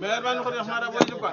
মেহরবানি করে আপনারা বই দিবা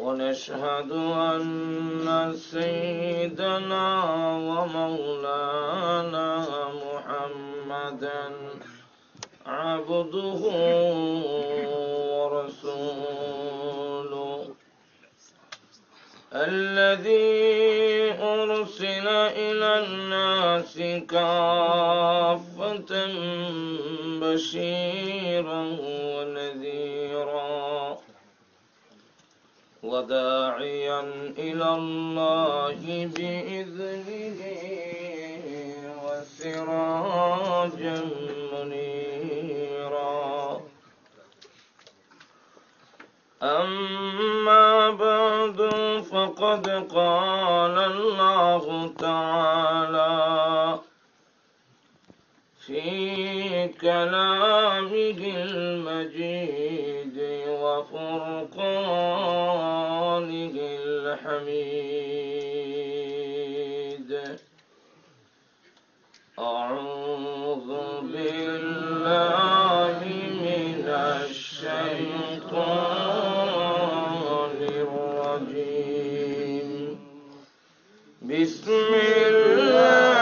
ونشهد أن سيدنا ومولانا محمدا عبده ورسوله. الذي أرسل إلى الناس كافة بشيرا ونذيرا. وداعيا إلى الله بإذنه وسراجا منيرا. أما بعد فقد قال الله تعالى في كلامه المجيد وفرقانه الحميد. أعوذ بالله من الشيطان الرجيم. بسم الله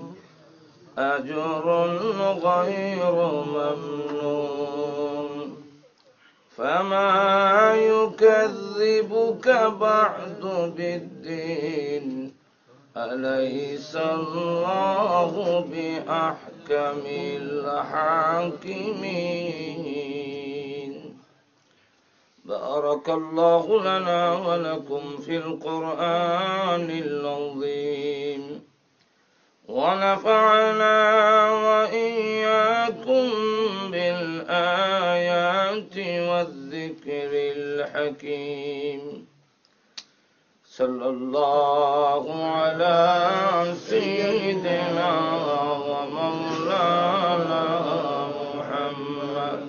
أجر غير ممنون. فما يكذبك بعد بالدين؟ أليس الله بأحكم الحاكمين؟ بارك الله لنا ولكم في القرآن العظيم. ونفعنا وإياكم بالآيات والذكر الحكيم. صلى الله على سيدنا ومولانا محمد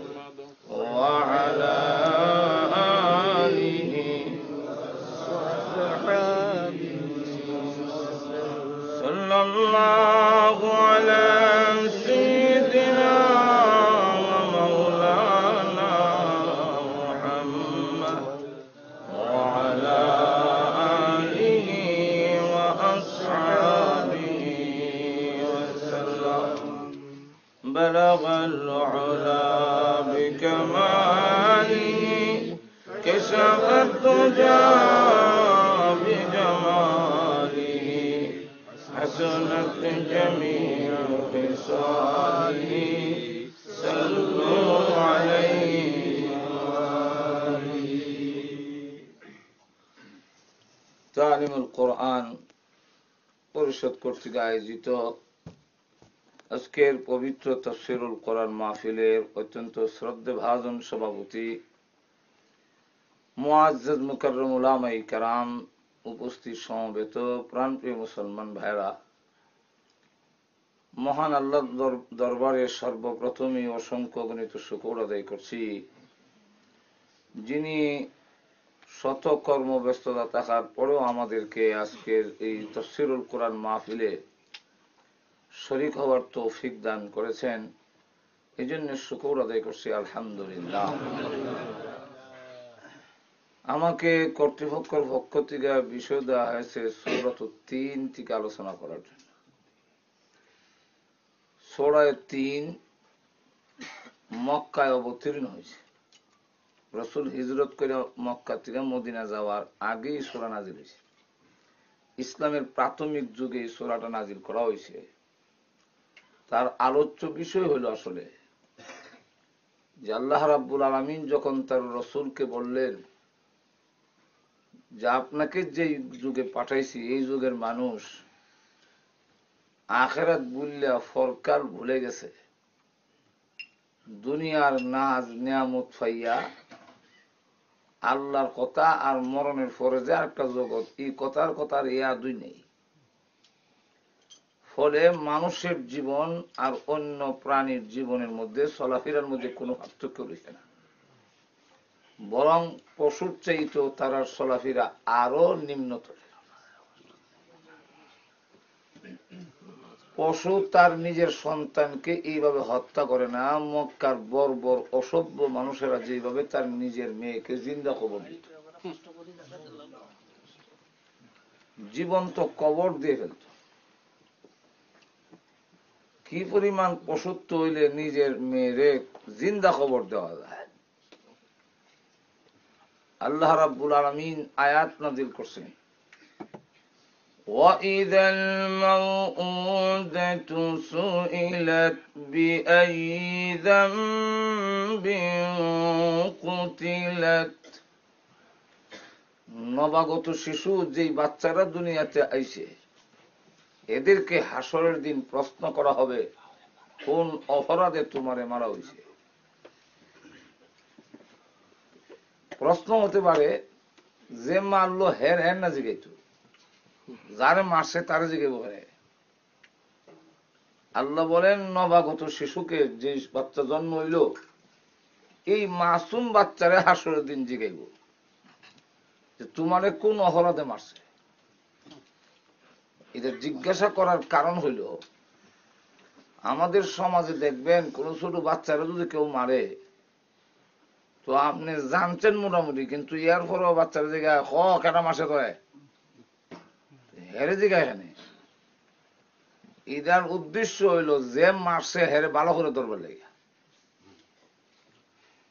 وعلى الله على سيدنا ومولانا محمد وعلى آله وأصحابه وسلم. بلغ العلا بكماله كشف الدجى তালিমুল কোরআন পরিষদ কর্তৃক আয়োজিত আজকের পবিত্র তফসিরুল কোরআন মাহফিলের অত্যন্ত শ্রদ্ধে ভাজন সভাপতি মুআজ্জাদ মুকাররম উলামাই কারাম উপস্থিত সমবেত প্রাণপ্রিয় মুসলমান ভাইরা মহান আল্লাহ দরবারে সর্বপ্রথমই অসংখ্য গণিত শুকুর আদায় করছি। যিনি শত কর্ম ব্যস্ততা থাকার পরেও আমাদেরকে আজকের এই তফসিরুল কোরআন মাহফিলে শরিক হওয়ার তৌফিক দান করেছেন। এই জন্য শুকুর আদায় করছি, আলহামদুলিল্লাহ। আমাকে কর্তৃপক্ষের পক্ষ থেকে বিষয় দেওয়া হয়েছে সৌরত তিন থেকে আলোচনা করার জন্য। সোড়ায় তিন মক্কায় অবতীর্ণ হয়েছে। রসুল হিজরত করে মক্কা থেকে মদিনা যাওয়ার আগেই সোরা নাজিল হয়েছে। ইসলামের প্রাথমিক যুগে এই সোরাটা নাজিল করা হয়েছে। তার আলোচ্য বিষয় হলো আসলে যে আল্লাহ রাব্বুল আলমিন যখন তার রসুলকে বললেন যে, আপনাকে যে যুগে পাঠাইছি, এই যুগের মানুষ আখেরাত বুল্লা ফরকার ভুলে গেছে। দুনিয়ার নাজ, নিয়ামত ফাইয়া আল্লাহর কথা আর মরণের পরে যে একটা জগৎ। এই কথার কথার ইয়া দুই নেই। ফলে মানুষের জীবন আর অন্য প্রাণীর জীবনের মধ্যে চলাফেরার মধ্যে কোনো পার্থক্য রয়েছে না। বরং পশুর চাইতেও তারা চলাফেরা আরও নিম্নতর। পশু তার নিজের সন্তানকে এইভাবে হত্যা করে না। মক্কার বর্বর অসভ্য মানুষেরা যেভাবে তার নিজের মেয়েকে জিন্দা খবর দিত। জীবন্ত কবর দিয়ে ফেলত। কি পরিমাণ পশুত্ব হইলে নিজের মেয়েরে জিন্দা খবর দেওয়া যায়? আল্লাহ রাব্বুল আলমিন আয়াত নাজিল করছেন। وإذا الموءودة سئلت بأي ذنب قتلت নবাগত শিশু যেই বাচ্চারা দুনিয়াতে আইছে এদেরকে হাসরের দিন প্রশ্ন করা হবে কোন অপরাধে তোমারে মারা হয়েছে প্রশ্ন হতে পারে যে মারলো হের হের না জিগাইতো যারে মারছে তারে জিগাইব পারে আল্লাহ বলেন, নবাগত শিশুকে যে বাচ্চা জন্ম হইল, এই মাসুম বাচ্চারে হাসরের দিন জিগাইব। যে তোমারে কোন অপরাধে মারছে? এদের জিজ্ঞাসা করার কারণ হইল, আমাদের সমাজে দেখবেন, কোন ছোট বাচ্চারা যদি কেউ মারে, তো আপনি জানছেন মোটামুটি, কিন্তু ইয়ার পরেও বাচ্চারা জিগায় হ, কেটা মাসে কয় হেরে জিগায় এখানে এটার উদ্দেশ্য হইল যে মারছে হেরে ভালো করে ধরবার লেগে।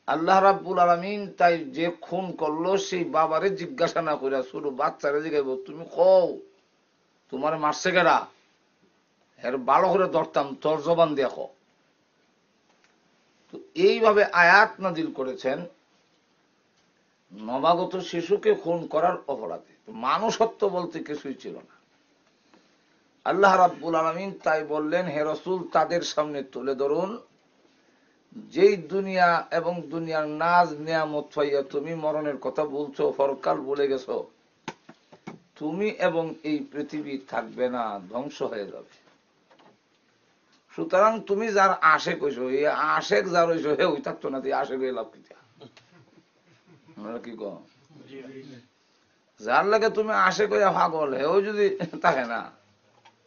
আল্লাহ রাব্বুল আলমিন তাই যে খুন করল, সেই বাবারে জিজ্ঞাসা না করে শুরু বাচ্চারে জিগাইব, তুমি কও, তোমার মারছে কেরা এর ভালো করে ধরতাম, তোর জবান দেখো তো এইভাবে আয়াত নাজিল করেছেন নবাগত শিশুকে খুন করার অপরাধে। মানুষত্ব বলতে কিছুই ছিল না। আল্লাহ রাব্বুল আলমিন তাই বললেন, হে রসুল, তাদের সামনে তুলে ধরুন। যেই দুনিয়া এবং দুনিয়ার নাজ, নিয়ামত পাইয়া তুমি মরণের কথা বলছো, ফরকাল বলে গেছো, তুমি এবং এই পৃথিবী থাকবে না, ধ্বংস হয়ে যাবে। সুতরাং তুমি যার আশেক হইছো, এই আশেক যার হইছো, হে ওই থাকতো না তুই আশেক হয়ে লাভ কিতা কি কম? যার লাগে তুমি আশেক হইয়া ভাগল হেও যদি থাকে না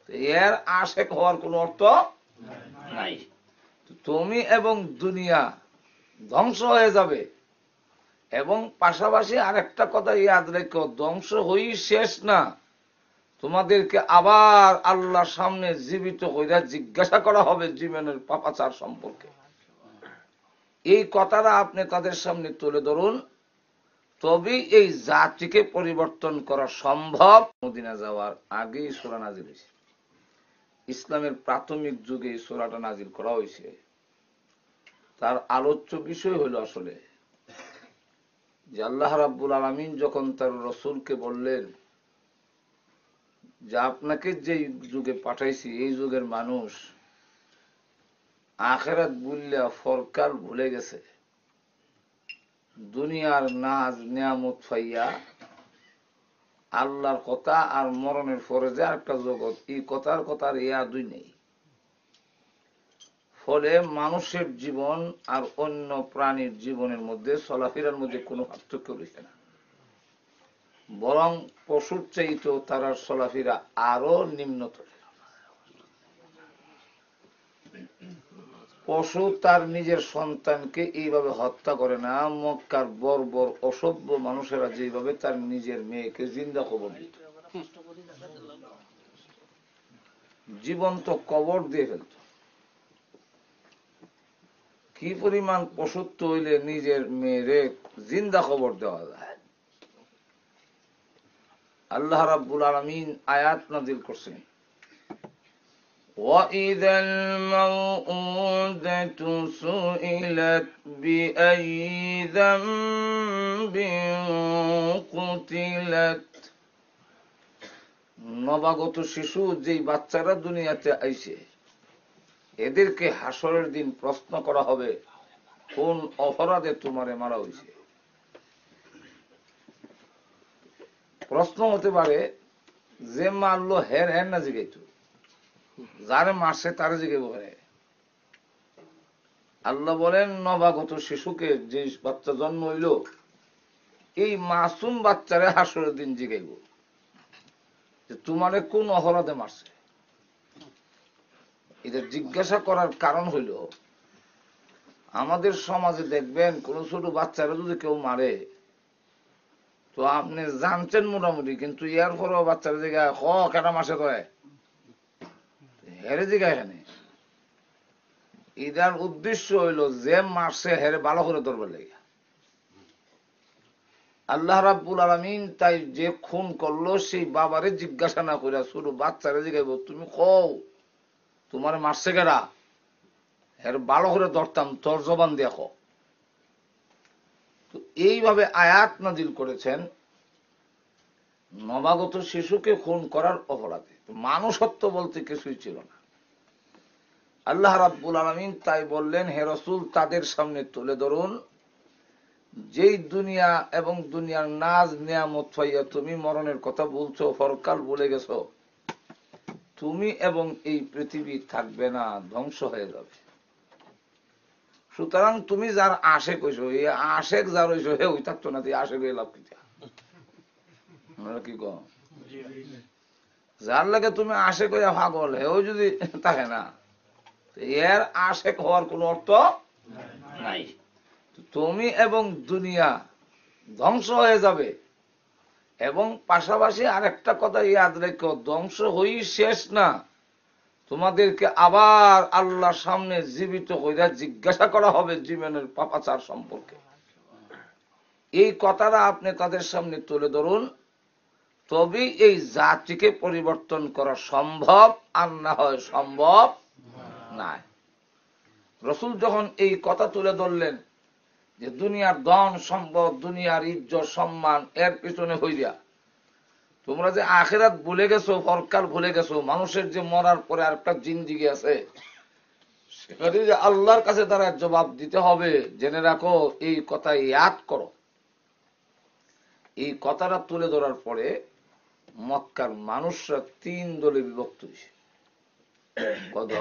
এর আশেক হওয়ার কোন অর্থ নাই। তুমি এবং দুনিয়া ধ্বংস হয়ে যাবে। এবং পাশাপাশি আরেকটা কথা ইয়াদ রেখো, ধ্বংস হই শেষ না। তোমাদেরকে আবার আল্লাহর সামনে জীবিত হইয়া জিজ্ঞাসা করা হবে জীবনের পাপাচার সম্পর্কে। এই কথাটা আপনি তাদের সামনে তুলে ধরুন। তবেই এই জাতিকে পরিবর্তন করা সম্ভব। মদিনা যাওয়ার আগেই সোরা নাজিল হয়েছে। ইসলামের প্রাথমিক যুগে এই সোরাটা নাজিল করা হয়েছে। তার আলোচ্য বিষয় হলো আসলে যে আল্লাহ রাব্বুল আলমিন যখন তার রসুলকে বললেন যে, আপনাকে যে যুগে পাঠাইছি, এই যুগের মানুষ আখেরাত বুল্লা ফরকাল ভুলে গেছে। দুনিয়ার নাজ, নিয়ামত ফাইয়া আল্লাহর কথা আর মরণের পরে যে একটা জগৎ, এই কথার কথার ইয়া দুই নেই। ফলে মানুষের জীবন আর অন্য প্রাণীর জীবনের মধ্যে চলাফেরার মধ্যে কোনো পার্থক্য রয়েছে না। বরং পশুর চাইতেও তারা চলাফেরা আরও নিম্নতর। পশু তার নিজের সন্তানকে এইভাবে হত্যা করে না। মক্কার বর্বর অসভ্য মানুষেরা যেভাবে তার নিজের মেয়েকে জিন্দা খবর দিত। জীবন্ত কবর দিয়ে ফেলত। কি পরিমাণ পশুত্ব হইলে নিজের মেয়েরে জিন্দা খবর দেওয়া যায়? আল্লাহ রাব্বুল আলমিন আয়াত নাজিল করছেন। وإذا الموءودة سئلت بأي ذنب قتلت নবাগত শিশু যেই বাচ্চারা দুনিয়াতে আইছে এদেরকে হাসরের দিন প্রশ্ন করা হবে কোন অপরাধে তোমারে মারা হয়েছে প্রশ্ন হতে পারে যে মারলো হের হের না জিগাইতো যারে মারছে তারে জিগাইব পারে আল্লাহ বলেন, নবাগত শিশুকে যে বাচ্চা জন্ম হইল, এই মাসুম বাচ্চারে হাসরের দিন জিগাইব। যে তোমারে কোন অপরাধে মারছে? এটা জিজ্ঞাসা করার কারণ হইল, আমাদের সমাজে দেখবেন, কোন ছোট বাচ্চারা যদি কেউ মারে, তো আপনি জানছেন মোটামুটি, কিন্তু ইয়ার পরেও বাচ্চারা জায়গায় হ কেটা মাসে তো হেরে জায়গা এখানে ইদার উদ্দেশ্য হইল যে মারছে হেরে ভালো করে ধরবার লেগে আল্লাহ রাব্বুল আলমিন তাই যে খুন করল, সেই বাবারে জিজ্ঞাসা না করে শুরু বাচ্চারে জিগাইব, তুমি কও, তোমার মারছে গেরা এর ভালো করে ধরতাম, তোর জবান দেখো তো এইভাবে আয়াত নাজিল করেছেন নবাগত শিশুকে খুন করার অপরাধে। মানুষত্ব বলতে কিছুই ছিল না। আল্লাহ রাব্বুল আলমিন তাই বললেন, হে রসুল, তাদের সামনে তুলে ধরুন। যেই দুনিয়া এবং দুনিয়ার নাজ, নিয়ামত পাইয়া তুমি মরণের কথা বলছো ফরকাল বলে গেছো, তুমি এবং এই পৃথিবী থাকবে না, ধ্বংস হয়ে যাবে। সুতরাং তুমি যার আশেক হইছো, এই আশেক যার হইছো, হে, ওই থাকতো না তুই আশেক হয়ে লাভ কি যার লাগে তুমি আশেক হইয়া ভাগল হেও যদি থাকে না এর আশেক হওয়ার কোন অর্থ নাই। তুমি এবং দুনিয়া ধ্বংস হয়ে যাবে। এবং পাশাপাশি আরেকটা কথা ইয়াদ রেখো, ধ্বংস হই শেষ না। তোমাদেরকে আবার আল্লাহর সামনে জীবিত হইয়া জিজ্ঞাসা করা হবে জীবনের পাপাচার সম্পর্কে। এই কথাটা আপনি তাদের সামনে তুলে ধরুন। তবে এই জাতিকে পরিবর্তন করা সম্ভব আর না হয় সম্ভব। নাই। রসুল যখন এই কথা তুলে ধরলেন যে দুনিয়ার ধন সম্পদ, দুনিয়ার ইজ্জত, সম্মান এর পিছনে হইয়া, তোমরা যে আখেরাত ভুলে গেছো ফরকাল ভুলে গেছো, মানুষের যে মরার পরে আর একটা জিন্দিগি আছে, সেখানে যে আল্লাহর কাছে তারা জবাব দিতে হবে, জেনে রাখো, এই কথা ইয়াদ করো। এই কথাটা তুলে ধরার পরে মক্কার মানুষরা তিন দলে বিভক্ত হয়েছে। কত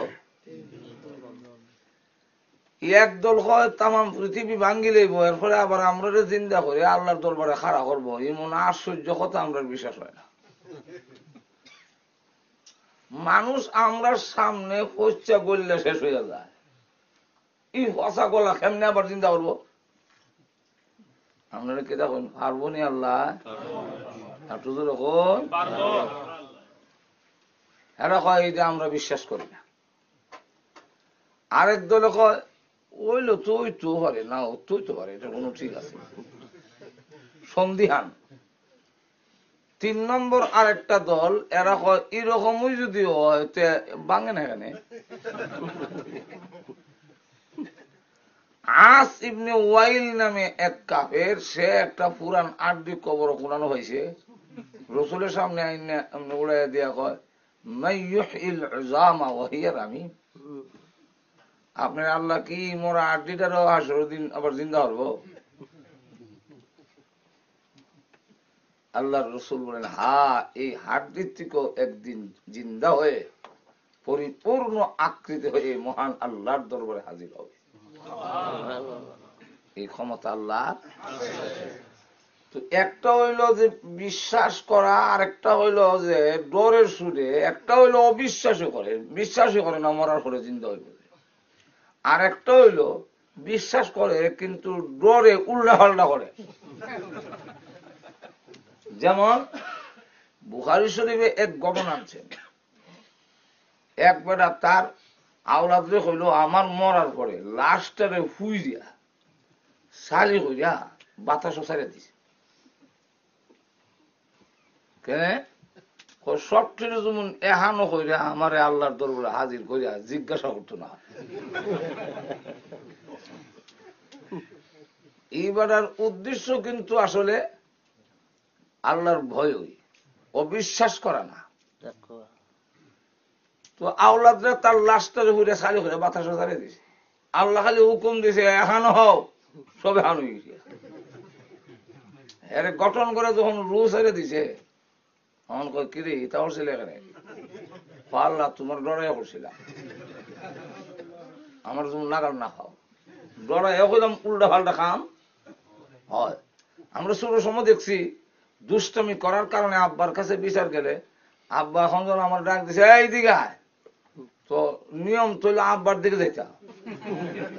একদল হয় পৃথিবী ভাঙ্গি এরপরে আবার আমরা চিন্তা করি, আল্লাহর দরবারে খাড়া করব। এমন আশ্চর্য কথা আমরা বিশ্বাস হয় না। মানুষ আমরা সামনে হচ্ছে গললে শেষ হয়ে যায়। এই হসা গলা কেমনে আবার চিন্তা করব? আপনারা কে দেখুন? পারব নি আল্লাহ? একটু যখন এরা কয় যে আমরা বিশ্বাস করি না। আরেক দলে কয় ওইলো তুই তো পারে, না তুই তো পারে, এটা কোনো ঠিক আছে। সন্দিহান তিন নম্বর আরেকটা দল, এরা কয়, এরকমই যদি হয় বাঙে না এখানে আস ইবনে ওয়াইল নামে এক কাফের, সে একটা পুরান আড্ডি কবর কোরআন হয়েছে। রসুলের সামনে আইনে উড়াই দিয়া কয় মাই ইউহিল উযামা ওয়া হিয়া রামীম। আপনার আল্লাহ কি মোরা আড্ডিটারও আসর দিন আবার জিন্দা হব আল্লাহ রসুল বলেন হা এই হাড্ডির থেকেও একদিন জিন্দা হয়ে পরিপূর্ণ আকৃতি হয়ে মহান আল্লাহর দরবারে হাজির হবে। এই ক্ষমতা আল্লাহ তো একটা হইল যে বিশ্বাস করা আর একটা হইল যে ডরের সুরে একটা হইল অবিশ্বাসও করে। বিশ্বাসই করে না মরার পরে জিন্দা হইব। আর একটা হইল, বিশ্বাস করে, কিন্তু ডরে উল্টা পাল্টা করে। যেমন, বুখারি শরীফে এক গমন আনছেন এক বেটা তার আওলাদরে হইল আমার মরার পরে লাশটারে হুই দিয়া, সালি হইয়া বাতাস সারে দিছে। কেন সব ছেলে যেমন এহানো কইরা আমারে আল্লাহর দরবারে হাজির করিয়া জিজ্ঞাসা করতো না। এইবারার উদ্দেশ্য কিন্তু আসলে আল্লাহর ভয় হই অবিশ্বাস করা না। তো আওলাদরা তার লাশটার উপরে সালি করে বাতাস সারে দিছে। আল্লাহ খালি হুকুম দিছে এহানো হও সবে হানো গেছে। এর গঠন করে যখন রু ছেড়ে দিছে তখন কয় কিরে তা করছিল এখানে? আল্লাহ তোমার ডরাই করছিলাম। আমার তুমি নাগাল না খাও। ডরাই কইলাম উল্টা ফাল্টা খাম হয়। আমরা ছোট সময় দেখছি, দুষ্টমি করার কারণে আব্বার কাছে বিচার গেলে আব্বা এখন যখন আমার ডাক দিছে, এই দিকে আয়। তো নিয়ম তৈলে আব্বার দিকে যেতাম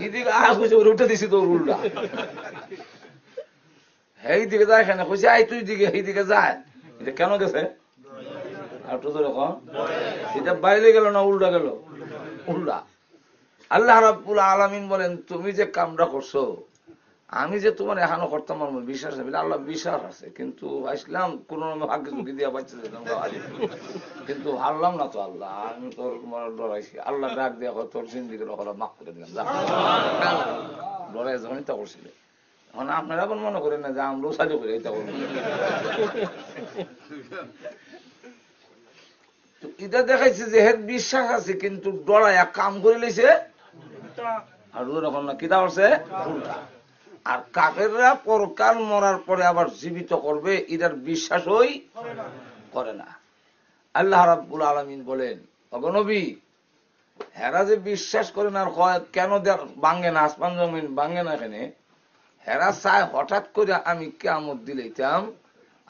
এদিকে আয় কইছে উঠে দিছি তোর উল্টা। এই দিকে যায় কেন? কইছে আই তুই দিকে, এই দিকে যায়। কেন গেছে? আর তো এরকম এটা বাইরে গেল না উল্টা গেল? উল্টা। আল্লাহ রাব্বুল আলামিন বলেন, তুমি যে কামটা করছ, আমি যে তোমার এখনও করতাম আমার বিশ্বাস আছে, আল্লাহ বিশ্বাস আছে, কিন্তু আসলাম কোন ভাগ্য ঝুঁকি দিয়া বাচ্চা কিন্তু হারলাম না তো আল্লাহ, আমি তোর ডরাইছি। আল্লাহ ডাক দিয়া তোর জিন্দিকে হলো, মাফ করে দিলাম। ডরাই যখন তা করছিলে এখন আপনারা এখন মনে করেন না যে আমরাও সাজু করে এটা করব। এটা দেখাইছে যে হের বিশ্বাস আছে, কিন্তু ডরাইয়া কাম করে লইছে আর ওরকম না। কিতা করছে আর কাফেররা পরকাল মরার পরে আবার জীবিত করবে, এটার বিশ্বাসই করে না। আল্লাহ রাব্বুল আলমিন বলেন অগনবী হেরা যে বিশ্বাস করে না আর কেন ভাঙে না? আসমান জমিন ভাঙে না এখানে? হেরা চায় হঠাৎ করে আমি কেমন দিলেইতাম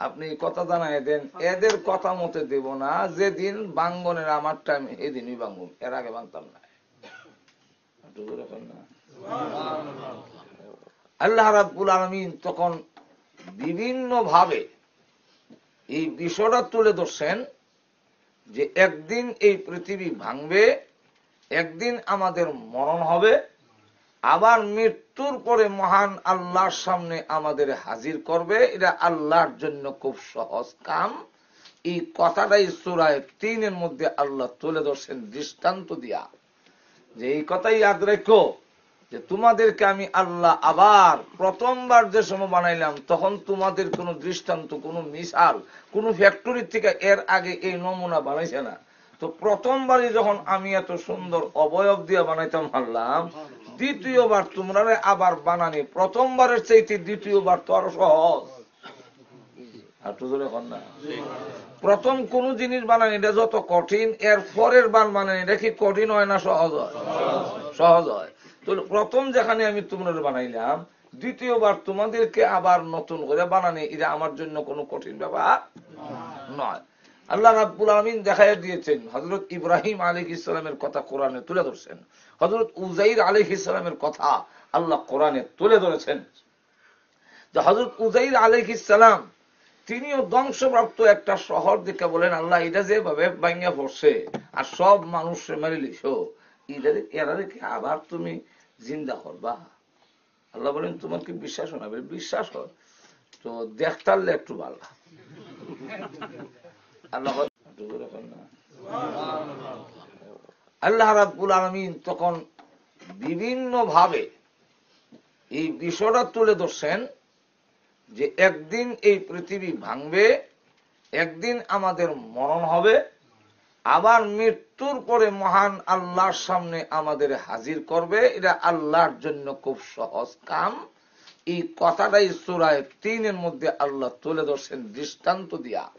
আপনি কথা জানাই দেন, এদের কথা মতে দেব না। যেদিন বাঙ্গনের আমার টাইম এদিনই বাঙ্গুম এর আগে বাংতাম না। আল্লাহ রাব্বুল আলমিন তখন বিভিন্ন ভাবে এই বিষয়টা তুলে ধরছেন যে একদিন এই পৃথিবী ভাঙবে, একদিন আমাদের মরণ হবে, আবার মৃত্যুর পরে মহান আল্লাহর সামনে আমাদের হাজির করবে। এটা আল্লাহর জন্য খুব সহজ কাম। এই কথাটাই সুরায় তিনের মধ্যে আল্লাহ তুলে ধরছেন দৃষ্টান্ত দিয়া। যে এই কথাই ইয়াদ রেখো যে তোমাদেরকে আমি আল্লাহ আবার প্রথমবার যে সময় বানাইলাম, তখন তোমাদের কোনো দৃষ্টান্ত, কোনো মিসাল কোনো ফ্যাক্টরি থেকে এর আগে এই নমুনা বানাইছে না। তো প্রথমবারই যখন আমি এত সুন্দর অবয়ব দিয়ে বানাইতাম পারলাম দ্বিতীয়বার তোমরা আবার বানানি, প্রথমবারের চাইতে দ্বিতীয়বার তো আরও সহজ। আর তো কর না। প্রথম কোন জিনিস বানানি, এটা যত কঠিন, এর পরের বার বানানি, এটা কি কঠিন হয় না সহজ হয়? সহজ হয়। তো প্রথম যেখানে আমি তোমরা বানাইলাম, দ্বিতীয়বার তোমাদেরকে আবার নতুন করে বানানি, এটা আমার জন্য কোনো কঠিন ব্যাপার নয়। আল্লাহ রাব্বুল আলমিন দেখাই দিয়েছেন হজরত ইব্রাহিম আলিক ইসলামের কথা কোরআনে তুলে ধরছেন হজরত উজাইর আলিক ইসলামের কথা আল্লাহ কোরআনে তুলে ধরেছেন। যে হজরত উজাইর আলিক ইসলাম তিনিও ধ্বংসপ্রাপ্ত একটা শহর দেখে বলেন, আল্লাহ, এটা যেভাবে ভাঙ্গা পড়ছে আর সব মানুষ মেরে লিছো এরা দেখে আবার তুমি জিন্দা করবা? আল্লাহ বলেন তোমার কি বিশ্বাস হয় না বিশ্বাস হয়, তো দেখতারলে একটু ভালো। আল্লাহ আল্লাহ রাব্বুল আলমিন তখন বিভিন্ন ভাবে এই বিষয়টা তুলে ধরছেন যে একদিন এই পৃথিবী ভাঙবে, একদিন আমাদের মরণ হবে, আবার মৃত্যুর পরে মহান আল্লাহর সামনে আমাদের হাজির করবে। এটা আল্লাহর জন্য খুব সহজ কাম। এই কথাটাই সুরায় তিনের মধ্যে আল্লাহ তুলে ধরছেন দৃষ্টান্ত দিয়া।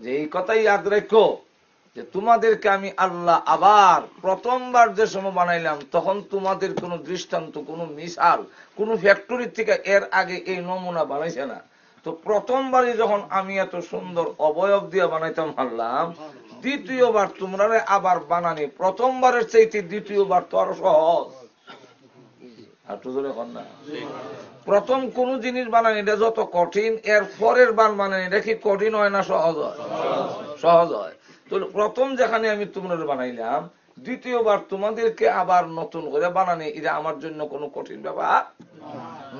যে এই কথাই রেখো। যে তোমাদেরকে আমি আল্লাহ আবার প্রথমবার যে সময় বানাইলাম, তখন তোমাদের কোনো দৃষ্টান্ত, কোনো মিসাল কোন ফ্যাক্টরি থেকে এর আগে এই নমুনা বানাইছে না। তো প্রথমবারই যখন আমি এত সুন্দর অবয়ব দিয়ে বানাইতাম পারলাম দ্বিতীয়বার তোমরা আবার বানানি, প্রথমবারের চাইতে দ্বিতীয়বার তো আরও সহজ। প্রথম কোন জিনিস বানানি, এটা যত কঠিন, এর পরের বার বানানি, এটা কি কঠিন হয় না সহজ হয়? সহজ হয়। প্রথম যেখানে আমি তোমরা বানাইলাম, দ্বিতীয়বার তোমাদেরকে আবার নতুন করে বানানি, এটা আমার জন্য কোনো কঠিন ব্যাপার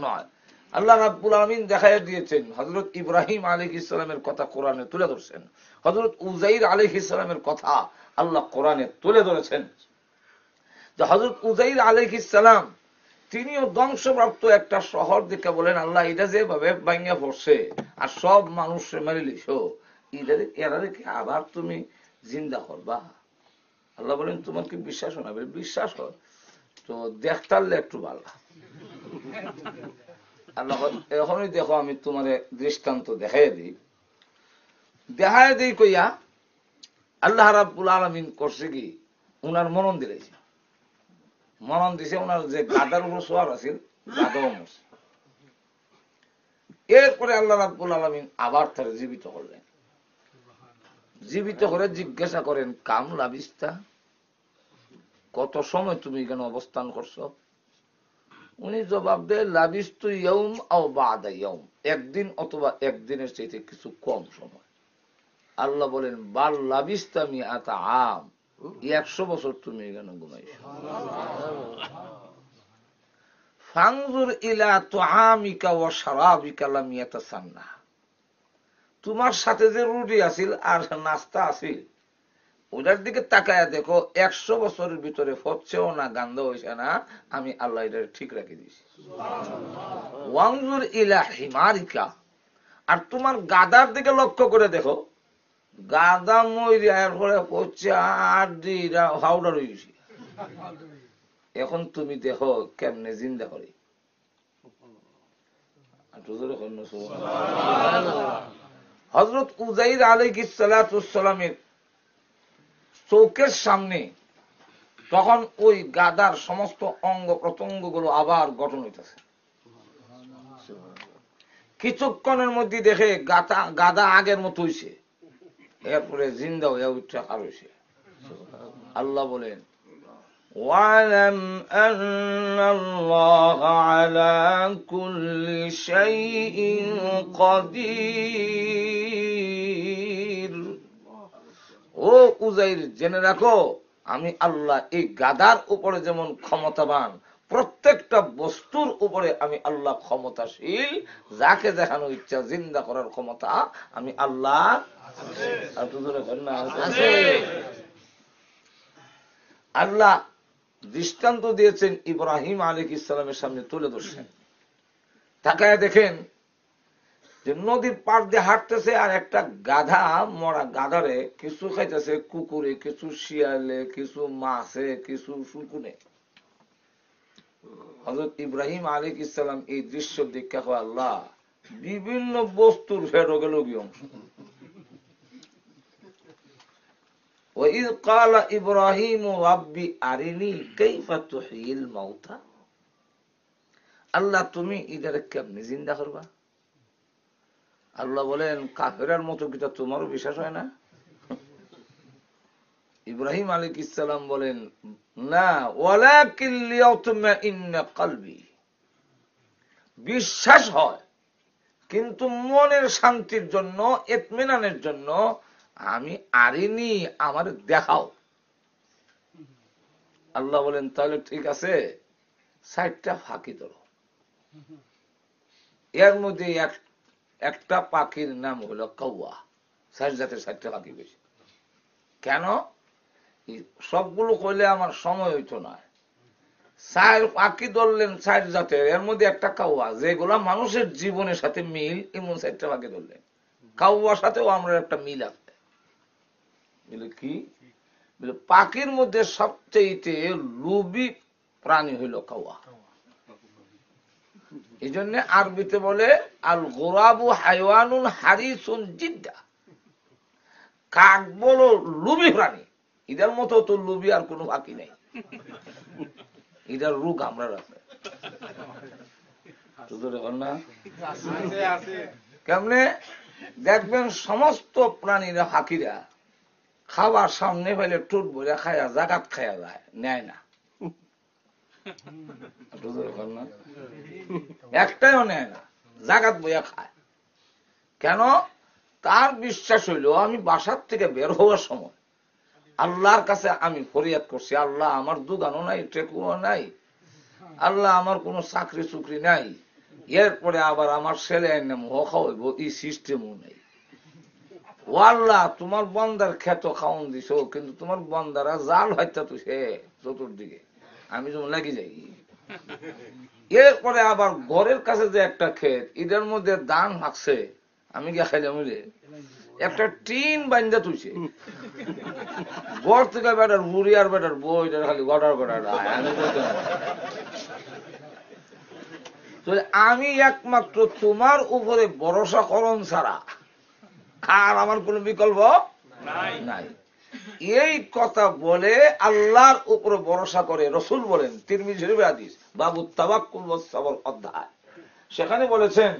নয়। আল্লাহ রাব্বুল আলমিন দেখাই দিয়েছেন হজরত ইব্রাহিম আলী ইসলামের কথা কোরআনে তুলে ধরছেন হজরত উজাইর আলী ইসলামের কথা আল্লাহ কোরআনে তুলে ধরেছেন। যে হজরত উজাইর আলী ইসলাম তিনিও ধ্বংসপ্রাপ্ত একটা শহর দেখে বলেন, আল্লাহ এটা যেভাবে ভাঙ্গা পড়ছে আর সব মানুষ মেরে লিছ এরা দেখে আবার তুমি জিন্দা করবা। আল্লাহ বলেন তোমার কি বিশ্বাস হয় না। বিশ্বাস হয় তো দেখতারলে একটু ভালো। আল্লাহ এখনই দেখো, আমি তোমার দৃষ্টান্ত দেখাই দিই। দেখাই দিই কইয়া, আল্লাহ রাবুল আলমিন করছে কি? উনার মনন দিলেছে। মনন দিছে ওনার যে গাদার উপর সোয়ার আছিল গাদাও মরছে। এরপরে আল্লাহ রাবুল আলমিন আবার তার জীবিত করলেন। জীবিত করে জিজ্ঞাসা করেন, কাম লাভিস্তা কত সময় তুমি এখানে অবস্থান করছ? উনি জবাব দেয় লাভিস ইয়ম ও বাদা ইয়ম একদিন অথবা একদিনের চাইতে কিছু কম সময়। আল্লাহ বলেন, বাল লাভিস্তামি আতা আম। একশো বছর তুমি এখানে ঘুমাইছো। ফাংজুর ইলা তো আমিকা ও সারাবিকা লামিয়াতা সান্না তোমার সাথে যে রুটি আছিল আর নাস্তা আছিল ওটার দিকে তাকায় দেখো, একশো বছরের ভিতরে হচ্ছেও না, গান্ধ হয়েছে না, আমি আল্লাহ এটা ঠিক রেখে দিয়েছি। আর তোমার গাদার দিকে লক্ষ্য করে দেখো, গাদা পরে হচ্ছে আর হাওড়া রয়েছে এখন তুমি দেখো কেমনে জিন্দা করি। হজরত উজাইর আলিক সালামের চৌকের সামনে তখন ওই গাদার সমস্ত অঙ্গ প্রত্যঙ্গগুলো আবার গঠন হইতেছে। কিছুক্ষণের মধ্যে দেখে গাদা গাদা আগের মতো হইছে। এরপরে জিন্দা হইয়া উঠছে, আর হইছে। আল্লাহ বলেন واعلم أن الله على كل شيء قدير ও উজাইর জেনে রাখো আমি আল্লাহ এই গাদার উপরে যেমন ক্ষমতাবান প্রত্যেকটা বস্তুর উপরে আমি আল্লাহ ক্ষমতাশীল যাকে দেখানো ইচ্ছা জিন্দা করার ক্ষমতা আমি আল্লাহ আল্লাহ দৃষ্টান্ত দিয়েছেন ইব্রাহিম আলিক ইসলামের সামনে তুলে ধরছেন। তাকায় দেখেন যে নদীর পার দিয়ে হাঁটতেছে আর একটা গাধা, মরা গাধারে কিছু খাইতেছে কুকুরে, কিছু শিয়ালে, কিছু মাছে, কিছু শুকুনে। হজরত ইব্রাহিম আলিক ইসলাম এই দৃশ্য দীক্ষা হয় আল্লাহ বিভিন্ন বস্তুর ফেরো গেল অংশ وإذ قال إبراهيم ربي أرني كيف تحيي الموتى আল্লাহ তুমি ইদারে কেমনি জিন্দা করবা আল্লাহ বলেন কাফেরার মতো কিটা তোমারও বিশ্বাস হয় না ইব্রাহিম আলিক ইসালাম বলেন না ওয়ালা কালবি বিশ্বাস হয় কিন্তু মনের শান্তির জন্য এতমেনানের জন্য আমি আরিনি, আমার দেখাও। আল্লাহ বলেন, তাহলে ঠিক আছে ষাটটা ফাঁকি ধরো এর মধ্যে একটা পাখির নাম হলো কৌয়া জাতের ষাটটা পাখি বেশি। কেন? সবগুলো কইলে আমার সময় হইতো না। চার পাখি ধরলেন ষাট জাতের, এর মধ্যে একটা কাউয়া, যেগুলা মানুষের জীবনের সাথে মিল এমন চারটা পাখি ধরলেন। কাউয়ার সাথেও আমরা একটা মিল আছে। বলে কি? বলে পাখির মধ্যে সবচেয়ে লুবি প্রাণী হইল কাউয়া এই জন্য আরবিতে বলে আল গোরাবু হাইওয়ানুন হারিসুন জিদ্দা। কাক বলো লুবি প্রাণী। ইদার মতো তো লুবি আর কোনো বাকি নেই। ইদার রোগ আমরা রাখবে। কেমনে? দেখবেন সমস্ত প্রাণীরা হাকিরা খাবার সামনে ফেলে টুট বলে খায়া জাগাত খায়া যায়। নেয় না। একটাইও নেয় না। জাগাত বইয়া খায়। কেন? তার বিশ্বাস হইল, আমি বাসার থেকে বের হওয়ার সময় আল্লাহর কাছে আমি ফরিয়াদ করছি, আল্লাহ আমার দোকানও নাই টেকুও নাই, আল্লাহ আমার কোনো চাকরি চুকরি নাই। এরপরে আবার আমার ছেলে এনে খাওয়াইব এই সিস্টেমও নেই। ও আল্লাহ তোমার বন্দার খেত খাওন দিছ, কিন্তু তোমার বন্দারা জাল হত্যা তো সে চতুর্দিকে। আমি যেমন লাগি যাই। এরপরে আবার ঘরের কাছে যে একটা ক্ষেত, এটার মধ্যে দান হাঁকছে, আমি গিয়া খাইলাম, বুঝলে? একটা টিন বান্ধা তুইছে। ঘর থেকে বেটার বুড়ি আর বেটার বই খালি গড়ার গড়ার। আমি একমাত্র তোমার উপরে ভরসা করণ ছাড়া আর আমার কোনো বিকল্প? নাই। এই কথা বলে আল্লাহর উপরে ভরসা করে রসুল বলেন তিরমি শরীফ হাদিস বাবু তাবাক্কুল অধ্যায়। সেখানে বলেছেন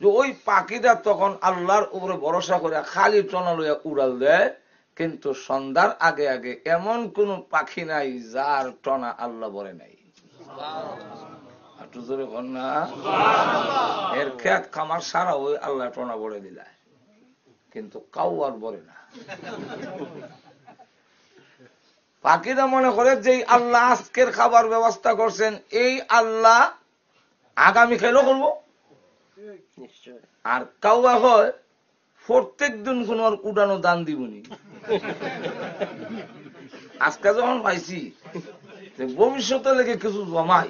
যে ওই পাখিটা তখন আল্লাহর উপরে ভরসা করে খালি টনা লইয়া উড়াল দেয় কিন্তু সন্ধ্যার আগে আগে এমন কোন পাখি নাই যার টনা আল্লাহ বলে নাই। এর খেত খামার সারা ওই আল্লাহ টনা বলে দিলায়। কিন্তু কাউ আর বলে না। পাখিরা মনে করে যে আল্লাহ আজকের খাবার ব্যবস্থা করছেন এই আল্লাহ আগামী খেলো করব। আর কাউয়া হয় প্রত্যেক দিন কোন উড়ানো দান দিবনি। আজকে যখন পাইছি ভবিষ্যতে লেগে কিছু জমাই।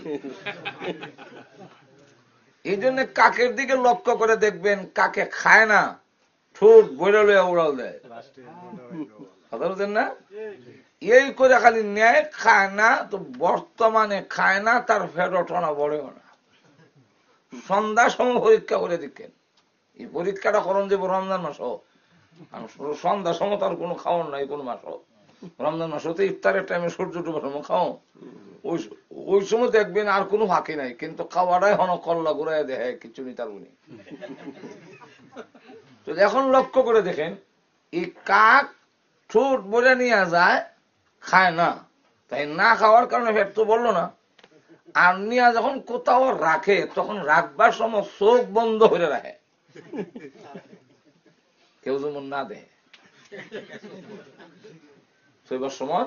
এই জন্য কাকের দিকে লক্ষ্য করে দেখবেন কাকে খায় না ঠোঁট বইরা লইয়া উড়াল দেয়। কথা না? এই করে খালি ন্যায় খায় না তো বর্তমানে খায় না তার ফেরটনা বড়েও না। সন্ধ্যা সময় পরীক্ষা করে দেখেন। এই পরীক্ষাটা করুন যে রমজান মাস সন্ধ্যা সময় তার কোনো খাওয়ার নাই কোনো মাস রমজান মাস হতে ইফতারের টাইমে সূর্য ডুবার সময় খাও। ওই ওই সময় দেখবেন আর কোনো ফাঁকি নাই কিন্তু খাওয়াটাই হন কল্লা ঘুরাই দেখে কিছু নি তার উনি তো এখন লক্ষ্য করে দেখেন, এই কাক ঠোঁট বলে নিয়ে যায়, খায় না। তাই না খাওয়ার কারণে ফের তো বলল না। আর নিয়ে যখন কোথাও রাখে, তখন রাখবার সময় চোখ বন্ধ করে রাখে। কেউ যেমন না দেয়। শৈবার সময়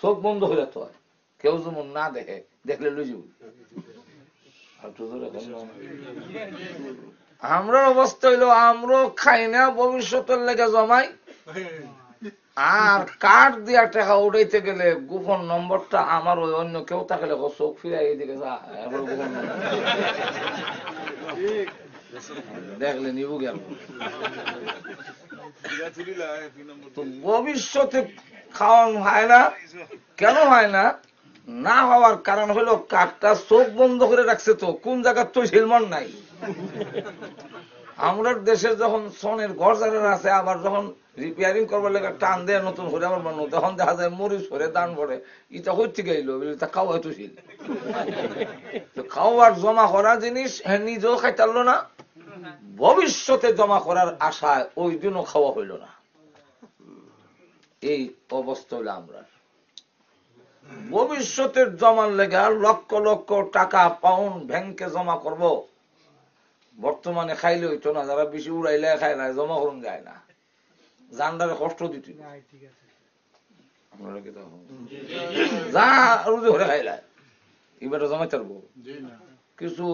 চোখ বন্ধ হয়ে যেতে। হয় কেউ যেমন না দেখে দেখলে লুজু আমরা অবস্থা হইল আমরা খাই না, ভবিষ্যতের লেগে জমাই। আর কার্ড দিয়া টাকা উঠাইতে গেলে গোপন নম্বরটা আমার ওই অন্য কেউ থাকলে চোখ ফিরে এইদিকে যা, এবার গোপন নম্বর। দেখলে নিব গেল। ভবিষ্যতে খাওয়ান হয় না। কেন হয় না? না হওয়ার কারণ হলো কাকটা চোখ বন্ধ করে রাখছে তো, কোন জায়গার তো শিলমন নাই। আমরা দেশের যখন সনের ঘর যারা আছে, আবার যখন রিপেয়ারিং করবার লেগে টান দেয় নতুন করে আবার বানানো, তখন দেখা যায় মরিচ ভরে, দান ভরে, ইটা থেকে এলো তা খাওয়া হয়তো ছিল খাওয়ার জমা করা জিনিস হ্যাঁ নিজেও খাইতারলো না, ভবিষ্যতে জমা করার আশায় ওই দিনও খাওয়া হইল না। এই অবস্থা হইল আমরা ভবিষ্যতের জমার লেগে লক্ষ লক্ষ টাকা পাউন্ড ব্যাংকে জমা করব। বর্তমানে খাইলে হইতো না যারা বেশি উড়াইলে খায় না জমা করুন যায় না। জান্ডারে কষ্ট দিত। আপনারা যা রুজি ধরে খাইলা এবার জমাই পারব? কিছু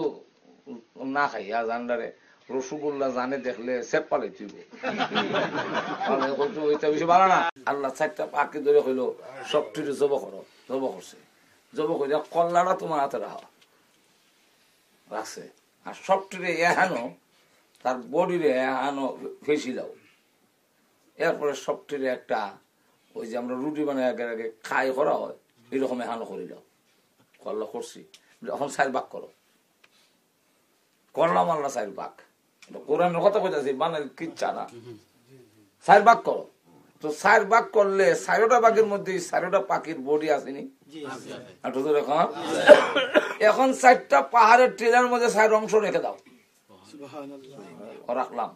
না খাইয়া জান্ডারে রসগোল্লা জানে দেখলে সেপ পালে তুইব। বেশি ভালো না। আল্লাহ চারটা পাখি ধরে হইল সবটির জব করো, জব করছে। জব করে কল্লাটা তোমার হাতে রাখা। রাখছে। আর সবটিরে এহানো, তার বডিরে এহানো ফেসি দাও এরপরে সবটিরে একটা, ওই যে আমরা রুটি বানাই আগে আগে খাই করা হয়, এরকম এহানো করে দাও কল্লা করছি। এখন সাইড বাক করো। করলাম আল্লাহ সাইড বাক কোরআনের কথা কইতাছি মানে কিচ্ছা না। সাইড বাক করো। তো সাইড বাক করলে সাইরোটা বাঘের মধ্যে সাইরোটা পাখির বডি আসেনি? এখন সাইডটা পাহাড়ের ট্রেলার মধ্যে সাইড অংশ রেখে দাও। রাখলাম।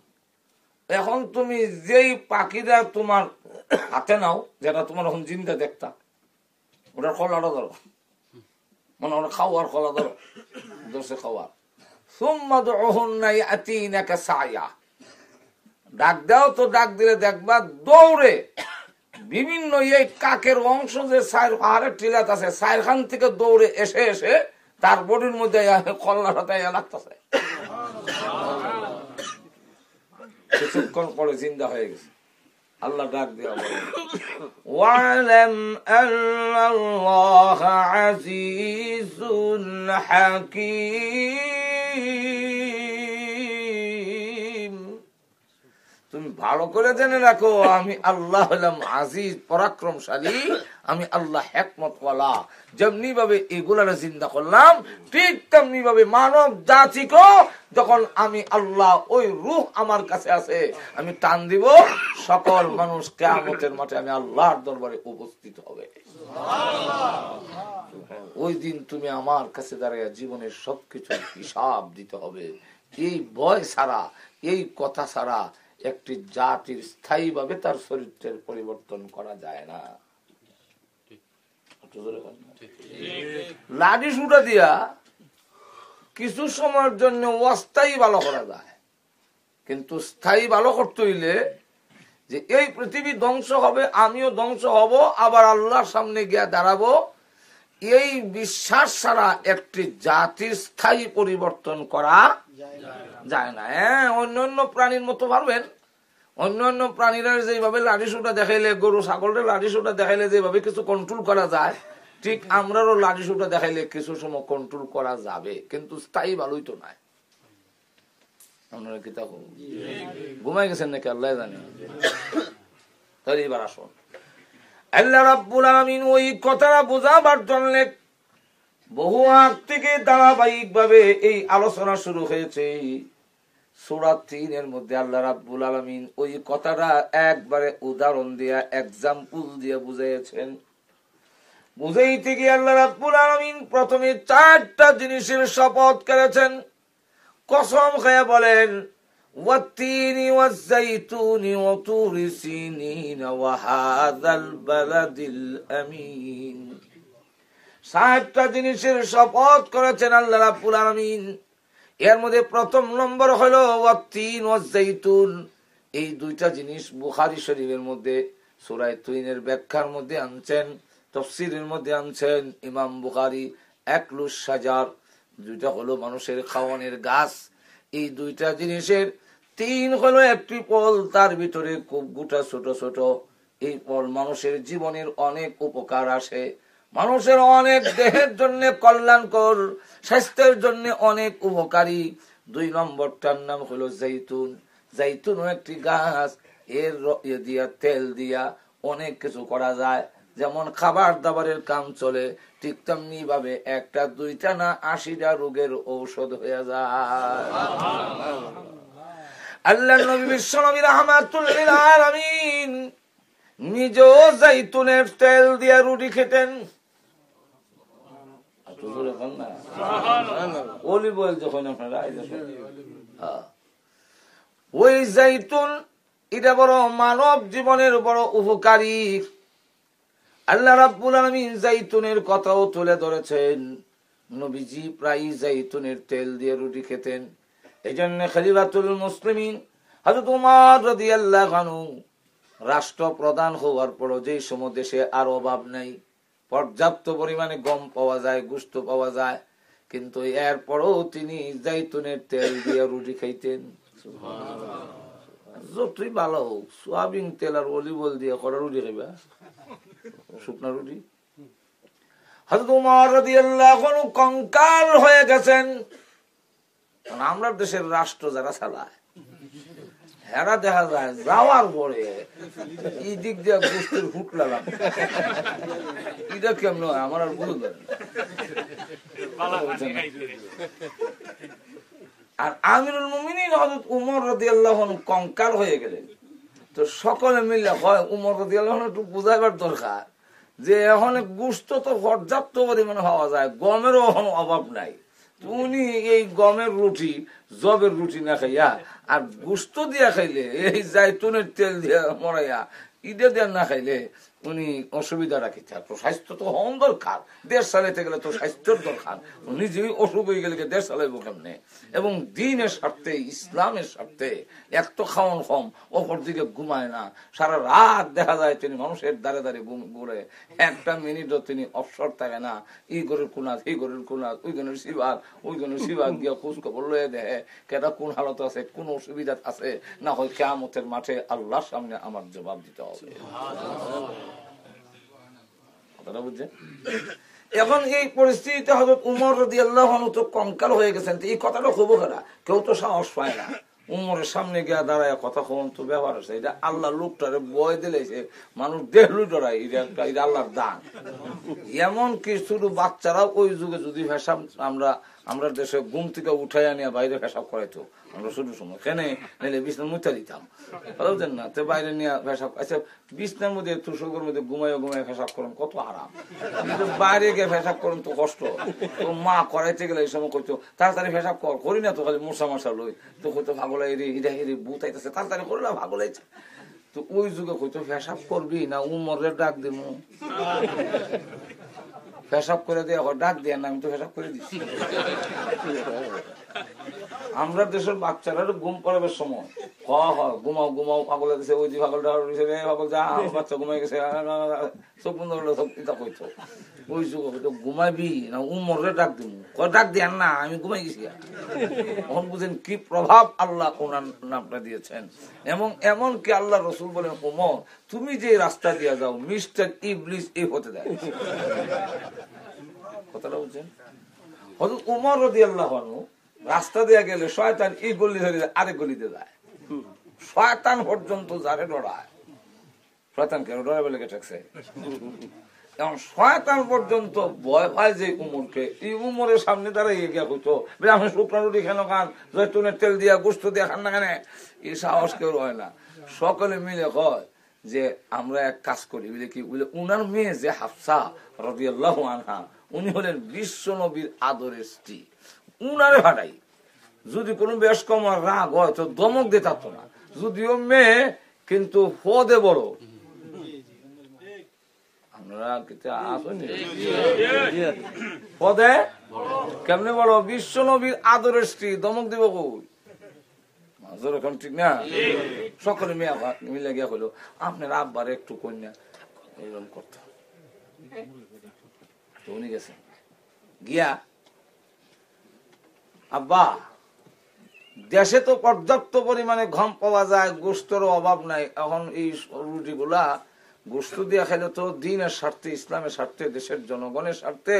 এখন তুমি যেই পাখিটা তোমার হাতে নাও যেটা তোমার এখন জিন্দা দেখতা ওটার কলাটা ধরো। মানে ওটা খাওয়ার কলা ধরো। দোষে খাওয়ার। ডাক দাও তো ডাক দিলে দেখবা দৌড়ে বিভিন্ন এই কাকের অংশ যে সাইর পাহাড়ের টিলাত আছে সাইর খান থেকে দৌড়ে এসে এসে তার বডির মধ্যে কল্লাটা লাগতেছে। কিছুক্ষণ পরে জিন্দা হয়ে গেছে। আল্লাহ ডাক দেওয়া বলে ওয়ালাম আল্লাহ আজিজুল হাকিম তুমি ভালো করে জেনে রাখো, আমি আল্লাহ হলাম আজিজ, পরাক্রমশালী, আমি আল্লাহ হেকমতওয়ালা। যেমনি ভাবে এগুলার চিন্তা করলাম, ঠিক তেমনি ভাবে মানব জাতিকেও যখন আমি আল্লাহ ওই রুহ আমার কাছে আছে, আমি টান দিব, সকল মানুষ কেমতের মাঠে আমি আল্লাহর দরবারে উপস্থিত হবে। ওই দিন তুমি আমার কাছে দাঁড়াইয়া জীবনের সবকিছু হিসাব দিতে হবে। এই ভয় ছাড়া, এই কথা ছাড়া একটি জাতির স্থায়ী ভাবে তার চরিত্রের পরিবর্তন করা যায় না। লাঠি সুটা দিয়া কিছু সময়ের জন্য অস্থায়ী ভালো করা যায়। কিন্তু স্থায়ী ভালো করতে হইলে যে এই পৃথিবী ধ্বংস হবে, আমিও ধ্বংস হব, আবার আল্লাহর সামনে গিয়া দাঁড়াবো, এই বিশ্বাস ছাড়া একটি জাতির স্থায়ী পরিবর্তন করা যায় না। হ্যাঁ অন্য অন্য প্রাণীর মতো পারবেন অন্য অন্য প্রাণীরা যেভাবে লাঠি সুটা দেখাইলে, গরু ছাগলটা লাঠি সুটা দেখাইলে যেভাবে কিছু কন্ট্রোল করা যায়, ঠিক আমরারও লাঠি সুটা দেখাইলে কিছু সময় কন্ট্রোল করা যাবে, কিন্তু স্থায়ী ভালোই তো নাই। বহু আগ থেকে ধারাবাহিক ভাবে এই আলোচনা শুরু হয়েছে। সুরাত তিনের মধ্যে আল্লাহ রাব্বুল আলমিন ওই কথাটা একবারে উদাহরণ দিয়া এক্সাম্পল দিয়ে বুঝাইছেন বুঝাইতে গিয়ে আল্লাহ রাব্বুল আলমিন প্রথমে চারটা জিনিসের শপথ করেছেন কসম খেয়ে বলেন والتين والزيتون وطور سينين وهذا البلد الأمين সাতটা জিনিসের শপথ করেছেন আল্লাহ রাব্বুল আলামিন এর মধ্যে প্রথম নম্বর হলো ওয়াতিন ওয়াজাইতুন এই দুইটা জিনিস বুখারী শরীফের মধ্যে, সূরা তুইনের ব্যাখ্যার মধ্যে আনছেন, তফসিরের মধ্যে আনছেন ইমাম বুখারী একলুস সাজার, দুইটা হলো মানুষের খাওয়ানের গাছ। এই দুইটা জিনিসের তিন হলো একটি পল, তার ভিতরে খুব গোটা ছোট ছোট, এই পল মানুষের জীবনের অনেক উপকার আসে। মানুষের অনেক দেহের জন্য কল্যাণকর, স্বাস্থ্যের জন্য অনেক উপকারী। দুই নম্বরটার নাম হলো জৈতুন। জৈতুন একটি গাছ। এর দিয়া তেল দিয়া অনেক কিছু করা যায়। যেমন খাবার দাবারের কাম চলে, ঠিক তেমনি ভাবে একটা, দুইটা না আশিটা রোগের ঔষধ হয়ে যায়। আল্লাহ নবী বিশ্ব নবী রহমাতুল্লিল নিজেও জাইতুনের তেল দিয়া রুটি খেতেন। অলিভ অয়েল যখন আপনারা ওই জাইতুন এটা বড় মানব জীবনের বড় উপকারী। আল্লাহ রাব্বুল আলমিন জাইতুনের কথাও তুলে ধরেছেন। নবীজি প্রায় জাইতুনের তেল দিয়ে রুটি খেতেন। এই জন্য খালিবাতুল মুসলিমিন হয়তো তোমার যদি আল্লাহ খানু রাষ্ট্র প্রধান হওয়ার পর যে সময় দেশে আর অভাব নেই। পর্যাপ্ত পরিমাণে গম পাওয়া যায় গুস্ত পাওয়া যায়। কিন্তু এরপরও তিনি জাইতুনের তেল দিয়ে রুটি খাইতেন। যতই ভালো হোক সোয়াবিন তেল আর অলিভ অয়েল দিয়ে করা রুটি খাইবা। শুকনা রুটি। হয়তো উমর রাদিয়াল্লাহু আনহু কঙ্কাল হয়ে গেছেন। আমরা দেশের রাষ্ট্র যারা চালায় হেরা দেখা যায়, যাওয়ার পরে এই দিক দিয়ে গোষ্ঠীর হুট লাগাম এটা কেমন আমার আর বুঝতে আর আমিরুল মুমিনিন হযরত উমর রাদিয়াল্লাহু আনহু কঙ্কাল হয়ে গেলেন। তো সকলে মিলে হয়, উমর রাদিয়াল্লাহু আনহু একটু বুঝাইবার দরকার যে এখন গুস্ত তো পর্যাপ্ত পরিমাণে হওয়া যায়, গমেরও এখন অভাব নাই। উনি এই গমের রুটি, জবের রুটি না খাইয়া আর গুস্ত দিয়া খাইলে এই জাইতুনের তেল দিয়া মরাইয়া ইদে দিয়া না খাইলে উনি অসুবিধা রাখি তো স্বাস্থ্য তো হন দরকার। দেশ চালাইতে গেলে তো স্বাস্থ্যের দরকার। নিজেই অসুখ হয়ে গেলে দেশ চালাইব কেমনে? এবং দিনের স্বার্থে, ইসলামের স্বার্থে এক তো খাওয়ান কম অপর দিকে ঘুমায় না। সারা রাত দেখা যায় তিনি মানুষের দ্বারে দ্বারে ঘুরে। একটা মিনিটও তিনি অবসর থাকে না। এই ঘরের কোনাত এই ঘরের কোনাত, ওই ঘরের শিবাগ ওই ঘরের শিবাগ গিয়ে খোঁজ খবর লয়ে দেয় কেটা কোন হালত আছে, কোন অসুবিধা আছে। না হয় কেয়ামতের মাঠে আল্লাহর সামনে আমার জবাব দিতে হবে। কথাটা বুঝছেন? এখন এই পরিস্থিতিতে হজরত উমর রদি আল্লাহ তো কঙ্কাল হয়ে গেছেন এই কথাটা খুব খারাপ কেউ তো সাহস পায় না। উমরের সামনে গিয়া দাঁড়ায়, কথা কখন তো ব্যবহার আছে, এটা আল্লাহ লোকটারে বয় দিলে মানুষ দেহলু ডরায় এটা এটা আল্লাহর দান। এমন কি শুধু বাচ্চারাও ওই যুগে যদি ভেসাব আমরা আমরা দেশে ঘুম থেকে উঠাই আনিয়া বাইরে ভেসাব করাইতো। আমরা শুধু সময় কেন নিলে বিছনার মুথা দিতাম। বুঝলেন না, তো বাইরে নিয়ে ভেসাব আচ্ছা বিছনার মধ্যে তুষকের মধ্যে ঘুমাইয়া ঘুমাই ভেসাব করেন, কত আরাম। বাইরে গিয়ে ভেসাব করেন তো কষ্ট। তো মা করাইতে গেলে এই সময় করতো তাড়াতাড়ি ভেসাব কর, করি না তো, খালি মশা মশা লই। তো কইতো ভাগলা রে হিরা হিরে বুত আইতেছে, তাড়াতাড়ি করলে ভাগলাইছে তো ওই যুগে কইতো ভেসাব করবি না উমরের ডাক দিমু। পেশাব করে দিয়ে ডাক দিয়ে না আমি তো পেশাব করে দিচ্ছি আমরা দেশের বাচ্চারা ঘুম পড়াবার সময়। হ হ, ঘুমাও ঘুমাও, পাগল দিছে ওই যে পাগল পাগল, যা বাচ্চা ঘুমাই গেছে সব ওই যুগ ঘুমাবি, না উমরে ডাক দিব। ডাক দিয়ে না, আমি ঘুমাই গেছি এখন বুঝেন কি প্রভাব আল্লাহ ওনার নামটা দিয়েছেন। এবং এমন কি আল্লাহ রসুল বলেন উমর তুমি যে রাস্তা দিয়ে যাও, মিস্টার ইবলিস এই হতে দেয়। কথাটা বুঝছেন? হয়তো উমর রদি আল্লাহ রাস্তা দিয়ে গেলে শয়তান এই গলি ধরে আরেক গলিতে যায়। শয়তান পর্যন্ত যারে ডরায় শয়তান কেন ডরায় বলে গেছে সকলে মিলে কয় যে, আমরা এক কাজ করি। বলে কি? বলে, উনার মেয়ে যে হাফসা রবিআল্লাহ আনহা, উনি হলেন বিশ্ব নবীর আদরের স্ত্রী। উনারে ভাড়াই যদি কোনো বেশ কম রাগ হয়, তো দমক দিয়ে থাকতো না। যদিও মেয়ে, কিন্তু ফদে বড়। নবীর আদরের স্ত্রী, দমক দিব ঠিক না? মেয়ে মিলে গিয়া আপনার আব্বার একটু কন্যা। এরকম করতে। গিয়া আব্বা, দেশে তো পর্যাপ্ত পরিমাণে ঘম পাওয়া যায় গোস্তরও অভাব নাই। এখন এই রুটি গুলা গোস্ত দিয়ে খাইলে তো দিনের স্বার্থে, ইসলামের স্বার্থে, দেশের জনগণের স্বার্থে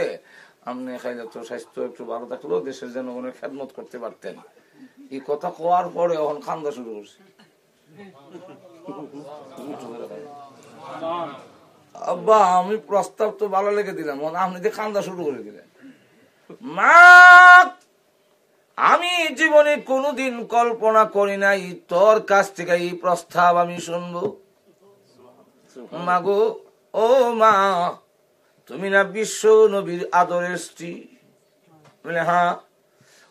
আপনি খাইলে তো স্বাস্থ্য একটু ভালো থাকলেও দেশের জনগণের খেদমত করতে পারতেন। এই কথা কোয়ার পরে এখন খান্দা শুরু করছে। আব্বা, আমি প্রস্তাব তো ভালো লেগে দিলাম। আপনি যে খান্দা শুরু করে দিলেন। মা আমি জীবনে কোনোদিন কল্পনা করি নাই তোর কাছ থেকে এই প্রস্তাব আমি শুনব। মাগো ও মা তুমি না বিশ্ব নবীর আদরের স্ত্রী? বলে হ্যাঁ।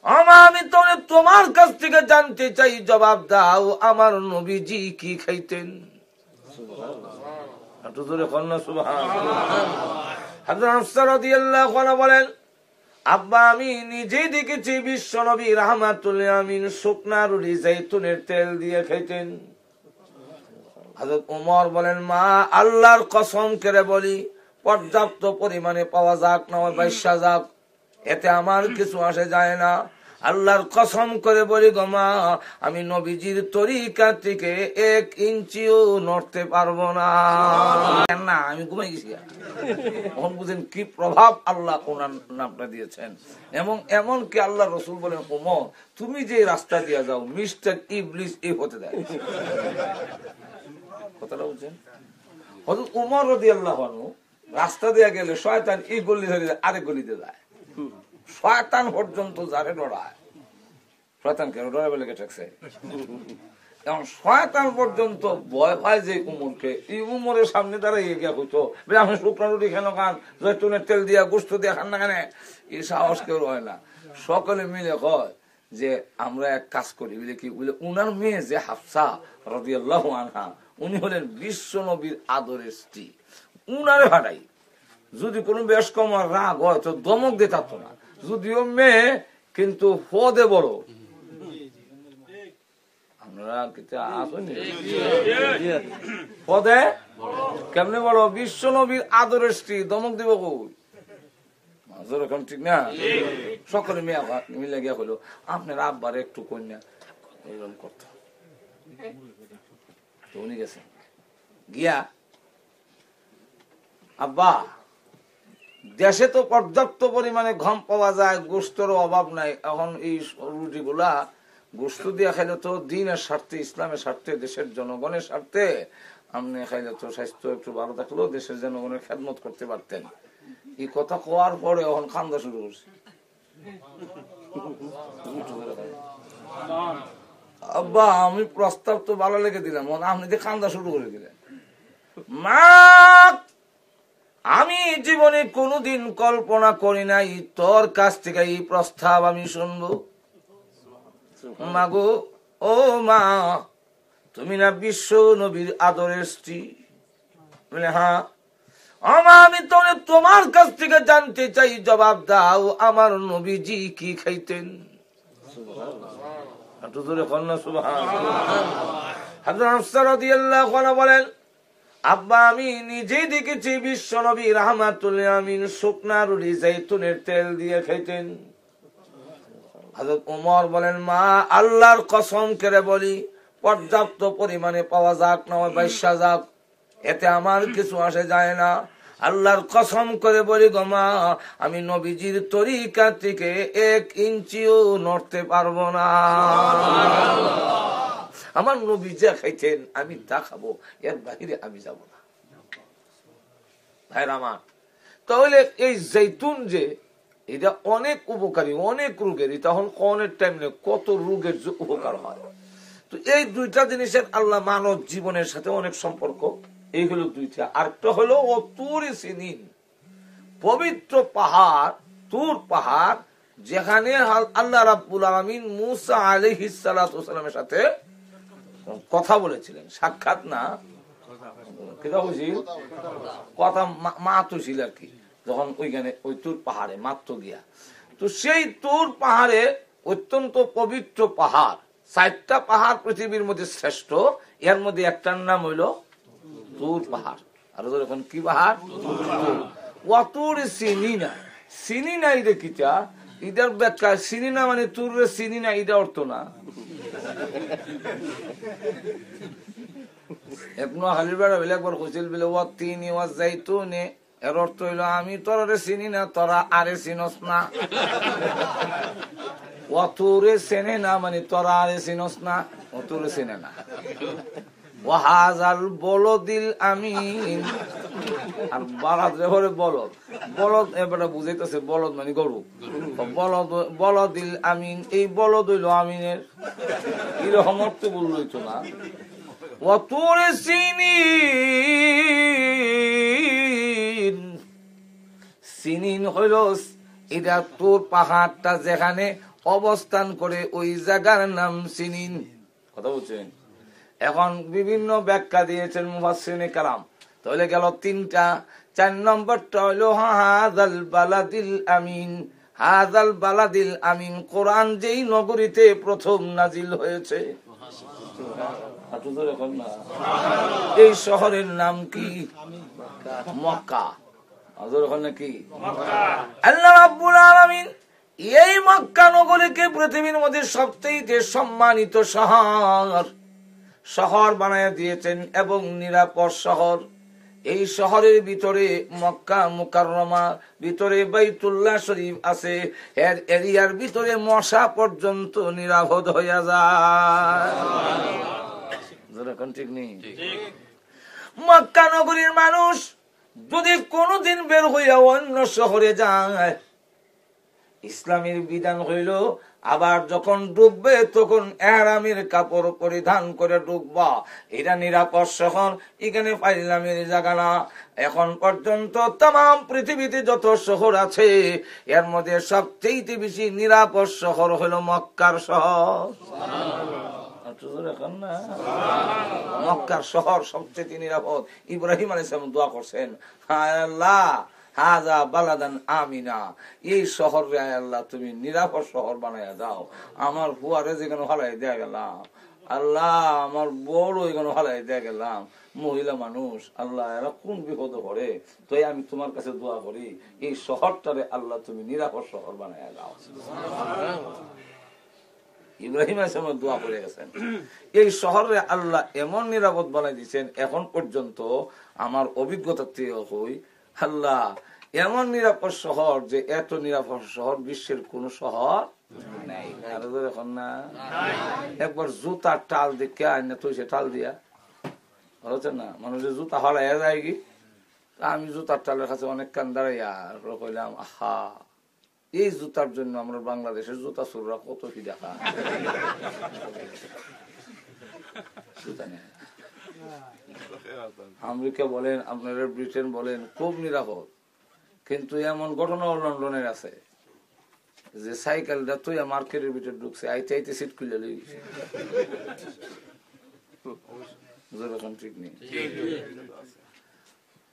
আমা আমি তোরে তোমার কাছ থেকে জানতে চাই জবাব দাও আমার নবীজি কি খাইতেন? বলেন আব্বা, আমি নিজেই দেখেছি বিশ্ব নবী রহমাতুল্লাহ আমিন শুকনা রুটি জৈতুনের তেল দিয়ে খেতেন উমর বলেন, মা, আল্লাহর কসম কেড়ে বলি, পর্যাপ্ত পরিমাণে পাওয়া যাক না বাইশা যাক। এতে আমার কিছু আসে যায় না। আল্লাহর কসম করে বলি গমা আমি নবীজির তরিকা থেকে এক ইঞ্চিও নড়তে পারব না। না আমি ঘুমাই গেছি। এখন বুঝেন কি প্রভাব আল্লাহ ওনার নামটা দিয়েছেন। এবং এমন কি আল্লাহ রসুল বলেন ওমর তুমি যে রাস্তা দিয়ে যাও মিস্টার ইবলিস এই হতে দেয় কথাটা বুঝছেন? হজরত উমর রদি আল্লাহ রাস্তা দিয়ে গেলে শয়তান এই গলি ধরে আরেক গলিতে যায়। শয়তান পর্যন্ত যারে ডরায় শয়তান কেন? ডরায় বলে ঠেকছে। এখন শয়তান পর্যন্ত ভয় পায় যে উমরকে। এই উমরের সামনে হইতো। আমি শুকনো রুটি খেলো খান, জৈতুনের তেল দিয়া, গোস্ত দিয়া খান না কেন? এই সাহস কেউ হয় না। সকলে মিলে কয় যে, আমরা এক কাজ করি কি? বলে উনার মেয়ে যে হাফসা রদিয়াল্লাহ আনহা, উনি হলেন বিশ্ব নবীর আদরের স্ত্রী। উনারে ভাটাই যদি কোনো বেশ কম রাগ হয়, তো দমক থাকতো না। যদিও মেয়ে, কিন্তু পদে বড়। পদে কেমনে বলো? বিশ্ব নবীর আদরের স্ত্রী দমক দিব কই? ঠিক না? সকলে মেয়ে মিলে গিয়া হলো আপনার আব্বার একটু কন্যা। এরকম করতো। তো উনি গেছেন গিয়া আব্বা দেশে তো পর্যাপ্ত পরিমাণে ঘম পাওয়া যায় গোস্তরও অভাব নাই। এখন এই রুটি গুলা গোস্ত দিয়ে খাইলে তো দিনের স্বার্থে, ইসলামের স্বার্থে, দেশের জনগণের স্বার্থে আপনি খাইলে তো স্বাস্থ্য একটু ভালো থাকলেও দেশের জনগণের খেদমত করতে পারতেন। এই কথা কোয়ার পরে এখন খান্দা শুরু করছে। আব্বা, আমি প্রস্তাব তো ভালো লেগে দিলাম। আপনি যে কান্দা শুরু করে দিলেন। আমি জীবনে কোনোদিন কল্পনা করি নাই, তোর কাছ থেকে এই প্রস্তাব আমি শুনব। মাগো, ও মা, তুমি না বিশ্ব নবীর আদরের স্ত্রী? বলে হ্যাঁ আমা তোরে তোমার কাছ থেকে জানতে চাই, জবাব দাও, আমার নবীজি কি খাইতেন? বলেন আমি নিজেই দেখেছি বিশ্ব নবী রহমাতুল্লাহ আমিন শুকনা রুটি জৈতুনের তেল দিয়ে খাইতেন। হাজরত উমর বলেন মা আল্লাহর কসম করে বলি পর্যাপ্ত পরিমাণে পাওয়া যাক না বাইশা যাক। এতে আমার কিছু আসে যায় না। আল্লাহর কসম করে বলি গো মা আমি নবীজির তরিকা থেকে এক ইঞ্চিও নড়তে পারব না। আমার নবী যা খাইছেন আমি তা খাব এর বাহিরে আমি যাব না। ভাইর আমার তাহলে এই জৈতুন যে এটা অনেক উপকারী, অনেক রোগের। তখন কনের টাইম নেই কত রোগের উপকার হয়। তো এই দুইটা জিনিসের আল্লাহ মানব জীবনের সাথে অনেক সম্পর্ক। এই হলো দুইটা। আরেকটা হলো ও তুর পবিত্র পাহাড়, তুর পাহাড়, যেখানে আল্লাহ রাব্বুল আলমিন মুসা আলহিসালামের সাথে কথা বলেছিলেন। সাক্ষাৎ না? কথা মাতো ছিল আর কি। যখন ওইখানে ওই তুর পাহাড়ে, মাত্র গিয়া। তো সেই তুর পাহাড়ে অত্যন্ত পবিত্র পাহাড় চারটা পাহাড় পৃথিবীর মধ্যে শ্রেষ্ঠ। এর মধ্যে একটার নাম হইল তুর পাহাড়। আর এখন কি পাহাড়? অতুর চিনি না চিনি না কিটা? ইটার ব্যাখ্যা চিনি না মানে তুর চিনি না এটা অর্থ না। বেড়া বেলে একবার খুঁজছিল বলে ও তিনি ও যাইতুনে এর অর্থ হইল, আমি তোরে চিনি না, তোরা আরে চিনস না। অতুরে চেনে না মানে তোরা আরে চিনস না অতুরে চেনে না। আমিন। বলদ মানে আমিন, এই বলদ হইল আমিনের। এরকম অর্থ বলল তো না? যেখানে অবস্থান করে, ওই জায়গার নাম সিনিন কথা বলছেন এখন বিভিন্ন ব্যাখ্যা দিয়েছেন মুফাসিনে কালাম তাহলে গেল তিনটা। চার নম্বরটা হইল হাজাল বালাদিল আমিন। হাজাল বালাদিল আমিন কোরআন যেই নগরীতে প্রথম নাজিল হয়েছে। এই শহরের নাম কি? মক্কা। সম্মানিত শহর দিয়েছেন এবং নিরাপদ শহর। এই শহরের ভিতরে মক্কা মুকাররমা, ভিতরে বাইতুল্লাহ শরীফ আছে। এর এরিয়ার ভিতরে মশা পর্যন্ত নিরাপদ হইয়া যায়। যেরকম ঠিক নেই? মক্কা নগরীর মানুষ যদি কোনোদিন বের হইয়া অন্য শহরে যায় ইসলামের বিধান হইল আবার যখন ডুববে তখন এহরামের কাপড় পরিধান করে ডুববা। এটা নিরাপদ শহর এখানে পাইলামের জায়গা না। এখন পর্যন্ত তাম পৃথিবীতে যত শহর আছে এর মধ্যে সবচেয়ে বেশি নিরাপদ শহর হলো মক্কার শহর। মক্কার শহর সবচেয়ে নিরাপদ। ইব্রাহিম দোয়া করছেন আল্লাহ হাজা বালাদান আমিনা। এই শহর রে আল্লাহ, তুমি নিরাপদ শহর বানাইয়া দাও। আমার হুয়ারে যেখানে হালাই দেয়া গেলাম, আল্লাহ, আমার বড় এখানে হালাই দেয়া গেলাম। মহিলা মানুষ, আল্লাহ, এরা কোন বিপদ পড়ে? তো আমি তোমার কাছে দোয়া করি, এই শহরটারে আল্লাহ তুমি নিরাপদ শহর বানাইয়া দাও। ইব্রাহিম আসলাম দোয়া করে গেছেন। এই শহরে আল্লাহ এমন নিরাপদ বানাই দিচ্ছেন এখন পর্যন্ত আমার অভিজ্ঞতা হই, আল্লাহ এমন নিরাপদ শহর যে এত নিরাপদ শহর বিশ্বের কোন শহর আমি জুতার টালের কাছে অনেক কান দাঁড়াইয়া কইলাম, আহা। এই জুতার জন্য আমরা বাংলাদেশের জুতা চোররা কত কি দেখা? আমেরিকা বলেন, আপনারা ব্রিটেন বলেন, খুব নিরাপদ। কিন্তু এমন ঘটনা লন্ডনের আছে, যে সাইকেলটা তুই মার্কেটের ভিতরে ঢুকছে, আইতে আইতে সিট খুলে ঠিক নেই।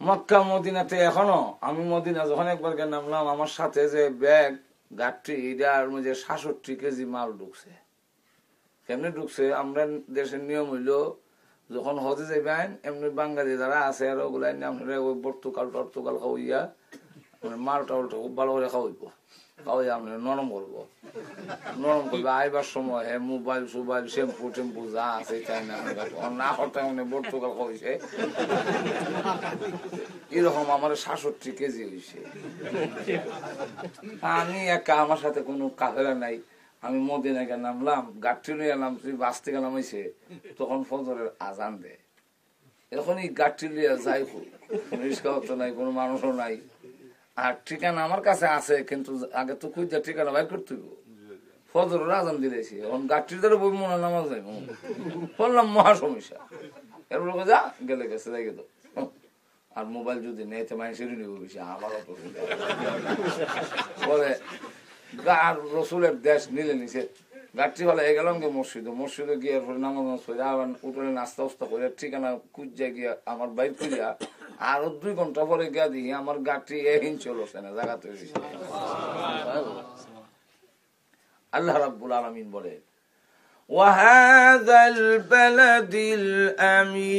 মক্কা মদিনাতে এখনও, আমি মদিনা যখন একবার নামলাম, আমার সাথে যে ব্যাগ গাঠটি এটার মধ্যে সাতষট্টি কেজি মাল ঢুকছে। কেমনি ঢুকছে? আমরা দেশের নিয়ম হইল, যখন হতে যাইবেন, এমনি বাঙালি যারা আছে, আর ওগুলা আপনারা ওই বর্তুকাল টর্তুকাল খাওয়াইয়া মাল টাল খুব ভালো করে খাওয়াইব। নরম করব। নরম আইবার সময় হ্যাঁ মোবাইল, সোবাইল, শ্যাম্পু, টেম্পু, যা আছে তাই না বর্তুকাল খাওয়াইছে এরকম আমার সাতষট্টি কেজি হয়েছে আমি একা, আমার সাথে কোনো কাহেরা নাই। আমি মদিনাকে নামলাম গাঠি লইয়া নামছি বাস থেকে নামাইছে, তখন ফজরের আজান দেয়। এখন এই গাঠি লইয়া যাই হোক রিক্সাও তো নাই, কোনো মানুষও নাই। আর ঠিকানা আমার কাছে আছে, কিন্তু আগে তো খুঁজা ঠিকানা বাইর করতে দিলেছি এখন ধরে বই মনে নামাজ বললাম মহা সমস্যা এরপর যা, গেলে গেছে তো। আর মোবাইল যদি পরে আর রসুলের দেশ নিলে নিছে। গাড়ি হলে গেলাম গিয়ে মসজিদে মসজিদে গিয়ে নামাজ আবার উঠলে নাস্তা উস্তা করে ঠিকানা কুজ্জা গিয়া আমার বাইক আরো দুই ঘন্টা পরে গিয়া দিই আমার গাড়ি এহিন চলছে না জায়গা তৈরি আল্লাহ রাব্বুল আলমিন বলে وهذا البلد الأمين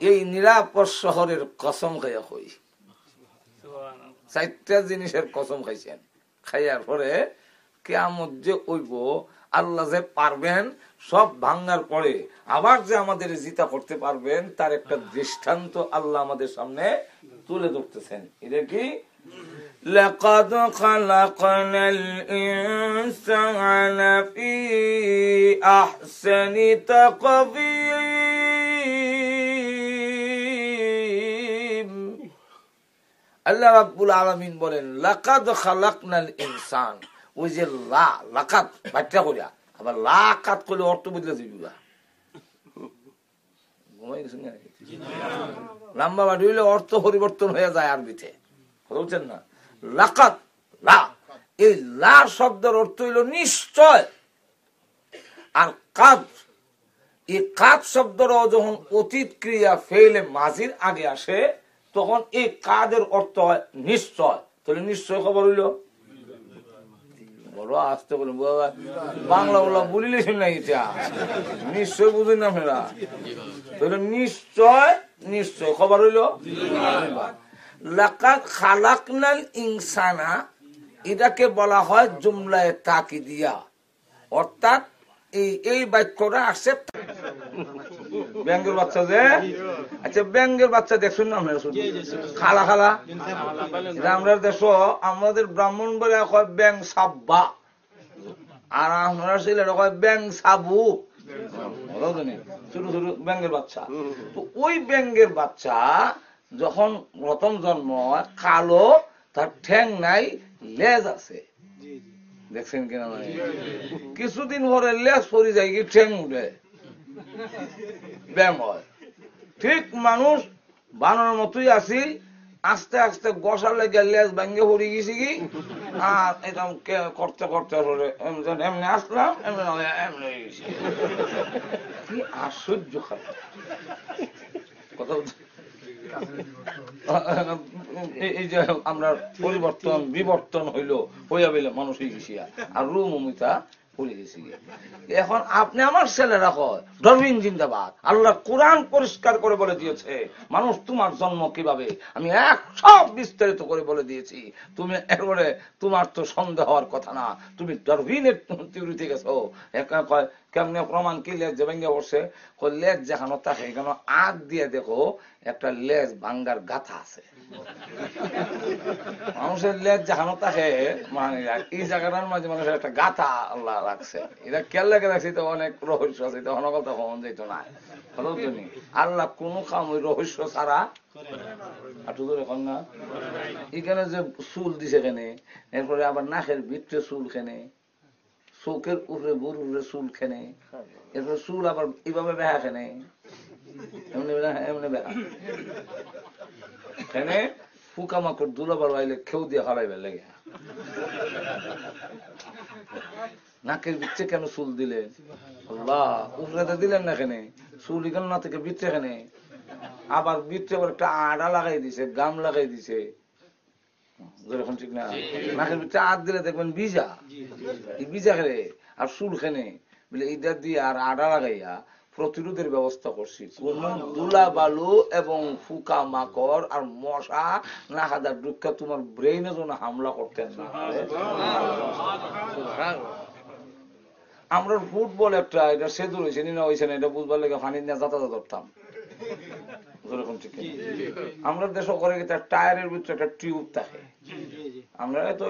এই নিরাপদ শহরের কসম খাইয়া হই চারটা জিনিসের কসম খাইছেন খাইয়ার পরে কেমন যে ওইব আল্লাহ যে পারবেন সব ভাঙ্গার পরে আবার যে আমাদের জিতা করতে পারবেন তার একটা দৃষ্টান্ত আল্লাহ আমাদের সামনে তুলে ধরতেছেন এটা কি لقد خلقنا الإنسان في أحسن تقويم আল্লাহ রাব্বুল আলামিন বলেন লাকাদ খালাকনাল ইনসান ওই যে লা, লাকাত, বাচ্চা করিয়া আবার লাকাত করলে অর্থ বদলে দিবি লম্বা হইলে অর্থ পরিবর্তন হয়ে যায় আরবিতে। বলছেন না? লাকাত, লা। এই লা শব্দের অর্থ হইল নিশ্চয়। আর কাজ এই কাজ শব্দটাও যখন অতীত ক্রিয়া ফেলে মাঝির আগে আসে, তখন এই কাজের অর্থ হয় নিশ্চয়। তাহলে নিশ্চয় খবর হইল? বড় আসতে বলে, বাবা, বাংলা বলা বলিলে এটা নিশ্চয় বুঝুন আপনারা। নিশ্চয় নিশ্চয়, খবর হইল? ইনসানা, এটাকে বলা হয় জুমলায় তাকি দিয়া অর্থাৎ এই এই বাক্যটা আসছে ব্যাঙ্গের বাচ্চা যে? আচ্ছা ব্যাঙ্গের বাচ্চা দেখছেন না আপনারা খালা খালা। এটা আমরা দেশ আমাদের ব্রাহ্মণ বলে কয় ব্যাং সাব্বা। আর আমরা ছেলেরা কয় ব্যাং সাবু? ছোট ছোট ব্যাঙ্গের বাচ্চা। তো ওই ব্যাঙ্গের বাচ্চা যখন প্রথম জন্ম হয়, কালো তার ঠ্যাং নাই লেজ আছে। দেখছেন কিনা কিছুদিন পরে লেজ পরি যায় কি ঠ্যাং উঠে। ব্যায়াম হয় ঠিক মানুষ বানানোর মতোই আছি, আস্তে আস্তে গসার লেগে লেজ ভাঙ্গে পড়ে গেছি কি? আর এটা কে- করতে করতে এমনি- আসলাম, এমনি এমনি কি আশ্চর্য খারাপ এই- যে আমরা পরিবর্তন, বিবর্তন হইল, হইয়া বলে মানুষ হয়ে গেছি আর রুম অমিতা পড়ে গেছি এখন আপনি আমার ছেলেরা হয় ডরবিন জিন্দাবাদ, আল্লাহ কোরআন পরিষ্কার করে বলে দিয়েছে, মানুষ তোমার জন্ম কীভাবে? আমি এক সব বিস্তারিত করে বলে দিয়েছি। তুমি এরপরে তোমার তো সন্দেহ হওয়ার কথা না, তুমি ডরবিনের থিওরিতে গেছো কয় কেমনে প্রমাণ কি লেজ যে ভেঙে বসে লেজ যেখানে থাকে এখানে আগ দিয়ে দেখো একটা লেজ ভাঙ্গার গাথা আছে। মানুষের লেজ যেখানে থাকে মানে এই জায়গাটার মাঝে মানুষের একটা গাথা আল্লাহ রাখছে। এটা কেল লেগে রাখছে তো অনেক রহস্য আছে তখন কথা কখন যেত না হলো তো নি? আল্লাহ কোন কাম ওই রহস্য ছাড়া আটু ধরে না। এখানে যে চুল দিছে এখানে এরপরে আবার নাকের ভিতরে চুল খেনে চোখের উপরে উপরে চুল খেনে এরপরে চুল আবার এইভাবে বেহা খেনে। এমনি এমনি বেহা। এখানে পোকামাকড় দুলাবার বাইলে খেউ দিয়ে হারাইবে লেগে। নাকের বিচ্ছে কেন চুল দিলেন আল্লাহ উপরে দিলেন না এখানে চুল এখানে না থেকে বিচ্ছে এখানে আবার বিচ্ছে আবার একটা আড়া লাগাই দিছে গাম লাগাই দিছে। ঠিক না নাকের ভিতরে আট দিলে দেখবেন বিজা এই বিজা খেলে আর চুল খেনে। বলে এইটা দিয়ে আর আড়া লাগাইয়া প্রতিরোধের ব্যবস্থা করছি। কোন দুলা বালু এবং ফুকা মাকড় আর মশা না হাজার দুঃখা তোমার ব্রেইনে যেন হামলা করতেন না আমরা ফুটবল একটা এটা সেতু রয়েছে হয়েছে না এটা বুঝবার লেগে ফানি নিয়ে যাতায়াত করতাম। না। আমরা দেশে করে টায়ারের ভিতরে একটা টিউব থাকে। আমরা তো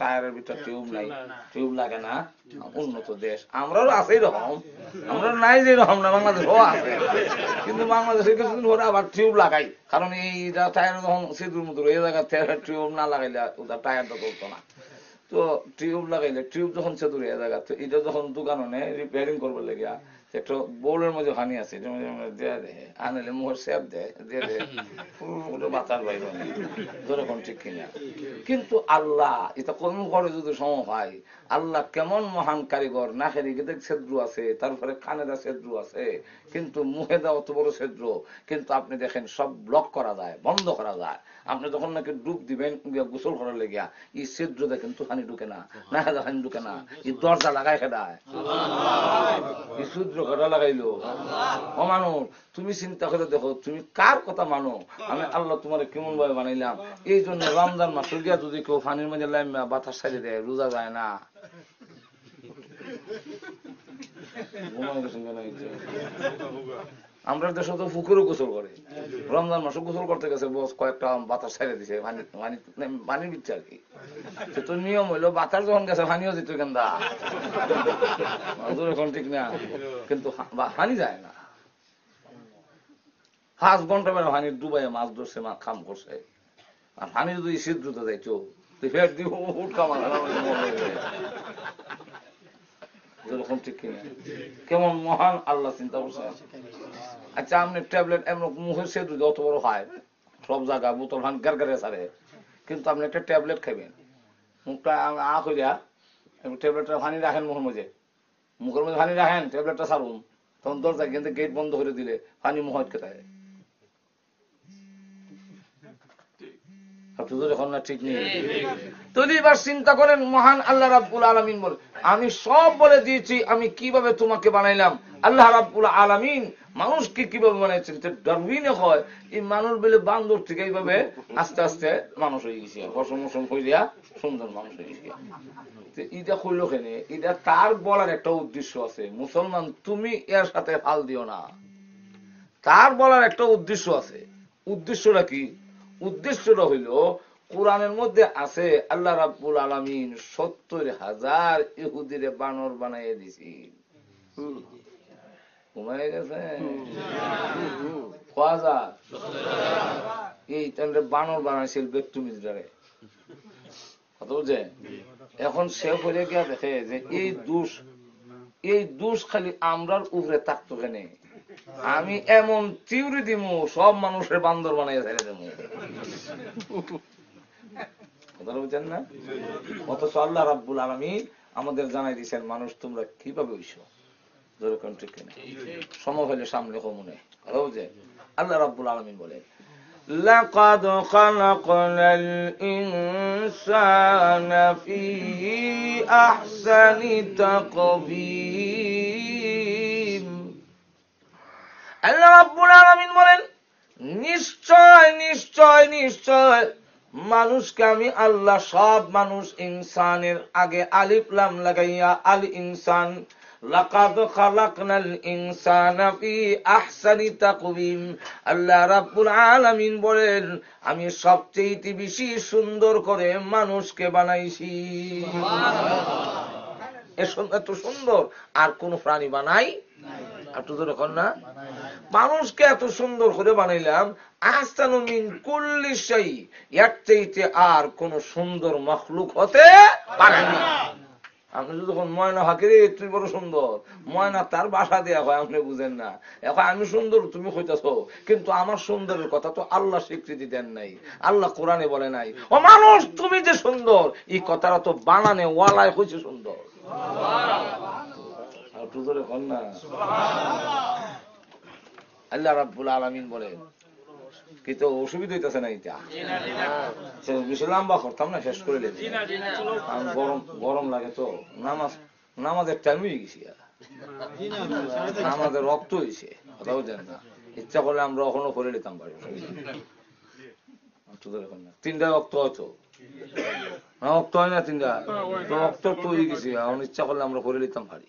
টায়ারের ভিতরে টিউব নাই। টিউব লাগে না। উন্নত দেশ। আমরাও আছে এরকম। আমরা নাই যে এরকম না বাংলাদেশও আছে। কিন্তু বাংলাদেশে কিছুদিন পরে আবার টিউব লাগাই। কারণ এই টায়ার যখন সেতুর মতো এই জায়গা টিউব না লাগাইলে ওটা টায়ারটা চলতো না। তো টিউব লাগাইলে টিউব যখন সেতুর এই জায়গা তো এটা যখন দোকানে নেয় রিপেয়ারিং করবার লেগে একটা বোর্ডের মধ্যে হানি আছে এটা মধ্যে দেয়া দেয় আনলে মোহর সেপ দেয় দিয়ে দেয় পুরো বাতার বাইরে যেরকম ঠিক কিনা? কিন্তু আল্লাহ, এটা কোন করে যদি সম হয়, আল্লাহ কেমন মহান কারিগর নাকের গেদে ছেদ্র আছে, তারপরে কানেদা ছেদ্র আছে, কিন্তু মুহেদা অত বড় ছেদ্র কিন্তু আপনি দেখেন সব ব্লক করা যায়, বন্ধ করা যায়। আপনি যখন নাকি ডুব দিবেন গোসল করার লেগিয়া এই ছেদ্র দেখেন তো হানি ঢুকে না না হেদা হানি ঢুকে না এই দরজা লাগাই খেদায় সূত্র কটা লাগাইলো। ও মানুষ, তুমি চিন্তা করে দেখো, তুমি কার কথা মানো? আমি আল্লাহ তোমার কেমন ভাবে বানাইলাম? এই জন্য রমজান মাস গিয়া যদি কেউ পানির মধ্যে লাইমা বাতাস সারি দেয়, রোজা যায় না। ঘুমাই গেছেন কেন এই যে? আমরা দেশে তো পুকুরও গোসল করে। রমজান মাসে গোসল করতে গেছে, বস কয়েকটা বাতাস ছেড়ে দিছে, পানি পানি, পানির দিচ্ছে আর কি। তো নিয়ম হইল, বাতাস যখন গেছে, পানিও দিত কেন্দা। এখন ঠিক না, কিন্তু হানি যায় না। পাঁচ ঘণ্টা বেলা হানি ডুবাই মাছ ধরছে মা খাম করছে। আর হানি যদি সিদ্ধতে যাইতো, তুই ফের দিব উঠকা মারা ঠিক কিনা। কেমন মহান আল্লাহ চিন্তা করছে আচ্ছা আপনি ট্যাবলেট এমন মুখের সেতু যত বড় হয়। সব জায়গা বোতল ভান গারগারে সারে কিন্তু আপনি একটা ট্যাবলেট খাবেন। মুখটা আ করিয়া ট্যাবলেটটা ভানি রাখেন মুখের মাঝে মুখের মধ্যে ভানি রাখেন, ট্যাবলেটটা সারুন তখন দরজা কিন্তু গেট বন্ধ করে দিলে পানি মুখ আটকে না ঠিক নেই। তো এবার চিন্তা করেন মহান আল্লাহ রাব্বুল আলমিন বলে আমি সব বলে দিয়েছি আমি কীভাবে তোমাকে বানাইলাম? আল্লাহ রাব্বুল আলমিন মানুষকে কীভাবে বানাইছেন? ডারবিনে হয়। এই মানুষ বলে বান্দর থেকে এইভাবে আস্তে আস্তে মানুষ হয়ে গেছে। পশম মশম কইরা সুন্দর মানুষ হয়ে গেছে। এটা কইল কেনে? এটা তার বলার একটা উদ্দেশ্য আছে। মুসলমান তুমি এর সাথে ফাল দিও না। তার বলার একটা উদ্দেশ্য আছে। উদ্দেশ্যটা কি? উদ্দেশ্যটা হইল, কোরআনের মধ্যে আছে, আল্লাহ রাব্বুল আলমিন সত্তর হাজার ইহুদিরে বানর বানাইয়ে দিছি এই বানর বানাইছিল এখন দেখে যে এই দোষ এই দোষ খালি আমরার উপরে থাকতো কেনে? আমি এমন তিউরি দিমু সব মানুষের বান্দর বানাই ছেড়ে দেবো কথাটা বুঝছেন না অথচ আল্লাহ রাব্বুল আলমী আমাদের জানাই দিয়েছেন মানুষ তোমরা কিভাবে হইছো যেরকম ঠিক কিনা সময় হলে সামনে কমনে কথা বুঝে আল্লাহ রাব্বুল আলমিন বলে لقد خلقنا الإنسان في أحسن تقويم আল্লাহ রাব্বুল আলামিন বলেন নিশ্চয় নিশ্চয় নিশ্চয় মানুষকে আমি আল্লাহ সব মানুষ ইনসানের আগে আলিফ লাম লাগাইয়া আল ইনসান লাকাদ খালাকনাল ইনসানা ফি আহসানি তাকওয়িম। আল্লাহ রাব্বুল আলামিন বলেন আমি সবচেয়ে বেশি সুন্দর করে মানুষকে বানাইছি। এত সুন্দর আর কোন প্রাণী বানাই একটু তো দেখুন না? মানুষকে এত সুন্দর করে বানাইলাম আস্তানুমিন কুল্লি সেই এর চাইতে আর কোন সুন্দর মখলুক হতে পারে না। আপনি যখন ময়না ফাঁকি রে তুই বড় সুন্দর। ময়না তার বাসা দেওয়া হয় আপনি বুঝেন না। এখন আমি সুন্দর তুমি হইতেছ। কিন্তু আমার সুন্দরের কথা তো আল্লাহ স্বীকৃতি দেন নাই। আল্লাহ কোরআনে বলে নাই। ও মানুষ তুমি যে সুন্দর এই কথাটা তো বানানে ওয়ালায় হয়েছে সুন্দর। একটু ধরে হন না। আল্লাহ রাব্বুল আলামিন বলে। কি তো অসুবিধা হইতেছে না এটা বেশি লম্বা করতাম না, শেষ করে গরম গরম লাগে তো। নামাজ, নামাজের টাইম হয়ে গেছি নামাজের রক্ত হয়েছে কথা বুঝেন না। ইচ্ছা করলে আমরা এখনও করে নিতাম পারি তিনটা রক্ত হয়তো রক্ত হয় না তিনটা। রক্ত তো হয়ে গেছি এখন ইচ্ছা করলে আমরা করে নিতাম পারি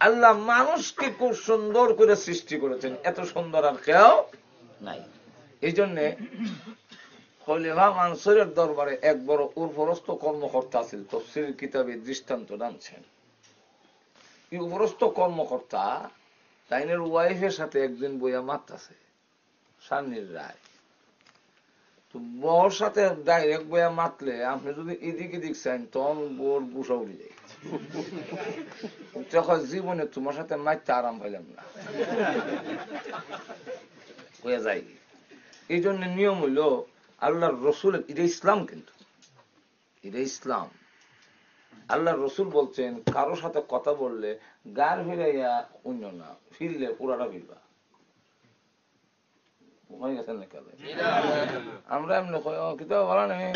আল্লাহ মানুষকে খুব সুন্দর করে সৃষ্টি করেছেন। এত সুন্দর আর কেউ নাই। এই জন্যে খলিফা মানসুরের দরবারে এক বড় উর্বরস্ত কর্মকর্তা আছিল। তফসির কিতাবে দৃষ্টান্ত জানছেন এই উপরস্থ কর্মকর্তা তাইনের ওয়াইফের সাথে একদিন বইয়া মারতাছে সান্নির রায়। তো বর সাথে ডাইরেক্ট বইয়া মাতলে আপনি যদি এদিক এদিক চান তখন বোর বুসা উড়ে যায়। যখন জীবনে তোমার সাথে মারতে আরাম পাইলাম না। হয়ে যায়। এই জন্য নিয়ম হইল আল্লাহর রসুলের এটা ইসলাম কিন্তু। এটা ইসলাম। আল্লাহর রসুল বলছেন কারও সাথে কথা বললে গার ফিরাইয়া অন্য না ফিরলে পুরাটা ফিরবা। আমরা এমনি কিন্তু বলা নেই?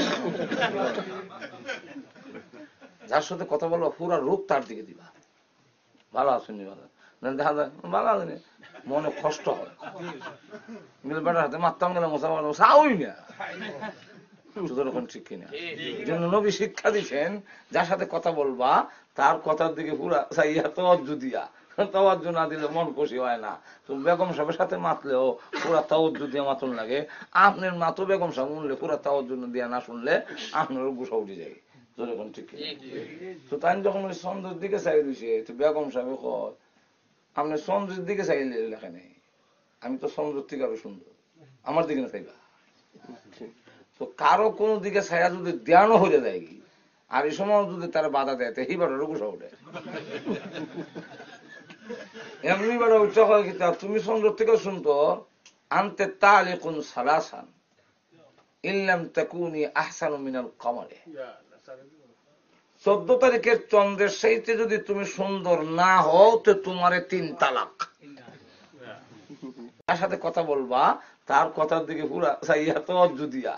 যার সাথে কথা বলব, পুরা রূপ তার দিকে দিবা। ভালো আসেনি মনে কষ্ট নবী শিক্ষা দিচ্ছেন যার সাথে কথা বলবা, তার কথার দিকে পুরা না দিলে মন খুশি হয় না। তো বেগম সাহেবের সাথে মাতলেও পুরা তাওয়াজ্জু দিয়ে মাতুন লাগে। আপনার মাতো বেগম সাহেব শুনলে পুরা তাওয়াজ্জু দিয়া না শুনলে আপনারও গুসা উঠে যায়। যেরকম ঠিক তো তাই যখন ওই চন্দ্রের দিকে চাই দিছে তো বেগম সাহেব কয় আপনি চন্দ্রের দিকে চাইলে লেখা নেই। আমি তো থেকে আরও সুন্দর। আমার দিকে না চাইবা? তো কারও কোনো দিকে ছায়া যদি ধ্যানও হয়ে যায় কি আর এই সময় যদি তারা বাধা দেয় তো এইবার গুছা ওঠে। এমনি বারে উচ্চা হয় কি তুমি চন্দ্র থেকে শুনতো আনতে তালে কোন সালাসান। ইল্লাম তাকুনি আহসানু মিনাল কমরে। চোদ্দ তারিখের চন্দ্রের সেইতে যদি তুমি সুন্দর না হও তো তোমারে তিন তালাক। তার সাথে কথা বলবা তার কথার দিকে পুরা চাইয়া তওয়াজ্জু দিয়া।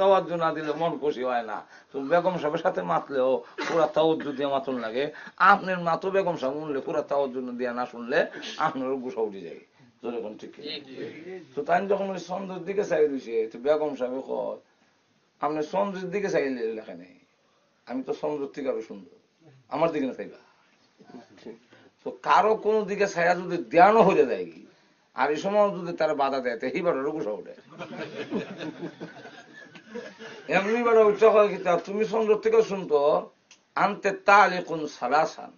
তওয়াজ্জু না দিলে মন খুশি হয় না। তো বেগম সাহেবের সাথে মাতলেও পুরা তাওয়াজ্জু দিয়ে মাতুন লাগে। আপনার মাতো বেগম সাহেব শুনলে পুরা তাওয়াজ্জু দিয়া না শুনলে আপনার গুসা উঠে যায়। যেরকম ঠিক তো তাই যখন ওই চন্দ্রের দিকে চাই দিছে তো বেগম সাহেব কয় আপনি চন্দ্রের দিকে চাইলে লেখা নেই। আমি তো চন্দ্রের থেকে আরও সুন্দর। আমার দিকে না চাইবা তো কারও কোনো দিকে ছায়া যদি ধ্যানও হয়ে যায় কি, আর এই সময় যদি তারা বাধা দেয়, তো এইবার গুসা ওঠে এমনি বারে উচ্চা হয় কি তুমি চন্দ্র থেকে শুনতো, আনতে তালে কোন সালাসান,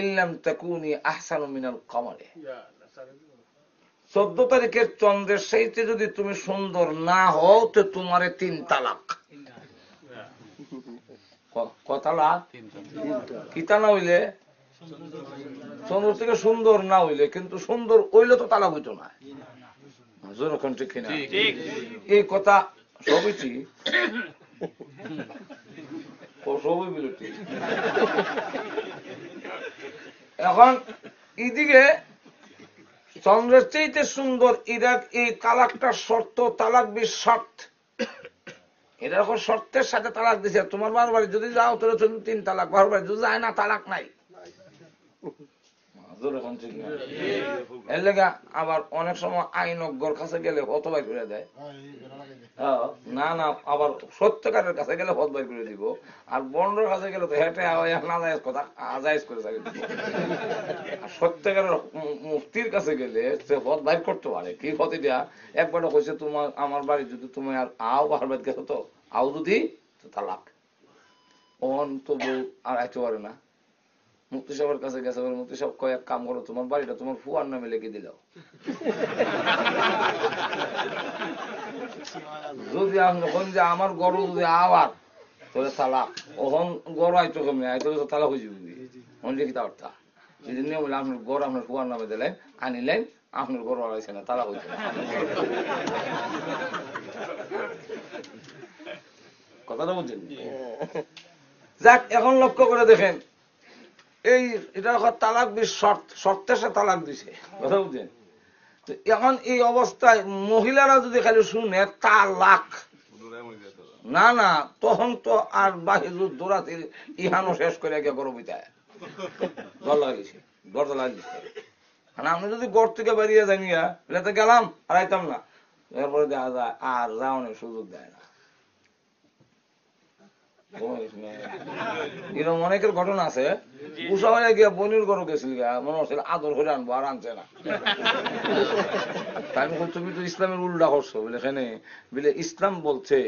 ইল্লাম তাকুনি আহসানু মিনাল কমরে চোদ্দ তারিখের চন্দ্রের সেইতে যদি তুমি সুন্দর না হও, তো তোমারে তিন তালাক। ক- ক তালাক কিতা না হইলে? চন্দ্র থেকে সুন্দর না হইলে কিন্তু সুন্দর হইলে তো তালাক হইতো না। ঠিক কিনা? এই কথা সবই ঠিক। সবই মিলে ঠিক। এখন এদিকে চন্দ্রের চাইতে সুন্দর ইরাক এই তালাকটার শর্ত তালাক বি শর্ত এখন শর্তের সাথে তালাক দিছে তোমার বারবার যদি যাও তুমি তিন তালাক বারবার যদি যায় না, তালাক নাই। এর লেগে আবার অনেক সময় আইনজ্ঞর কাছে গেলে হত বাই করে দেয়। হ্যাঁ, না না আবার সত্যকারের কাছে গেলে হত বাই করে দিব। আর বন্ডর কাছে গেলে তো হেঁটে না যায় কথা আজাইজ করে থাকে আর সত্যকারের মুফতির কাছে গেলে সে হত বাইর করতে পারে। কি হতে দেয়া একবার কইছে তোমার আমার বাড়ি যদি তুমি আর আও বাহার গেছো তো আও যদি তো তালাক। অন তো বউ আর আইতে পারে না। মুক্তি সাহেবের কাছে গেছে, বলে মুক্তি সাহেব কয়েক কাম করো, তোমার বাড়িটা তোমার ফুয়ার নামে লিখে দিল যদি কোন যে, আমার গরু যদি আবার তাহলে তালাক ওহন গরু আইতো কমে আইতো তো তালাক হয়ে যাবে অন লিখি তা অর্থা এই জন্য বলে, আপনার গরু আপনার ফুয়ার নামে দিলেন, আনিলেন, আপনার গরু আড়াইছে না তালাক হয়েছে কথাটা বুঝছেন? যাক, এখন লক্ষ্য করে দেখেন এই এটা তালাক দিস শর্ত শর্তের সাথে তালাক দিছে। কথা বুঝছেন? তো এখন এই অবস্থায় মহিলারা যদি খালি শুনে, তালাক। না না, তখন তো আর বাহির দৌড়াতে ইহানো শেষ করে গরু বিতায় ডর লাগিয়েছে দরজা লাগিয়েছে আর আমি যদি গড় থেকে বেরিয়ে যাই নিয়া গেলাম, আর আইতাম না। এরপরে দেখা যায়, আর যাওয়ানোর সুযোগ দেয় না। এরকম অনেকের ঘটনা আছে। উষা হয়ে গিয়া বনির গরু গেছিল মনে হচ্ছিল আদর করে আনব আর আনছে না। আমি বলি, তুমি তো ইসলামের উল্টা করছ। বলে এখানে বলে ইসলাম বলছে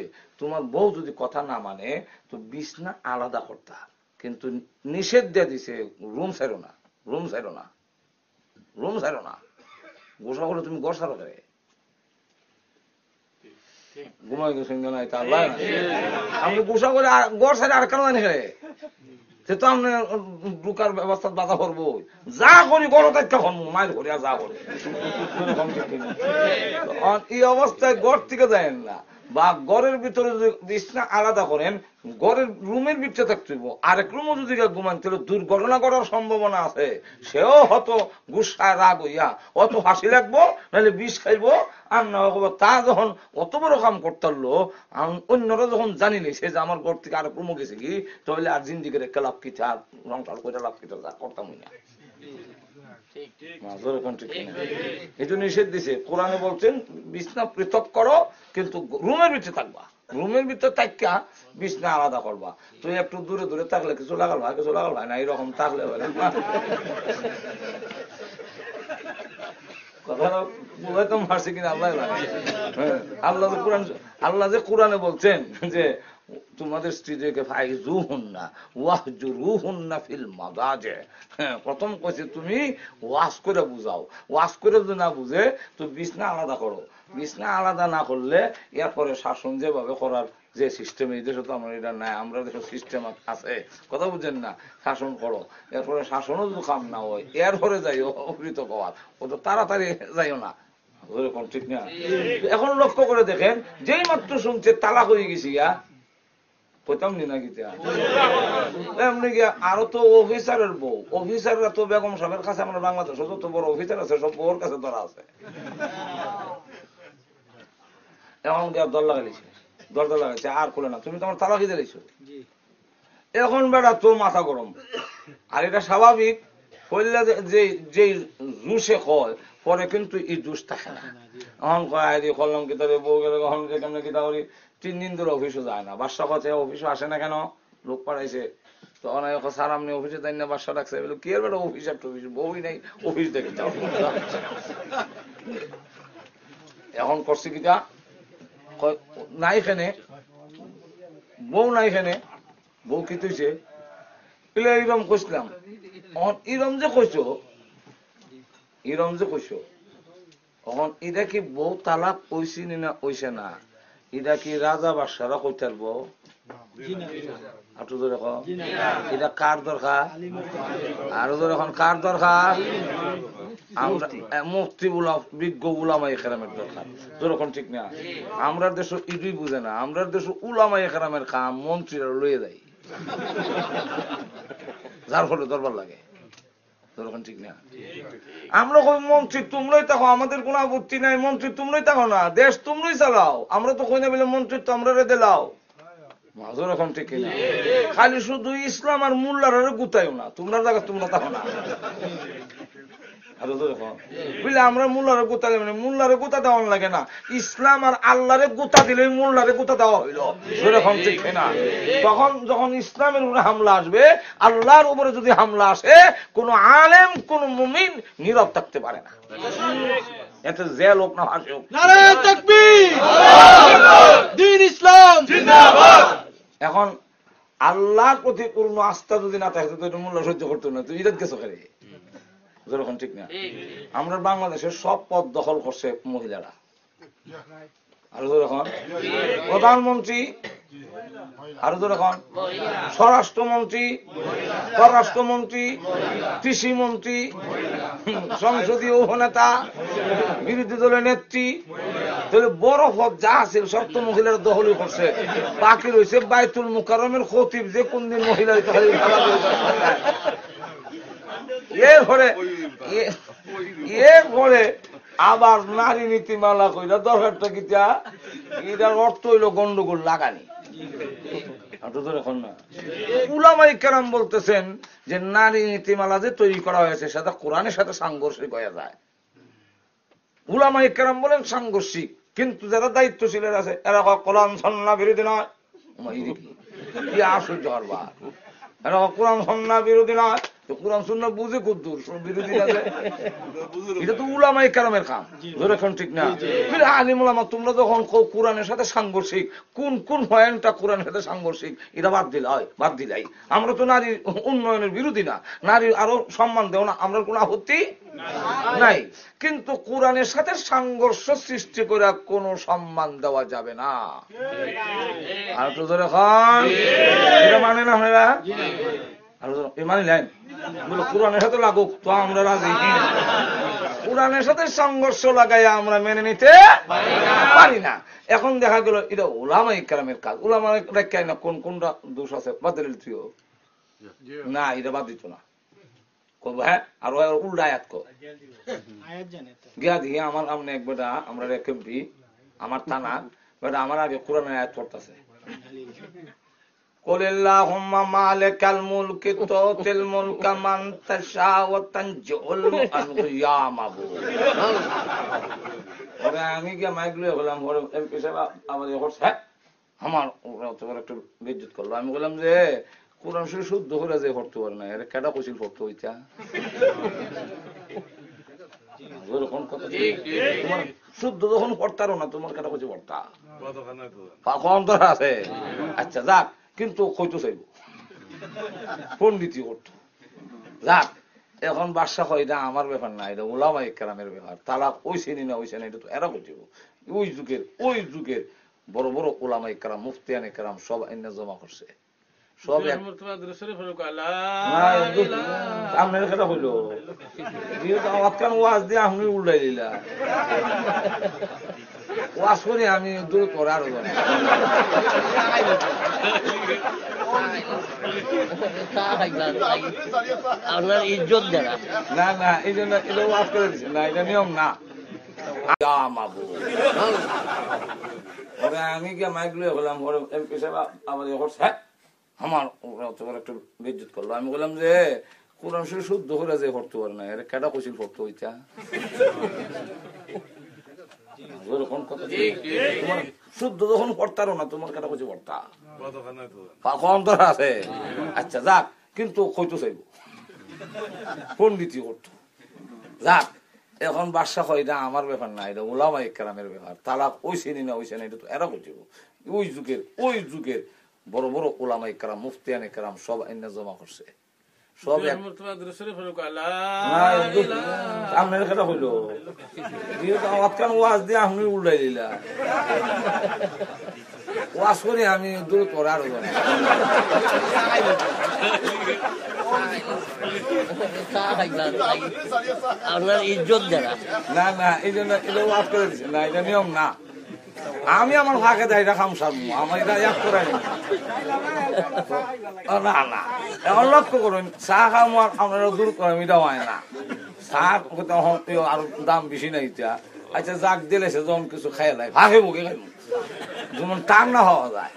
তোমার বউ যদি কথা না মানে তো বিছনা আলাদা করতা। কিন্তু নিষেধ দিয়ে দিছে রুম ছাড়ো না রুম ছাড়ো না রুম ছাড়ো না। গোসা করে তুমি ছাড়ো করে ঘুমাই কেন এটা আল্লাহ আপনি করে গড় আর কেন জানি খেলে সে তো আপনি ঢুকার ব্যবস্থা বাধা করব। যা করি গড় তাই হন মায়ের ঘরে যা করি। এই অবস্থায় গড় থেকে যায় না। বা গড়ের ভিতরে যদি বিছনা আলাদা করেন গড়ের রুমের ভিতরে থাকতে আরেক রুমও যদি ঘুমান, তাহলে দুর্ঘটনা করার সম্ভাবনা আছে। সেও হয়তো গুসায় রাগ হইয়া, অত হাসি লাগবো নাহলে বিষ খাইবো, আর না হব। তা যখন অত বড় কাম করতে পারল অন্যরা যখন জানিনি সে যে আমার ঘর থেকে আরেক রুমও গেছে কি, তাহলে আর জিন্দিগির একটা লাভ কিতা আর সংসার করে লাভ কিতা করতাম না না, জোরে কোন ঠিক কিনা? এই জন্য নিষেধ দিছে। কোরআনে বলছেন বিছনা পৃথক করো কিন্তু রুমের ভিতরে থাকবা। রুমের ভিতরে থাকা বিছনা আলাদা করবা। তুই একটু দূরে দূরে থাকলে কিছু লাগাল ভাই কিছু লাগাল ভাই না এরকম থাকলে আল্লাহ হ্যাঁ, আল্লাহ যে কোরআন আল্লাহ যে কোরআনে বলছেন যে তোমাদের স্ত্রীদেরকে ভাই জু হুন্না ওয়াহ জু রু হুন্না ফিল মাদাজে। হ্যাঁ প্রথম কইছে তুমি ওয়াশ করে বুঝাও। ওয়াশ করে যদি না বুঝে তো বিছনা আলাদা করো। বিছনা আলাদা না করলে এরপরে শাসন যেভাবে করার যে সিস্টেম এই দেশে তো আমার এটা নাই আমরা দেশের সিস্টেম আছে। কথা বুঝেন না? শাসন করো। এরপরে শাসনও যদি কাম না হয় এরপরে যাইও অকৃত কওয়ার ও তো তাড়াতাড়ি যাইও না। ওরকম ঠিক না? এখন লক্ষ্য করে দেখেন যেই মাত্র শুনছে তালাক হয়ে গেছি ইয়া কইতাম নি নাকি তা? এমনি আরও তো অফিসারের বউ। অফিসাররা তো বেগম সাহেবের কাছে আমরা বাংলাদেশে যত বড় অফিসার আছে সব বউর কাছে ধরা আছে। এখন কি আর দল লাগাইছে। দরজা লাগাইছে আর খুলে না। তুমি তোমার তালাকি দিয়েছ এখন বেড়া তো মাথা গরম। আর এটা স্বাভাবিক। কইলে যে- যে জুসে কয় পরে কিন্তু এই জুস থাকে না। এখন কয় আইডি করলাম কি বউ গেলে কখন যে কেমন তিন দিন ধরে অফিসে যায় না। বাসা কথা অফিসে আসে না কেন? লোক পাঠাইছে। তো ওকে স্যার, আপনি অফিসে তাই না বাসা ডাকছে। বলে, কি আর বেটা অফিস, একটা অফিস? বউই নাই, অফিস দেখে যাও। এখন করছে কিটা নাই এখানে। বউ নাই এখানে। বউ কি তুইছে এলে ইরম কইছিলাম। ইরম যে কইছো? ইরম যে কইছো? অহন এটা কি বউ তালাক কইছি না কইছে না? এটা কি রাজা বাদশারা কার দরকার? আমরা বিজ্ঞ উলামাই ঠিক না? দেশ ইডুই বুঝে না। আমরা দেশ উলামাই খেরামের কাম মন্ত্রীরা লইয়ে দেয়। যার ফলে দরবার লাগে। যেরকম ঠিক না। আমরা কই মন্ত্রী তোমরাই থাকো আমাদের কোনো আপত্তি নাই মন্ত্রী তোমরাই থাকো না দেশ তোমরাই চালাও। আমরা তো কই না বলে মন্ত্রী তো আমরা রে দিলাও এখন ঠিক না। খালি শুধু ইসলাম আর মুল্লার গুতাইও না তোমরা জায়গা তোমরা থাকো না। আরও। বুঝলে আমরা মোল্লারে গুতা দেব না মোল্লারে গুতা দেওয়ান লাগে না। ইসলাম আর আল্লাহরে গুতা দিলে মোল্লারে গুতা দেওয়া হইল। যেরকম ঠিক না? তখন যখন ইসলামের উপরে হামলা আসবে আল্লাহর উপরে যদি হামলা আসে কোন আলেম কোন মুমিন নীরব থাকতে পারে না। এতে যে লোক না হাসে হোক। দিন ইসলাম! এখন আল্লাহর প্রতি পূর্ণ আস্থা যদি না থাকে তো এটা মূল্য সহ্য করতো না। তুই ইরাত গেছো খেলে। যেরকম ঠিক না? আমরা বাংলাদেশের সব পদ দখল করছে মহিলারা। আর যখন প্রধানমন্ত্রী আর যখন স্বরাষ্ট্রমন্ত্রী পররাষ্ট্রমন্ত্রী কৃষি মন্ত্রী সংসদীয় উপনেতা বিরোধী দলের নেত্রী তাহলে বড় পদ যা আছে সব তো মহিলার দখলই করছে। বাকি রয়েছে বাইতুল মুকারমের খতিব যে কোন দিন মহিলা এরপরে আবার নারী নীতিমালা কইরা দরকারটা কিতা এটার অর্থ হইল গন্ডগোল, লাগানি। বলতেছেন যে নারী নীতিমালা যে তৈরি করা হয়েছে, সেটা কোরআনের সাথে সাংঘর্ষিক হয়ে যায়। কেরাম বলেন সাংঘর্ষিক, কিন্তু যারা দায়িত্বশীলের আছে, এরা কোরআন সন্না বিরোধী নয়। আশ্চর্য এরা কোরআন সন্না বিরোধী নয়। তো কোরআন সন্না বুঝে কুদ্দুর বিরোধী আছে এটা তো উলামাই কালামের কাম। যেরকম ঠিক না? ফির আলিম উলামা তোমরা যখন কোরআনের সাথে সাংঘর্ষিক কোন কোন পয়েন্টটা কোরআনের সাথে সাংঘর্ষিক এটা বাদ দিলাই বাদ দিলাই। আমরা তো নারীর উন্নয়নের বিরোধী না। নারীর আরও সম্মান দেও না আমরা কোনো আপত্তি নাই। কিন্তু কোরআনের সাথে সাংঘর্ষ সৃষ্টি করে কোনো সম্মান দেওয়া যাবে না। আর তো ধরে খান এটা মানে না আপনারা? সাথে সংঘর্ষ মেনে নিতে পারি না। এখন দেখা গেল, এটা ওলামা কাজ। ওলামা না, কোন কোনটা দোষ আছে? না, এটা বাদ দিত না। হ্যাঁ আর উল্টা আয়াত গিয়া দিয়ে আমার সামনে এক বেটা, আমরা রেখে আমার থানা, বেটা, আমার আগে কোরআনের আয়াত পড়তেছে। قل اللهم مالك الملك تؤتي الملك من تشاء وتنزع الملك يا মাবুদ ওরে আমি গিয়ে মাইক লয়ে গেলাম ওরে এমপি সাহেব আমার এ করছে হ্যাঁ আমার ওরা তো ওরা একটু বিদ্যুৎ করলো আমি বললাম যে কোরআন শরীফ শুদ্ধ করে যে পড়তে পারে না এর কেটা কইছিল পড়তে হইতা ওরকম কথা তোমার শুদ্ধ যখন পড়তারো না তোমার কাটা কইছে পড়তা কতখানে তো অন্তর আছে আচ্ছা যাক কিন্তু কইতো চাইব। পন্ডিতি করত যাক এখন বাদশা হয় এটা আমার ব্যাপার না এটা ওলামা একরামের ব্যাপার। তারা ওই শ্রেণি না ওই শ্রেণি এটা তো এরা কইতে ওই যুগের ওই যুগের বড় বড় ওলামা একরাম মুফতিয়ান একরাম সব আইন জমা করছে। সব এক আপনার কথা হইল আজকাল ওয়াজ দিয়ে আপনি উল্টাই দিলা। ওয়াজ করে আমি দূর করে আরও আপনার ইজ্জত দেনা না না এই জন্য এটা ওয়াজ করে দিছে। না এটা নিয়ম না। আমি গিয়ে মাইক লুয়ে হলাম ওরে এমপি সাহেব আমার এ করছে হ্যাঁ আমার ওরা অত বিদ্যুৎ করল। আমি বললাম যে কোরআন শরীফ শুদ্ধ করে যে পড়তে পারে না? এটা কেটা কইছিল পড়তে হইতা? ওরকম কথা তোমার শুদ্ধ যখন পড়তারো না তোমার কেটা কইছে পড়তা তো। আছে। আচ্ছা যাক কিন্তু কইতো চাইব। পন্ডিতি করত? যাক এখন বাদশা হয় এটা আমার ব্যাপার না এটা ওলামা একরামের ব্যাপার। তারা ওই শ্রেণি না ওই শ্রেণি এটা তো এরা কইতে ওই যুগের ওই যুগের বড় বড় ওলামা একরাম মুফতিয়ান একরাম সব আইন জমা করছে। সব এক আপনার কথা হইল। আজকাল ওয়াজ দিয়ে আপনি উল্টাই দিলা ওয়াজ করে আমি দূর করে আরও জানি আপনার ইজ্জত দেনা না না এই জন্য এটা ওয়াজ করে দিছে। না এটা নিয়ম না। আমি আমার ফাঁকে দেয় এটা খাম সারবো আমার এটা এক করে না না এখন লক্ষ্য করুন, চা খাম আর আপনারা দূর করেন, এটা হয় না। চা আরও দাম বেশি নাই এটা। আচ্ছা যাক, দিলে সে যখন কিছু খাই লাই ভাগে বুকে খাইব। যেমন টান না হওয়া যায়।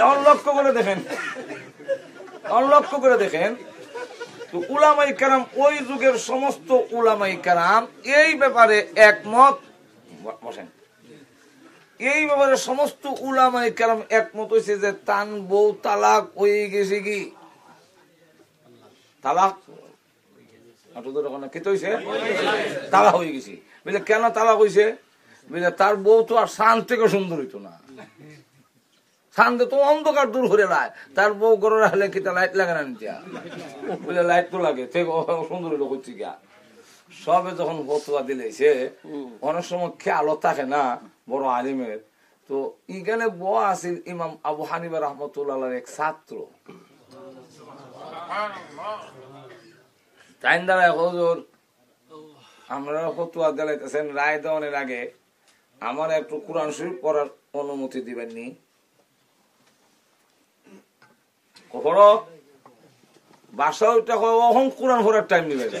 এখন লক্ষ্য করে দেখেন, এখন লক্ষ্য করে দেখেন, তো উলামাই কারাম, ওই যুগের সমস্ত উলামাই কারাম, এই ব্যাপারে একমত। বসেন। এই ব্যাপারে সমস্ত উলামাই কারাম একমত হয়েছে যে তান বউ তালাক হয়ে গেছে কি? তালাক? আপনাদের ওখানে কি তো হয়েছে তালাক হয়ে গেছে। বুঝলে কেন তালাক হয়েছে বুঝলে তার বউ তো আর শান থেকে সুন্দর হইতো না। শান্তে তো অন্ধকার দূর রায় তার বউ করে রাখলে কি তা লাইট লাগে না নিতিয়া বুঝলে লাইট তো লাগে। সুন্দর হইল গিয়া। সবে যখন ফতুয়া দিলেছে অনেক সময় খেয়ালও থাকে না। বড় আলিমের। তো এখানে বয়া আছিল ইমাম আবু হানিবা রহমতুল্লাহ এক ছাত্র। টাইম দ্বারা হজুর আমরা ফতুয়া রায় দেওয়ানের আগে। আমার একটু কোরআন শরীফ পড়ার অনুমতি দিবেননি। কখনো বাসা ওইটা অহং কোরআন পড়ার টাইম নিবে না।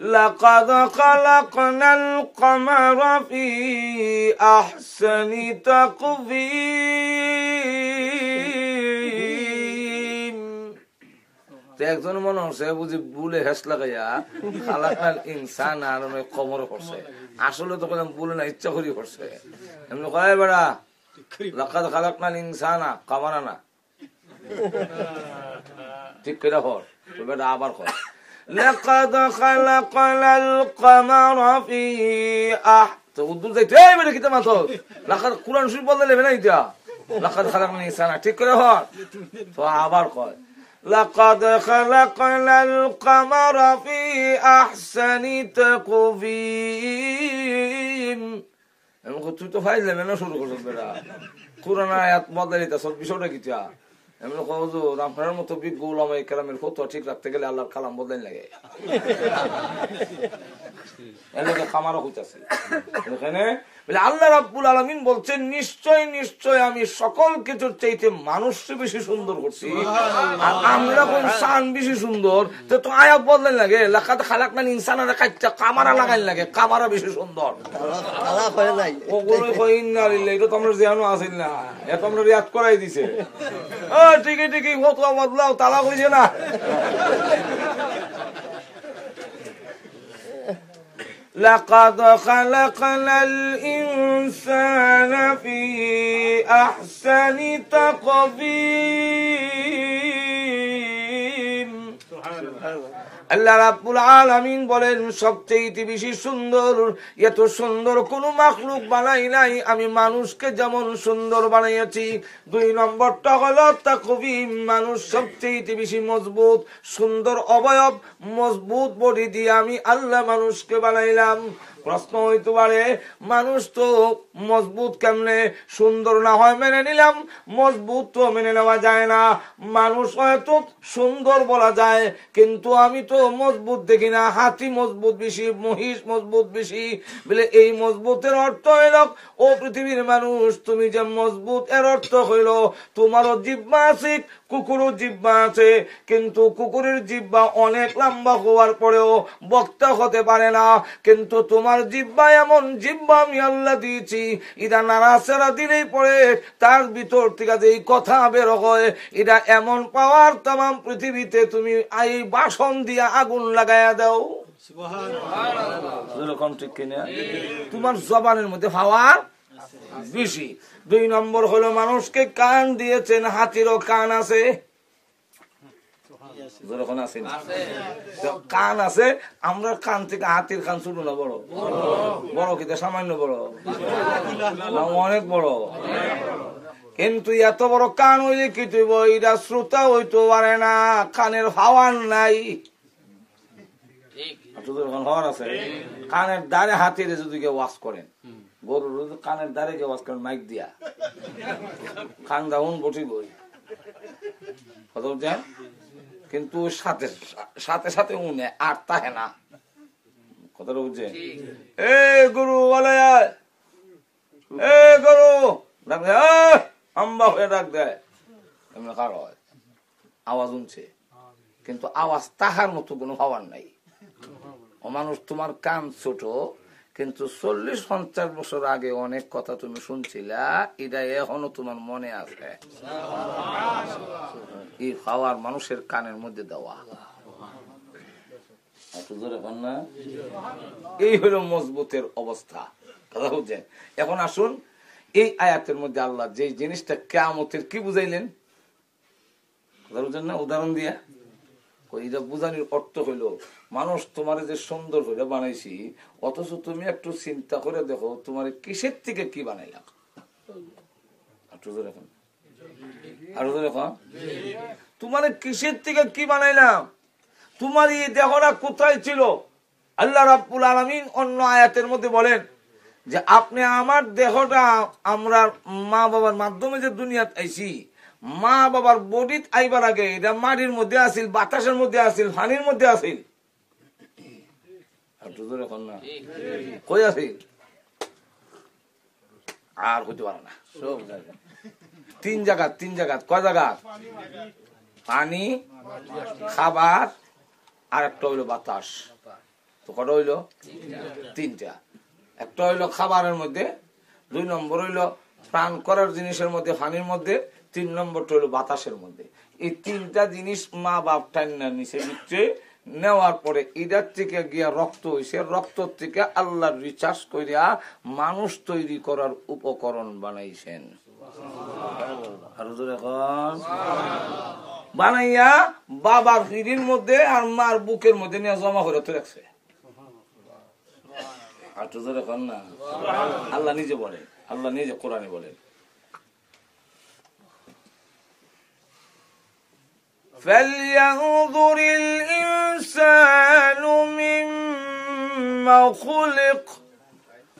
لقد خلقنا القمر في أحسن تقويم তো একজন মনে হচ্ছে বুঝি বুলে হেস লাগাইয়া খালাকাল ইনসান আর ওই কমরে করছে আসলে তো কইলাম বুলে না ইচ্ছা করি করছে এমনি কয় বেড়া লাকাদ খালাকাল ইনসানা কামানা না ঠিক করে হর তো বেটা আবার কর لقد خلقنا القمر في أح তো উদ্দুর যাইতে এই বেটা কিতা মাথো লাকাদ কুরআন শরীফ বললে লেবে না ইতা লাকাদ খালাকাল ইনসানা ঠিক করে হর তো আবার কয় لقد خلقنا القمر في أحسن تقويم এমন করে তুই তো ফাইলে মেনে শুরু করছিস বেটা কোরআন আয়াত বদলাই দিতে সব বিষয়টা কিতা এমন কহজুর আপনার মতো বিজ্ঞ ওলামাই কেরামের ফতোয়া ঠিক রাখতে গেলে আল্লাহর কালাম বদলাই লাগে। এলাকে খামারও হইতাছে এখানে বলে আল্লাহ রাব্বুল আলমিন বলছেন নিশ্চয় নিশ্চয় আমি সকল কিছুর চাইতে মানুষকে বেশি সুন্দর করছি। আর আমরা কোন সান বেশি সুন্দর তো তো আয়া বদলেন লাগে লাখাত খালাক না ইনসান আর কাচ্চা কামারা লাগাই লাগে কামারা বেশি সুন্দর। ওগুলো এটা তো আমরা জিয়ানো না এটা আমরা রিয়াদ করাই দিছে। ও ঠিকই ঠিকই ফতোয়া বদলাও তালা কইছে না। لقد خلقنا الإنسان في أحسن تقويم আল্লাহ রাব্বুল আলামিন বলেন সবচেয়ে বেশি সুন্দর, এত সুন্দর কোন মাখলুক বানাই নাই। আমি মানুষকে যেমন সুন্দর বানাইয়াছি দুই নম্বরটা হলো তা খুবই মানুষ সবচেয়ে বেশি মজবুত, সুন্দর অবয়ব, মজবুত বডি দিয়ে আমি আল্লাহ মানুষকে বানাইলাম। প্রশ্ন হইতে পারে, মানুষ তো মজবুত কেমনে সুন্দর না হয় মেনে নিলাম, মজবুত তো মেনে নেওয়া যায় না। মানুষ হয়তো সুন্দর বলা যায়, কিন্তু আমি তো মজবুত দেখি না, হাতি মজবুত বেশি, মহিষ মজবুত বেশি। বলে এই মজবুতের অর্থ হইল, ও পৃথিবীর মানুষ, তুমি যে মজবুত, এর অর্থ হইল তোমারও জিব্বা আছে কুকুরও জিব্বা আছে কিন্তু কুকুরের জিব্বা অনেক লম্বা হওয়ার পরেও বক্তা হতে পারে না। কিন্তু তোমার জিব্বা এমন জিব্বা আমি আল্লাহ দিয়েছি এটা নাড়াচাড়া দিলেই পরে তার ভিতর থেকে যে এই কথা বের হয় এটা এমন পাওয়ার তাম পৃথিবীতে তুমি এই বাসন দিয়া আগুন লাগাইয়া দাও। ঠিক কিনা? তোমার জবানের মধ্যে পাওয়ার বেশি দুই নম্বর হলো মানুষকে কান দিয়েছেন হাতিরও কান আছে। কান আছে আমরা কান থেকে হাতির কান ছোট না বড়। বড় কিন্তু সামান্য বড়। অনেক বড়। কিন্তু এত বড় কান হইলে কি তুইব? এটা শ্রোতা হইতে পারে না কানের হাওয়ার নাই। হওয়ার আছে। কানের দ্বারে হাতিরে যদি কেউ ওয়াশ করেন। গরুর কানের দ্বারে কেউ করেন মাইক দিয়া। কান দাউন বটি বই কিন্তু সাথে সাথে সাথে উনে আর তাহে না। কথাটা বুঝছে এ গরু এ গরু ডাক দেয়, "এ, আম্বা হয়ে ডাক দেয় এমনি কার হয়। আওয়াজ উনছে। কিন্তু আওয়াজ তাহার মতো কোনো হওয়ার নাই। ও মানুষ তোমার কান ছোট কিন্তু চল্লিশ পঞ্চাশ বছর আগে অনেক কথা তুমি শুনছিলা এটা এখনও তোমার মনে আছে? এই খাওয়ার মানুষের কানের মধ্যে দেওয়া? এই হলো মজবুতের অবস্থা। কথা বুঝছেন? এখন আসুন এই আয়াতের মধ্যে আল্লাহ যে জিনিসটা কেমতের কি বুঝাইলেন? কথা না? উদাহরণ দিয়া। বুঝানোর অর্থ মানুষ তোমার যে সুন্দর করে বানাইছি, অথচ তুমি একটু চিন্তা করে দেখো, তোমার কিসের থেকে কি বানাইলাম? তোমার কিসের থেকে কি বানাইলাম? তোমার এই দেহটা কোথায় ছিল? আল্লাহ রাব্বুল আলমিন অন্য আয়াতের মধ্যে বলেন যে, আপনি আমার দেহটা আমরা মা বাবার মাধ্যমে যে দুনিয়াত আইছি মা বাবার বডিত আইবার আগে, এটা মাটির মধ্যে আসিল বাতাসের মধ্যে আসিল পানির মধ্যে আসিল আর হইতে পারে না। সব তিন জায়গা তিন জায়গা, কয় জায়গা? পানি, খাবার, আর একটা হইল বাতাস। তো কটা হইল? তিনটা। একটা হইল খাবারের মধ্যে, দুই নম্বর হইল প্রাণ করার জিনিসের মধ্যে, পানির মধ্যে তিন নম্বরটা হইল বাতাসের মধ্যে। এই তিনটা জিনিস মা বাপ টান্না নিচে দিচ্ছে নেওয়ার পরে এটার থেকে গিয়া রক্ত হইছে রক্ত থেকে আল্লাহ রিচার্জ করিয়া মানুষ তৈরি করার উপকরণ বানাইছেন। বানাইয়া বাবার হিরির মধ্যে আর মার বুকের মধ্যে নিয়ে জমা করে তো রাখছে। আর তো কন না? আল্লাহ নিজে বলে আল্লাহ নিজে কোরআনে বলেন। فلينظر الإنسان مما خلق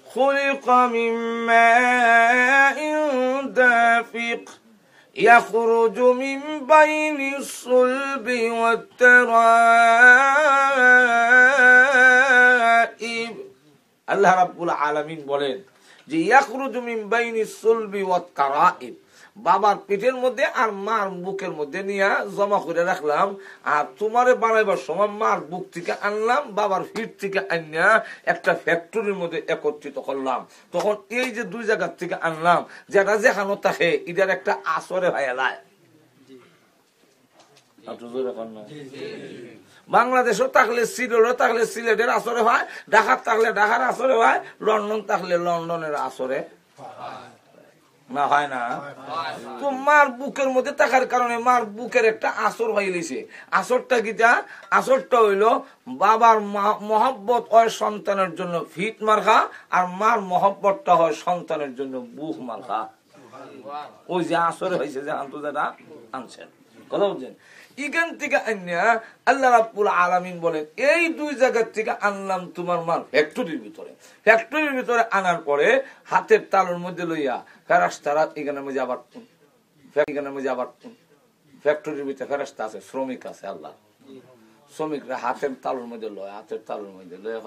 خلق من ماء دافق يخرج من بين الصلب والترائب আল্লাহ রাব্বুল আলামিন বলেন যে ইয়াকরুজু মিন বাইনি সুলবি ওয়াত কারাইব বাবার পিঠের মধ্যে আর মার বুকের মধ্যে নিয়ে জমা করে রাখলাম। আর তোমারে বানাইবার সময় মার বুক থেকে আনলাম বাবার পিঠ থেকে আনিয়া একটা ফ্যাক্টরির মধ্যে একত্রিত করলাম। তখন এই যে দুই জায়গার থেকে আনলাম যেটা যেখানে থাকে এটার একটা আসরে ভাইয়ালায় বাংলাদেশও থাকলে সিলেটও থাকলে সিলেটের আসরে হয় ঢাকার থাকলে ঢাকার আসরে হয় লন্ডন থাকলে লন্ডনের আসরে না, হয় না। তো মার বুকের মধ্যে থাকার কারণে মার বুকের একটা আসর হয়ে গেছে। আসরটা কিটা আসরটা হইল বাবার মহব্বত হয় সন্তানের জন্য ফিট মার্কা, আর মার মহব্বতটা হয় সন্তানের জন্য বুক মার্কা। ওই যে আসরে হয়েছে যে আন্তর্জাতিক আনছেন। কথা বলছেন? এখান থেকে আনিয়া আল্লাহ রাব্বুল আলামিন বলেন এই দুই জায়গার থেকে আনলাম তোমার মাল ফ্যাক্টরির ভিতরে। ফ্যাক্টরির ভিতরে আনার পরে হাতের তালুর মধ্যে লইয়া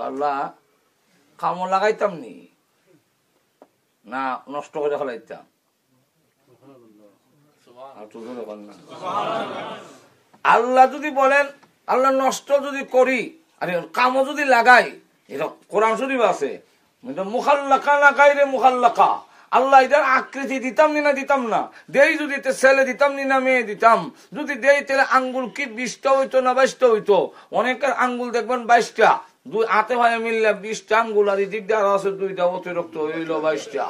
আল্লাহ। লাগাইতাম নি। না, নষ্ট করে ফেলাইতাম। আল্লাহ যদি বলেন, আল্লাহ নষ্ট যদি করি, আরে কামও যদি লাগাই এটা কোরআন শরীফ আছে, মুখাল্লাকা লাগাই রে মুখাল্লাকা। আল্লাহ এটার আকৃতি দিতাম নি না দিতাম না। দেই যদি ছেলে দিতাম নি না মেয়ে দিতাম। যদি দেই তাহলে আঙ্গুল কি বিশটা হইতো না বাইশটা হইতো? অনেকের আঙ্গুল দেখবেন বাইশটা। দুই হাতে ভাই মিললে বিশটা আঙ্গুল আর দিয়ে আছে দুইটা অতিরিক্ত হইল বাইশটা।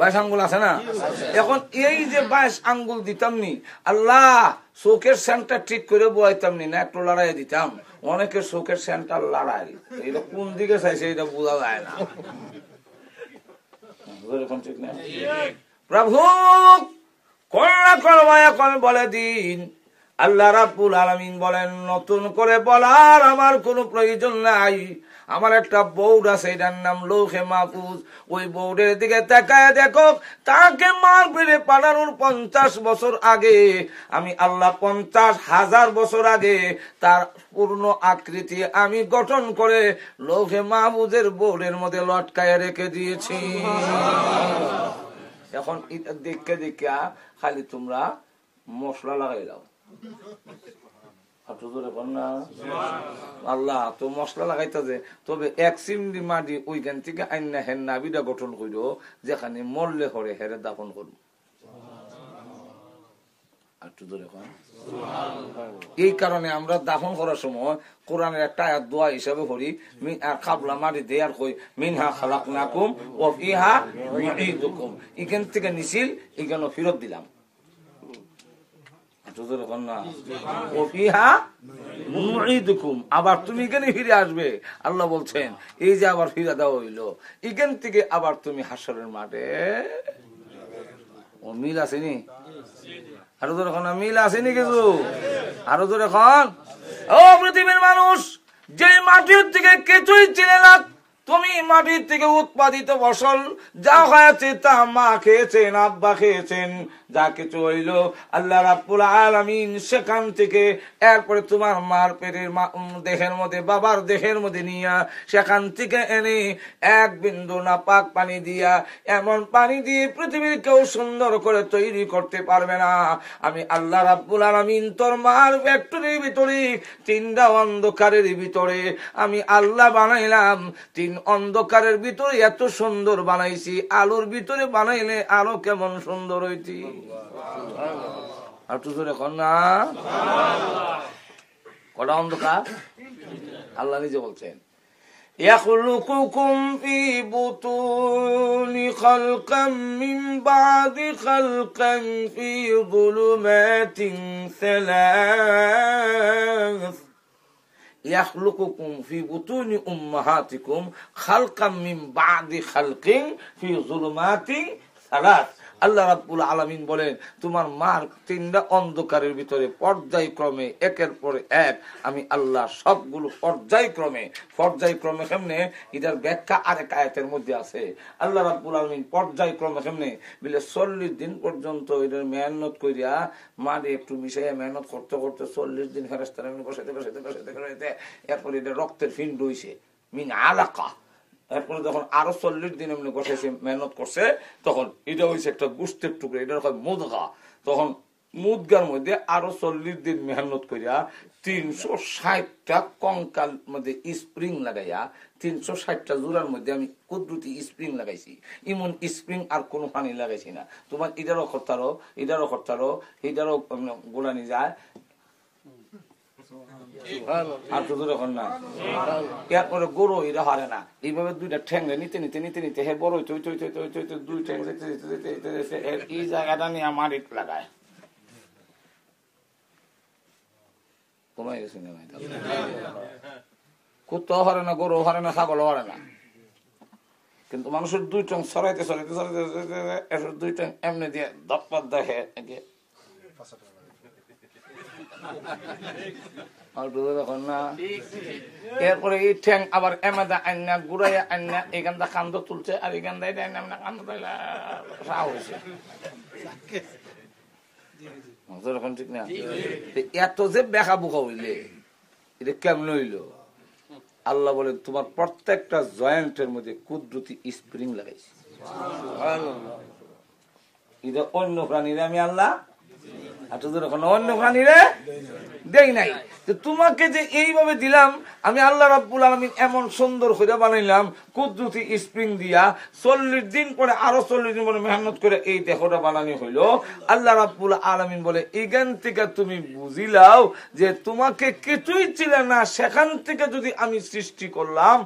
বাইশ আঙ্গুল আছে না? এখন এই যে বাইশ আঙ্গুল দিতাম নি, আল্লাহ চোখের সেন্টার ঠিক করে বয়াইতাম নি না, একটু লড়াই দিতাম। অনেকের শোকের সেন্টার লড়াই। এটা কোন দিকে চাইছে এটা বোঝা যায় না। ঠিক না? প্রভু বলে দিন। আল্লাহ রাব্বুল আলামিন বলেন, নতুন করে বলার আমার কোনো প্রয়োজন নাই। আমার একটা বৌড আছে, এটার নাম লৌহে মাহফুজ। ওই বৌডের দিকে তাকায় দেখো, তাকে মার পেরে পাঠানোর পঞ্চাশ বছর আগে, আমি আল্লাহ পঞ্চাশ হাজার বছর আগে তার পূর্ণ আকৃতি আমি গঠন করে লৌহে মাহফুজের বোর্ডের মধ্যে লটকায় রেখে দিয়েছি। এখন দেখে দেখে, খালি তোমরা মশলা লাগাই দাও। আল্লাহ তো মশলা লাগাইতেছে। তবে এক মাটি ওইখান থেকে আইনা হেন নাবিটা গঠন করিল যেখানে মরলে হরে হেরে দাপন করব। এই কারণে আমরা দাফন করার সময় কোরআনের একটা আয়াত দোয়া হিসাবে করি মিন আর খাবলা মাটি দেয়ার কই মিনহা খালাকনাকুম ও ফিহা নুঈদুকুম। এখান থেকে নিছিল এখানে ফেরত দিলাম একটু জোরে কর না। ও ফিহা নুঈদুকুম। আবার তুমি এখানে ফিরে আসবে। আল্লাহ বলছেন এই যে আবার ফিরে দেওয়া হইল এখান থেকে আবার তুমি হাসরের মাঠে। ও মিল আসেনি আরও তোর এখন মিল আসেনি কিছু? আরও তোর এখন ও পৃথিবীর মানুষ যে মাটির থেকে কিছুই চিনে না তুমি মাটির থেকে উৎপাদিত ফসল যা হয়েছে তা মা খেয়েছেন, আব্বা খেয়েছেন, যা কিছু হইল। আল্লাহ রাব্বুল আলামিন সেখান থেকে এরপরে তোমার মার পেটের দেহের মধ্যে, বাবার দেহের মধ্যে নিয়া সেখান থেকে এনে এক বিন্দু না পাক পানি দিয়া, এমন পানি দিয়ে পৃথিবীর কেউ সুন্দর করে তৈরি করতে পারবে না। আমি আল্লাহ রাব্বুল আলামিন তোর মার ফ্যাক্টরির ভিতরে, তিনটা অন্ধকারের ভিতরে আমি আল্লাহ বানাইলাম, তিন অন্ধকারের ভিতরে এত সুন্দর বানাইছি আলোর ভিতরে বানাইলে আলো কেমন সুন্দর হইতি আর তুই এখন না কটা অন্ধকার আল্লাহ নিজে বলছেন يخلقكم في بطون خلقا من بعد خلقا في ظلمات ثلاث يخلقكم في بطون أمهاتكم خلقا من بعد خلق في ظلمات ثلاث. আল্লাহ রাব্বুল আলামিন বলেন, তোমার মার তিনটা অন্ধকারের ভিতরে পর্যায়ক্রমে একের পরে এক আমি আল্লাহ সবগুলো পর্যায়ক্রমে পর্যায়ক্রমে কেমনে? এটার ব্যাখ্যা আরেক আয়াতের মধ্যে আছে। আল্লাহ রাব্বুল আলামিন পর্যায়ক্রমে কেমনে? বলে, চল্লিশ দিন পর্যন্ত এটার মেহনত করিয়া মারে একটু মিশাইয়া মেহনত করতে করতে চল্লিশ দিন ফেরাস্তার বসাইতে বসাইতে বসাইতে বসাইতে, এরপরে এটা রক্তের ফিন্ড হইছে। মিন আলাকা। এরপরে যখন আরও চল্লিশ দিন এমনি বসেছে, মেহনত করছে, তখন এটা হয়েছে একটা গুষ্টের টুকরো, এটা হয় মুদগা। তখন মুদগার মধ্যে আরও চল্লিশ দিন মেহনত করিয়া তিনশো ষাটটা কঙ্কাল মধ্যে স্প্রিং লাগাইয়া, তিনশো ষাটটা জোড়ার মধ্যে আমি কুদরতি স্প্রিং লাগাইছি। ইমন স্প্রিং আর কোনো পানি লাগাইছি না। তোমার এটারও করতারো এটারও করতারো এটারও গোড়ানি যায়। আর তো না এরপরে গরু হারে না। এইভাবে দুইটা নিতে নিতে নিতে নিতে, হে বড় হইতে হইতে হইতে হইতে দুই এই জায়গাটা নিয়ে মারিট লাগায়। কমাই গেছে না গরু হারে না হারে না কিন্তু মানুষের দুই টং সরাইতে সরাইতে সরাইতে দুই টং এমনি দিয়ে দপ্পার দেখে একে আর ডুবে তখন না এরপরে এই ঠ্যাং আবার এমেদা আন্না গুড়াইয়া আন্না এখানটা কান্দ তুলছে আর এখানটা এটা আন্না এমনি কান্দ হয়েছে ঠিক না? এত যে বেকা বুকা হইলে এটা কেমন হইল? আল্লাহ বলে তোমার প্রত্যেকটা জয়েন্টের মধ্যে কুদরতি স্প্রিং লাগাইছে। এটা অন্য প্রাণীরা আমি আল্লাহ অন্য দেই নাই। তোমাকে যে এইভাবে দিলাম, আমি আল্লাহ আলমিন এমন সুন্দর করে বানাইলাম, কুদ্রুতি স্প্রিং দিয়া, চল্লিশ দিন পরে আরও চল্লিশ দিন পরে মেহনত করে এই দেহটা বানানো হইল। আল্লাহ রাব্বুল আলমিন বলে, এখান থেকে তুমি বুঝিলাও যে তোমাকে কিছুই ছিল না। সেখান থেকে যদি আমি সৃষ্টি করলাম,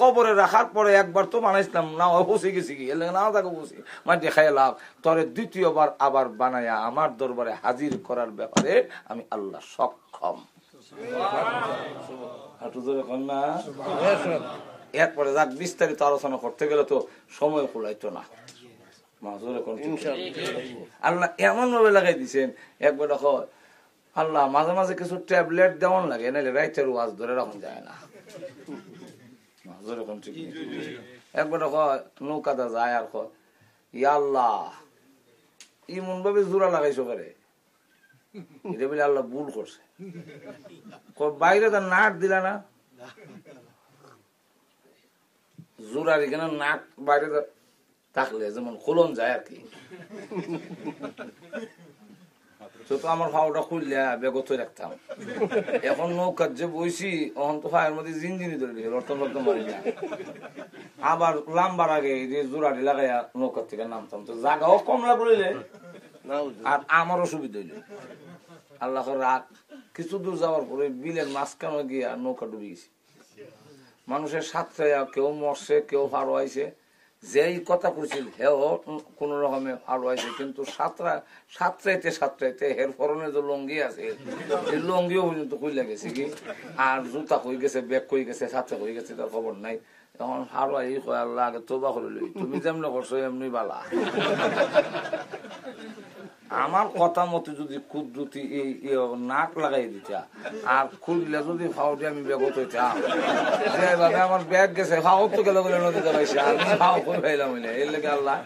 কবরে রাখার পরে একবার তো বানাইছিলাম, না বসে গেছি কি? না তাকে বসি। মানে দেখাই লাভ। তরে দ্বিতীয়বার আবার বানায়া আমার দরবারে হাজির করার ব্যাপারে আমি আল্লাহ সক্ষম? এরপরে যাক বিস্তারিত আলোচনা করতে গেলে তো সময় কুলাইতো না। আল্লাহ এমন ভাবে লাগাই দিছেন একবার দেখো আল্লাহ মাঝে মাঝে কিছু ট্যাবলেট দেওয়ান লাগে নাহলে রাইতের ওয়াজ ধরে রাখুন যায় না। একবার দেখো নৌকাটা যায় আর ইয়া আল্লাহ ইমন ভাবে জোড়া লাগাইছো করে? এটা বলে আল্লাহ ভুল করছে। বাইরে তার নাক দিলা না? জোড়ার এখানে নাক বাইরে থাকলে যেমন খুলন যায় আর কি। আমার বেগত রাখতাম। এখন নৌকার যে বইছি এখন তো মধ্যে জিনজিনি ধরে দিয়েছে রক্ত রক্ত মারি না। আবার লাম্বার আগে যে জোড়াটি লাগাইয়া নৌকার থেকে নামতাম। তো জাগাও আর আমারও সুবিধা হইল। আল্লাহ রাত কিছু দূর যাওয়ার পরে বিলের মাঝখানে গিয়া নৌকা ডুবে গেছি। মানুষের সাথে কেউ মরছে, কেউ ফারো আইছে যেই কথা কইছিল হেও কোন রকমে ফারো আছে কিন্তু সাতরা, সাতরাইতে সাতরাইতে হের ফরনে যে লঙ্গি আছে এই লঙ্গিও পর্যন্ত কইলা গেছে কি? আর জুতা হয়ে গেছে, ব্যাগ কই গেছে সাতরা হয়ে গেছে, তার খবর নাই। এখন ফারো এই আল্লাহ, আগে তোবা করে লই, তুমি যেমন করছ, এমনি বালা। আমার কথা মতো যদি কুদ্রুতি এই নাক লাগাই দিতা, আর খুললে যদি ফাউটি আমি বেগত হইতাম যেভাবে আমার ব্যাগ গেছে ফাও তো গেল নদীতে পাইছে আর ফাউ করে পাইলাম এর লেগে আল্লাহ।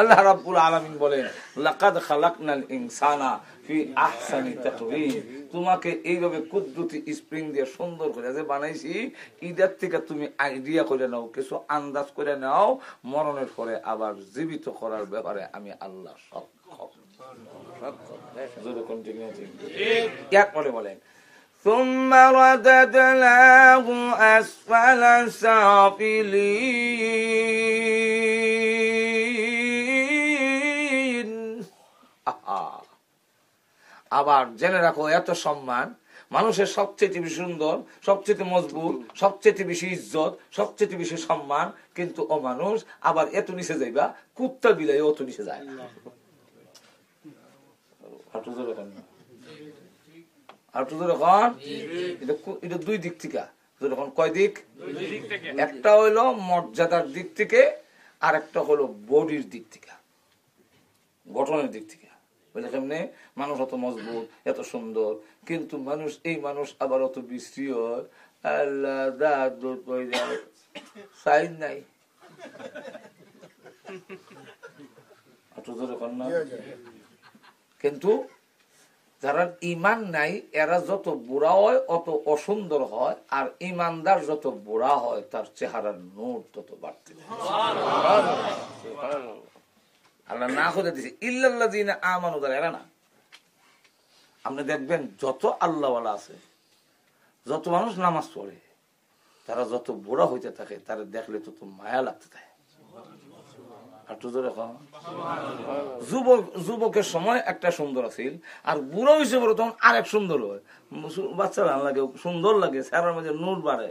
আল্লাহ রাব্বুল আলামিন বলেন, লাকাদ খালাকনাল ইনসানা ফি আহসানি তাকওয়িম তোমাকে এইভাবে কুদরতি স্প্রিং দিয়ে সুন্দর করে যে বানাইছি ইদার থেকে তুমি আইডিয়া করে নাও কিছু আন্দাজ করে নাও মরণের পরে আবার জীবিত করার ব্যাপারে আমি আল্লাহ সক্ষম জোরে কোন ঠিক না ঠিক? এরপরে বলেন ثم رددناه أسفل سافلين আবার জেনে রাখো এত সম্মান। মানুষের সবচেয়ে বেশি সুন্দর সবচেয়ে মজবুত সবচেয়ে বেশি ইজ্জত সবচেয়ে বেশি সম্মান। কিন্তু ও মানুষ আবার এত নিচে যাইবা কুত্তা বিলাই অত নিচে যায় না? এটা এটা দুই দিক থেকে। কয় দিক? একটা হইল মর্যাদার দিক থেকে আর একটা হলো বডির দিক থেকে গঠনের দিক থেকে। বুঝলে কেমনে মানুষ অত মজবুত, এত সুন্দর। কিন্তু মানুষ, এই মানুষ আবার অত বিশ্রী নাই। কিন্তু যারা ইমান নাই, এরা যত বুড়া হয়, অত অসুন্দর হয়, আর ইমানদার যত বুড়া হয়, তার চেহারার নূর তত বাড়তে। আল্লাহ না করে দিছে ইল্লাল্লাহ দিন আমানু যারা এরা না। আপনি দেখবেন, যত আল্লাহওয়ালা আছে, যত মানুষ নামাজ পড়ে, তারা যত বুড়া হইতে থাকে, তারা দেখলে তত মায়া লাগতে থাকে। যুবকের সময় একটা সুন্দর আছিল, আর বুড়ো হিসেবে তখন আরেক সুন্দর হয়। বাচ্চারা লাগে, সুন্দর লাগে, স্যারের মধ্যে নূর বাড়ে।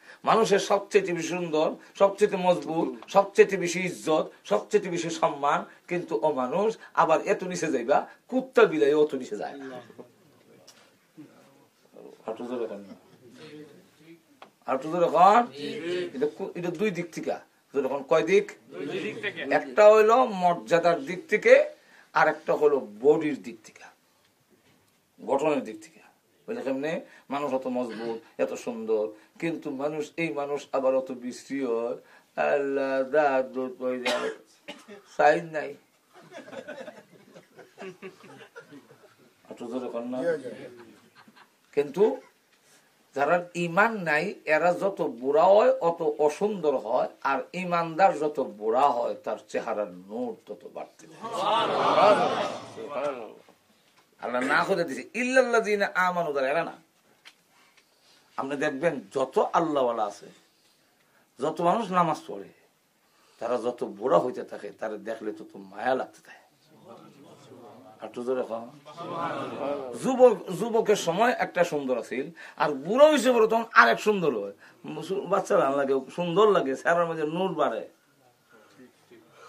মানুষের সবচেয়ে বেশি সুন্দর সবচেয়ে মজবুত সবচেয়ে বেশি ইজ্জত সবচেয়ে বেশি সম্মান। কিন্তু ও মানুষ আবার এত নিচে যাইবা কুত্তা বিলাই অত নিচে যায়। না। হাঁটু। এটা দুই দিক থেকে। জোরে কয় দিক? একটা হইল মর্যাদার দিক থেকে আর একটা হলো বডির দিক থেকে। গঠনের দিক থেকে। বুঝলে কেমনে মানুষ অত মজবুত, এত সুন্দর। কিন্তু মানুষ, এই মানুষ আবার অত বিশ্রী নাই। কিন্তু যারা ইমান নাই, এরা যত বুড়া হয়, অত অসুন্দর হয়, আর ইমানদার যত বুড়া হয়, তার চেহারার নূর তত বাড়তে। আল্লাহ না করে দিছে ইল্লাল্লাহ দিন আমানু যারা এরা না। আপনি দেখবেন, যত আল্লাহওয়ালা আছে, যত মানুষ নামাজ পড়ে, তারা যত বুড়া হইতে থাকে, তারা দেখলে তত মায়া লাগতে থাকে। যুবকের সময় একটা সুন্দর আছিল, আর বুড়ো হিসেবে তখন আরেক সুন্দর হয়। বাচ্চারা লাগে, সুন্দর লাগে, স্যারের মধ্যে নূর বাড়ে।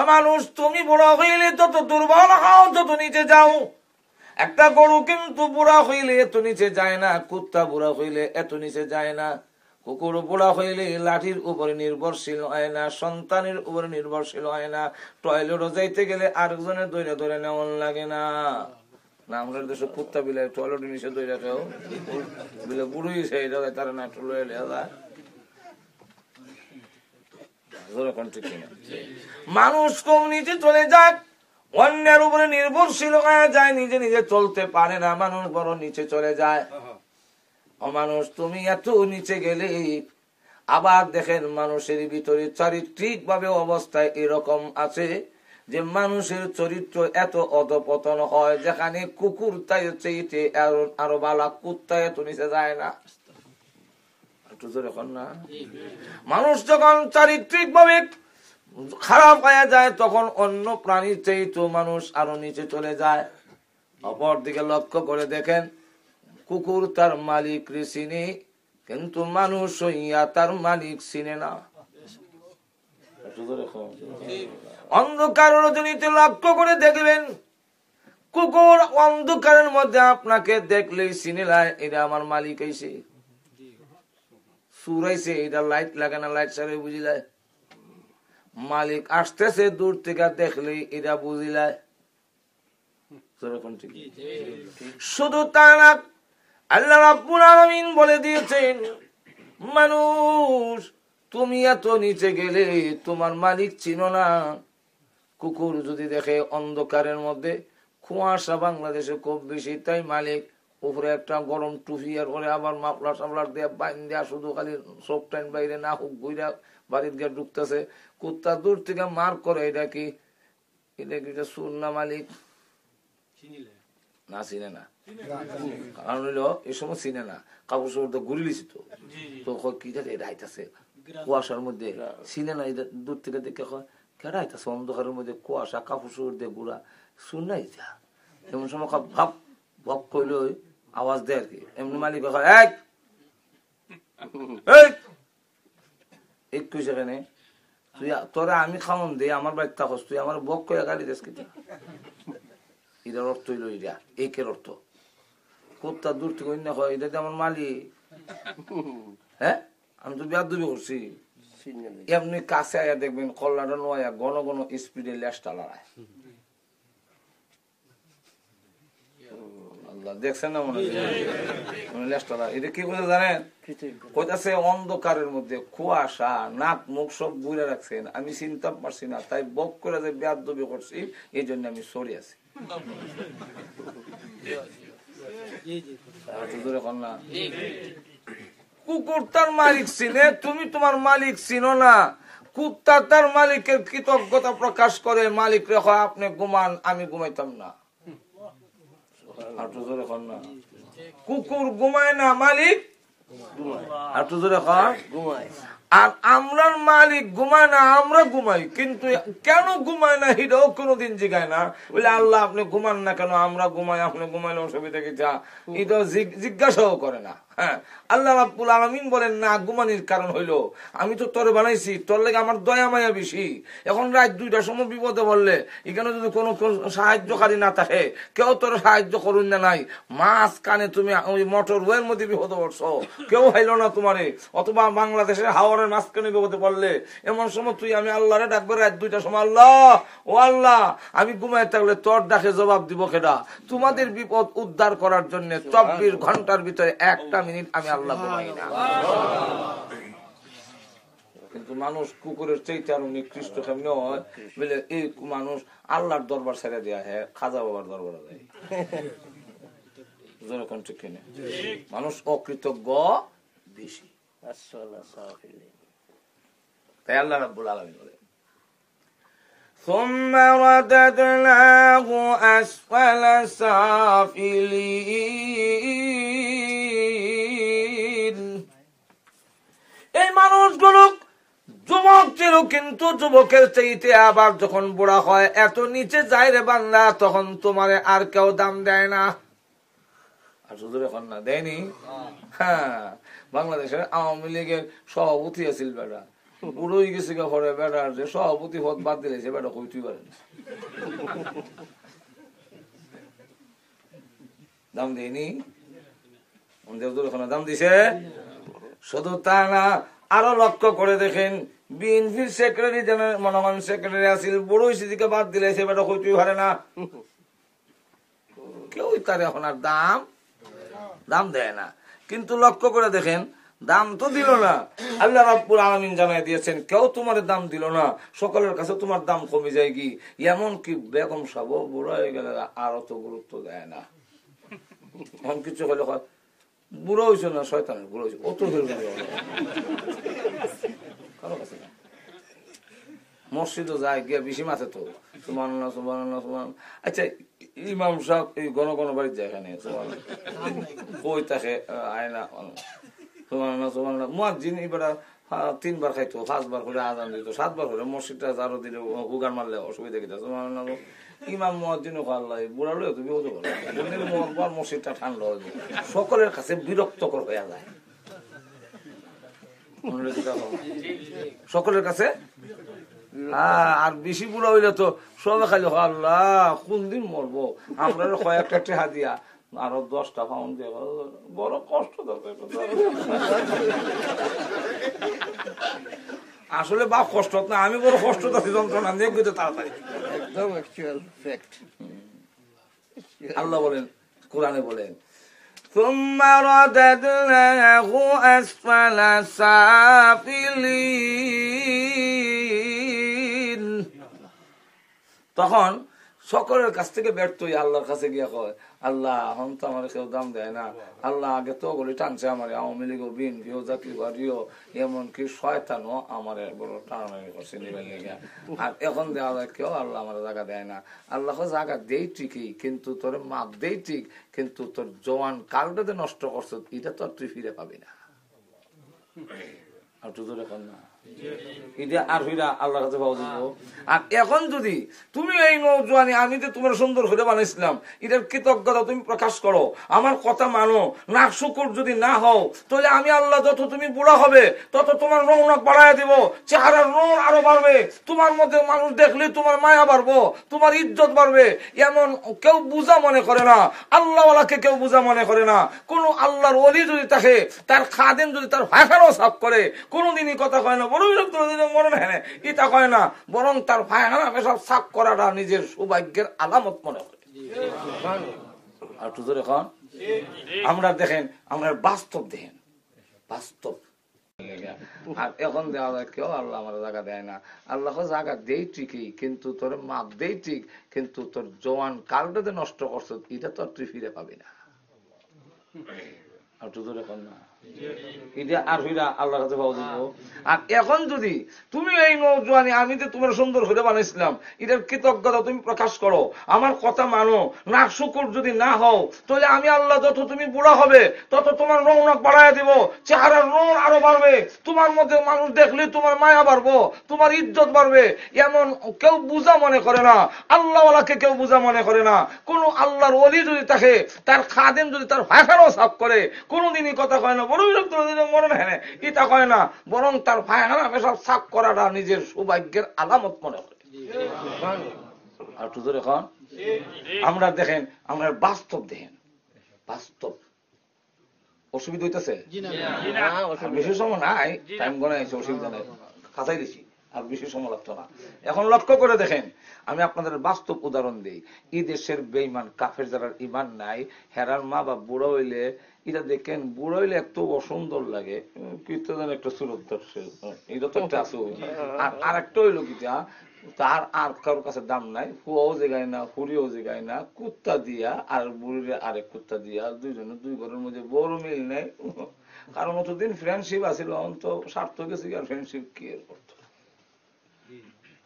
অমানুষ তুমি বুড়া হইলে তত দুর্বল হও তত নিচে যাও। একটা গরু কিন্তু বুড়া হইলে এত নিচে যায় না, কুত্তা বুড়া হইলে এত নিচে যায় না, কুকুর বুড়া হইলে লাঠির উপরে নির্ভরশীল হয় না, সন্তানের উপরে নির্ভরশীল হয় না, টয়লেটও যাইতে গেলে আরেকজনের দৈরে ধরে নেওয়ান লাগে না। না, আমরা দেশে কুত্তা বিলে টয়লেট নিচে দৈরে কেউ বিলে বুড়োই সেই তারা না কিনা? মানুষ কম নিচে চলে যাক অন্যের উপরে নির্ভরশীল হয়ে যায় নিজে নিজে চলতে পারে না মানুষ বড় নিচে চলে যায়। অমানুষ তুমি এত নিচে গেলে আবার দেখেন মানুষের ভিতরে চারিত্রিক ভাবে অবস্থায় এরকম আছে যে মানুষের চরিত্র এত অধপতন হয় যেখানে কুকুর তাই চেয়েছে আরো- আরও বালা কুত্তা এত নিচে যায় না। জোরে না। মানুষ যখন চারিত্রিক ভাবে খারাপ হয়ে যায়, তখন অন্য প্রাণীর চাইতো মানুষ আরও নিচে চলে যায়। অপর দিকে লক্ষ্য করে দেখেন, কুকুর তার মালিক চিনে কিন্তু মানুষ হইয়া তার মালিক চিনে না। অন্ধকার রজনীতে লক্ষ্য করে দেখবেন, কুকুর অন্ধকারের মধ্যে আপনাকে দেখলেই চিনিলায় এটা আমার মালিক এসে সুরাইছে এটা লাইট লাগে না লাইট সারে বুঝিলায় মালিক আসতেছে দূর থেকে, দেখলেই এটা বুঝিলায় শুধু তা আল্লাহ রাব্বুল আলামিন বলে দিয়েছেন, মানুষ, তুমি এত নিচে গেলে তোমার মালিক চিনো না। কুকুর যদি দেখে অন্ধকারের মধ্যে, কুয়াশা বাংলাদেশে খুব বেশি, তাই মালিক উপরে একটা গরম টুপি আর পরে আবার মাফলার সাফলার দিয়ে বাইন দেয়া শুধু খালি চোখ টাইন বাইরে না হোক বইরা বাড়ির গিয়ে ঢুকতেছে। কুত্তা দূর থেকে মার করে এটা কি? এটা কি এটা সুর না মালিক? না চিনে না। কারণ হইল এই সময় চিনে না। কাপড় চোপড় তো ঘুরি লিছি তো। তো কি জানি এটা আইতাছে? কুয়াশার মধ্যে। চিনে না এটা দূর থেকে দেখে কয় কেডা আইতাছে? অন্ধকারের মধ্যে কুয়াশা কাপড় চোপড় দিয়ে ঘুরা। শুন না এটা এমন সময় ভাব ভক কইল আওয়াজ দেয় আর কি। এমনি মালিক এক এক কেন তুই তোরা আমি খাওন দে আমার বাড়িতে থাকস তুই আমার বক কয়ে গালি দেশ কিতা এটার অর্থ হইল এটা একের অর্থ। কুত্তা দূর থেকে অন্য হয় এটা তো আমার মালিক। হ্যাঁ? আমি তো বিয়া দুবি করছি এমনি কাছে আয়া দেখবেন কল্যাণটা নয়া ঘন ঘন স্পিডে লেসটা লড়ায়। আল্লাহ দেখছেন না মনে এটা কি জানেন? কইতাছে অন্ধকারের মধ্যে কুয়াশা নাক মুখ সব বুড়ে রাখছেন। আমি চিন্তা পারছি না তাই বক করে যে ব্যাধ করছি এই জন্য আমি সরি আছি। কুকুর তার মালিক চিনে তুমি তোমার মালিক চিনো না। কুত্তা তার মালিকের কৃতজ্ঞতা প্রকাশ করে মালিক রেখ আপনি ঘুমান আমি ঘুমাইতাম না। তো জোরে কর না। কুকুর ঘুমায় না মালিক? হাঁটু জোরে কর আর আমরার মালিক ঘুমায় না আমরা ঘুমাই। কিন্তু কেন ঘুমায় না এটাও কোনোদিন জিগায় না। বলে আল্লাহ আপনি ঘুমান না কেন? আমরা ঘুমাই আপনি ঘুমাইলে অসুবিধা কি? যা। এটাও জিজ্ঞাসাও করে না। হ্যাঁ আল্লাহ রাব্বুল আলমিন বলেন না ঘুমানির কারণ হইল। আমি তো তোর বানাইছি তোর লেগে আমার দয়া মায়া বেশি। এখন রাত দুইটার সময় বিপদে বললে এখানে যদি কোনো কোনো সাহায্যকারী না থাকে কেউ তোর সাহায্য করুন না নাই। মাছ কানে তুমি ওই মোটর ওয়ের মধ্যে বিপদে পড়ছো। কেউ হাইলো না তোমারে। অথবা বাংলাদেশের হাওয়ারের মাঝখানে বিপদে পড়লে এমন সময় তুই আমি আল্লাহরে ডাকবো রাত দুইটার সময় আল্লাহ ও আল্লাহ আমি ঘুমায় থাকলে তোর ডাকে জবাব দিব কেডা? তোমাদের বিপদ উদ্ধার করার জন্য চব্বিশ ঘণ্টার ভিতরে একটা মিনিট আমি আল্লাহ ঘুমাই না। কিন্তু মানুষ কুকুরের চাইতে আরও নিকৃষ্ট কেমনি হয় বলে এই মানুষ আল্লাহর দরবার ছেড়ে দেয়া হ্যাঁ খাজা বাবার দরবারে যায়। যেরকম ঠিক কিনা? মানুষ অকৃতজ্ঞ বেশি। তাই আল্লাহ রাব্বুল আলামিন বলেন ثم رددناه أسفل سافلين এই মানুষগুলো যুবক ছিল কিন্তু যুবকের চাইতে আবার যখন বুড়া হয় এত নিচে যায় রে বাংলা তখন তোমারে আর কেউ দাম দেয় না আর শুধু এখন না দেয়নি হ্যাঁ বাংলাদেশের আওয়ামী লীগের সভাপতি আছিল বেটা বুড়ো গেছে ঘরে বেটার যে সভাপতি বাদ দিলে সে বেটা কইতেই পারে দাম দাম দিছে শুধু তা না আরও লক্ষ্য করে দেখেন বিএনপির সেক্রেটারি জেনারেল মনোহন সেক্রেটারি আছিল বড় দিকে বাদ দিলে সে বেটা কইতেই পারে না কেউ তার এখন আর দাম দাম দেয় না কিন্তু লক্ষ্য করে দেখেন দাম তো দিল না। আল্লাহ রাব্বুল আলামিন জানাই দিয়েছেন, কেউ তোমার দাম দিল না। সকলের কাছে তোমার দাম কমে যায় কি? এমন কি বেগম সাব বুড়ো হয়ে গেলে আর অত গুরুত্ব দেয় না। এখন কিছু হলে বুড়ো না, শয়তানের বুড়ো হয়েছে, অত। মসজিদও যায়, গিয়ে বেশি মাথে তো। সুমান সুমান সুমান আচ্ছা ইমাম সাহেব এই গণ গণ যায় এখানে সুমান কই থাকে আয়না। তিনবার খাইতো পাঁচবার করে আজান দিত সাতবার করে মসজিদটা দিলে উগান মারলে অসুবিধা ইমাম বুড়া তুমি মসজিদটা ঠান্ডা হইব সকলের কাছে বিরক্তকর হয়ে যায়। সকলের কাছে? হ্যাঁ, আর বেশি বুড়া হইলে তো সবাই খালি হয়, আল্লাহ কোন দিন মরবো আমরা কয়েকটা টেহা দিয়া। আরো দশটা পাউন্ড দিয়ে বড় কষ্ট দরকার এটা তো। আসলে বাপ কষ্ট না আমি বড় কষ্ট আছি যন্ত্রণা নিয়ে গেতে তাড়াতাড়ি একদম অ্যাকচুয়াল ফ্যাক্ট আল্লাহ বলেন কোরআনে বলেন ثم رددناه أسفل سافلين তখন সকলের কাছ থেকে ব্যর্থ হয়ে আল্লাহর কাছে গিয়ে কয় আল্লাহ এখন তো আমার কেউ দাম দেয় না। আল্লাহ আগে তো বলি টানছে আমার। আওয়ামী লীগ বিন ভিও জাতি বাড়িও এমনকি শয়তানও আমার বড় টানাটানি করছে নিবেন লেগে। আর এখন দেওয়া যায় কেউ আল্লাহ আমার জায়গা দেয় না। আল্লাহ জায়গা দেই ঠিকই কিন্তু তোর মাপ দেই ঠিক কিন্তু তোর জওয়ান কালটাতে নষ্ট করছ এটা তো আর তুই ফিরে পাবি না। আর তুই এখন না। এটা আর হইরা আল্লাহর কাছে পাওয়া যাব আর এখন যদি তুমি এই আমি যে তোমার সুন্দর এটার কৃতজ্ঞতা তুমি প্রকাশ করো, আমার কথা মানো না শুকুর যদি না হও, তাহলে আমি আল্লাহ যত তুমি বুড়া হবে, তত তোমার রৌনক বাড়ায় দিব, চেহারার রং আরও বাড়বে, তোমার মধ্যে মানুষ দেখলে তোমার মায়া বাড়বো, তোমার ইজ্জত বাড়বে, এমন কেউ বুঝা মনে করে না, আল্লাহওয়ালাকে কেউ বুঝা মনে করে না, কোন আল্লাহর অলি যদি থাকে, তার খাদেম যদি তার ভাইখানাও সাফ করে, কোনোদিনই কথা কয় না বড় বিরক্ত মনে নেয় না এটা কয় না, বরং তার ভাইখানা পেশাব সাফ করাটা নিজের সৌভাগ্যের আলামত মনে করে। আর তুজোর এখন আমরা দেখেন, আমরা বাস্তব দেখেন, বাস্তব। আর এখন দেওয়া যায়, কেউ আল্লাহ আমার জায়গা দেয় না। আল্লাহ জায়গা দেই ঠিকই, কিন্তু তোর মাপ দেই ঠিক, কিন্তু তোর জওয়ান কালটাতে নষ্ট করছ, এটা তো তুই ফিরে পাবি না। আর তুই এখন না। আমি তোমার আল্লাহ যত তুমি বুড়া হবে, তত তোমার রৌনক দিব, চেহারার রং আরও বাড়বে, তোমার মধ্যে মানুষ দেখলে তোমার মায়া বাড়বো, তোমার ইজ্জত বাড়বে, এমন কেউ বুঝা মনে করে না, আল্লাহওয়ালাকে কেউ বুঝা মনে করে না। কোন আল্লাহর অলি যদি থাকে, তার খাদেম যদি তার ভাইখানাও সাফ করে, কোনোদিনই কথা কয় না বড় বিরক্ত মনে হয় না। এটা কয় না বরং তার ভাইখানা পেশাব সাফ করাটা নিজের সৌভাগ্যের আলামত মনে করে। আর তুজোর এখন আমরা দেখেন আমরা বাস্তব দেখেন। বাস্তব। অসুবিধা হইতেছে? না। বেশি সময় নাই টাইম গনে আছে অসুবিধা নাই। কাছাই দিছি আর বেশি সময় লাগতো না। এখন লক্ষ্য করে দেখেন, আমি আপনাদের বাস্তব উদাহরণ দিই। এই দেশের বেইমান কাফের যারা ইমান নাই হেরার মা বা বুড়ো হইলে এটা দেখেন, বুড়ো হইলে এত অসুন্দর লাগে। কীর্তন একটা সুরত ধরছে এটা তো একটা আছে। আর আর একটা হইল কিটা তার আর কারোর কাছে দাম নাই। ফুয়াও জেগায় না ফুরিও জেগায় না। কুত্তা দিয়া আর বুড়িরে আরেক কুত্তা দিয়া দুইজনে দুই ঘরের মধ্যে বড় মিল নেই। কারণ অতদিন ফ্রেন্ডশিপ আছিল অন তো স্বার্থ গেছে আর ফ্রেন্ডশিপ কি এর করতো বোঝা গেছে কিনা?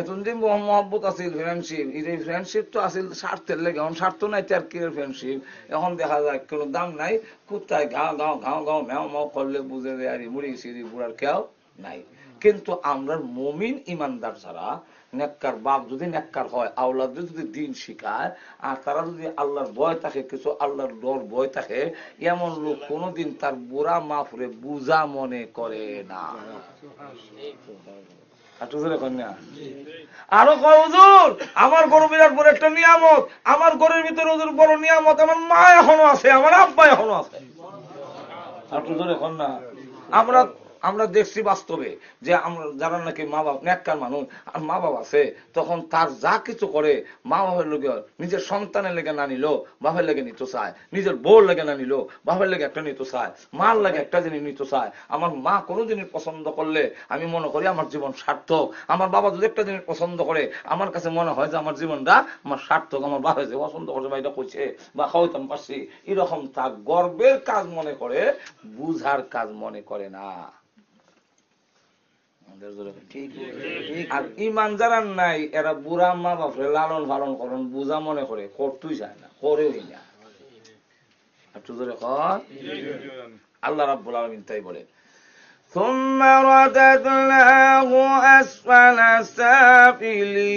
এতদিন মহব্বত আছিল ফ্রেন্ডশিপ এই ফ্রেন্ডশিপ তো আছিল স্বার্থের লেগে। এখন স্বার্থ নাই তার কি ফ্রেন্ডশিপ এখন দেখা যায় কোনো দাম নাই। কুত্তায় গাও গাও গাও গাও ম্যাও মাও করলে বুঝে যায় আর মুড়ি সিঁড়ি বুড়ার কেউ নাই। কিন্তু আমরা মমিন ইমানদার ছাড়া নেককার বাপ যদি নেককার হয়, আওলাদ যদি দিন শিখায়, আর তারা যদি আল্লাহর ভয় থাকে, কিছু আল্লাহর ডর ভয় থাকে, এমন লোক কোনোদিন তার বুড়া মাফরে বুঝা মনে করে না। আরও আমার গরু বিরাট বড় একটা নিয়ামত, আমার গরুর ভিতরে বড় নিয়ামত, আমার মা এখনও আছে, আমার আব্বা এখনও আছে। জোরে না? আমরা আমরা দেখছি বাস্তবে যে আমরা যারা নাকি মা বাবা নেককার মানুষ আর মা বাবা আছে, তখন তার যা কিছু করে মা বাবার লোকে নিজের সন্তানের লেগে না নিল বাপের লেগে নিতে চায়। নিজের বউর লেগে না নিল বাপের লেগে একটা নিতে চায়। মার লাগে একটা জিনিস নিতে চায়। আমার মা কোনো জিনিস পছন্দ করলে আমি মনে করি আমার জীবন সার্থক। আমার বাবা যদি একটা জিনিস পছন্দ করে, আমার কাছে মনে হয় যে আমার জীবনটা আমার সার্থক, আমার বাবা যে পছন্দ করছে বা এটা করছে বা খাওয়াইতাম পারছি, এরকম তার গর্বের কাজ মনে করে, বুঝার কাজ মনে করে না। আর ইমান যারা নাই এরা বুড়া মা বাপরে লালন পালন করেন বুঝা মনে করে করতেই চায় না করেই না একটু জোরে কর আল্লাহ রাব্বুল আলামিন তাই বলে ثم رددناه أسفل سافلين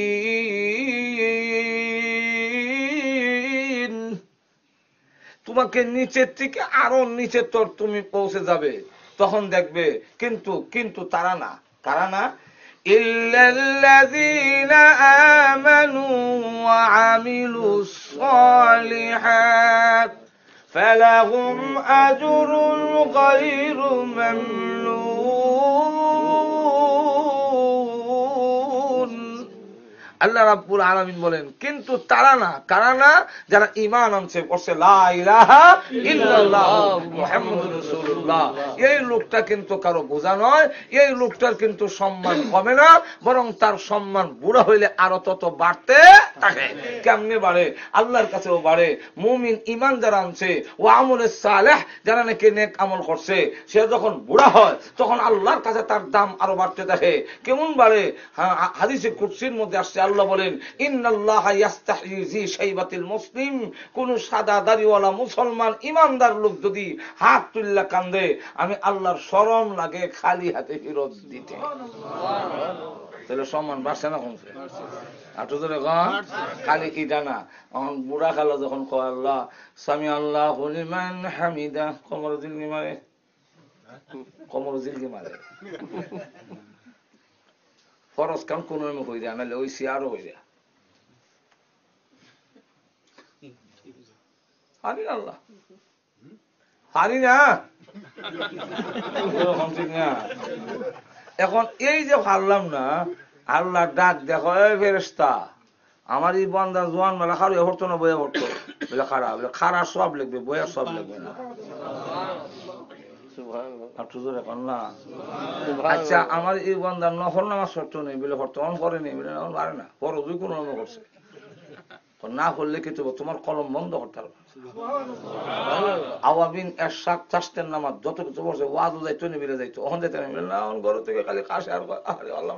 তোমাকে নিচের থেকে আরো নিচে তোর তুমি পৌঁছে যাবে তখন দেখবে কিন্তু কিন্তু তারা না কারা না إلا الذين آمنوا وعملوا الصالحات فلهم أجر غير ممنون আল্লাহ রাব্বুল আলামিন বলেন, কিন্তু তারা না, কারা না, যারা ঈমান আনছে করছে এই লোকটা কিন্তু কারও বোঝা নয়, এই লোকটার কিন্তু সম্মান কমে না, বরং তার সম্মান বুড়া হইলে আরও তত বাড়তে থাকে। কেমনে বাড়ে? আল্লাহর কাছেও বাড়ে। মুমিন ইমান যারা আনছে ও আমলে সালেহ, যারা নাকি নেক আমল করছে। সে যখন বুড়া হয়, তখন আল্লাহর কাছে তার দাম আরও বাড়তে থাকে। কেমন বাড়ে? হাদিসে কুরসির মধ্যে আসছে আল্লাহ বলেন মুসলিম। কোন সাদা দাড়িওয়ালা মুসলমান ইমানদার লোক যদি হাত তুল্লা কান্দে, আমি আল্লাহর শরম লাগে খালি হাতে ফেরত দিতে। তাহলে সম্মান বাড়ছে না কমছে? ধরে খালি না এখন বুড়া যখন আল্লাহ স্বামী আল্লাহ হলিমান হামিদা। কমর দিলকি মারে। কমর দিলকি মারে। ফরজ কাম কোন হয়ে যায় নাহলে ওই সিয়ারও হয়ে যায় হারি না আল্লাহ হারি এখন এই যে ভাবলাম না আল্লাহ ডাক দেখো এই ফেরেস্তা আমার এই বন্দা জোয়ান মেলা খারু হতো না বইয়া পড়তো বলে খারা বলে খারা সব লিখবে বইয়া সব লিখবে না সুবহানাল্লাহ আর তুজোর এখন না আচ্ছা আমার এই নফল নামাজ পড়তো নেই বলে করে নেই বলে পারে না। পর দুই কোনো নামে করছে। না করলে কি তো তোমার কলম বন্ধ করতে হবে। আওয়াবিন এরশাদ চাষতেন নামাজ যত কিছু বলছে ওয়াজও যাইতো নি বেড়ে যাইতো। ওখান যাইতে নেই না। ওন ঘর থেকে খালি কাশে আর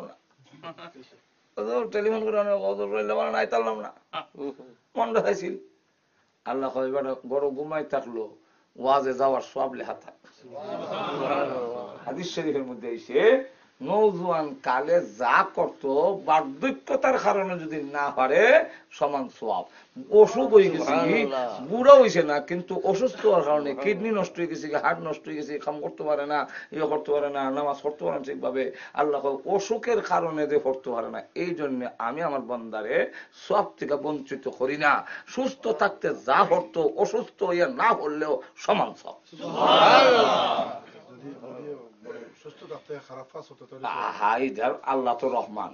না। টেলিফোন করে নাই না আল্লাহ কয় বড় ঘুমাই থাকল। ওয়াজে যাওয়ার সব লেখা থাক হাদিস শরীফের মধ্যে এসে নৌজোয়ান কালে যা করত বার্ধক্যতার কারণে যদি না পারে সমান সোয়াব। অসুখ হয়ে গেছে বুড়া হয়েছে না কিন্তু অসুস্থ হওয়ার কারণে কিডনি নষ্ট হয়ে গেছে হার্ট নষ্ট হয়ে গেছে কাম করতে পারে না ইয়ে করতে পারে না নামাজ পড়তে পারে না ঠিকভাবে। আল্লাহ অসুখের কারণে যে পড়তে পারে না এই জন্য আমি আমার বন্দারে সব থেকে বঞ্চিত করি না। সুস্থ থাকতে যা পড়তো অসুস্থ হইয়া না পড়লেও সমান সব সুস্থ থাকতে খারাপ কাজ হতো তাহলে আহা ইধার আল্লাহ তো রহমান।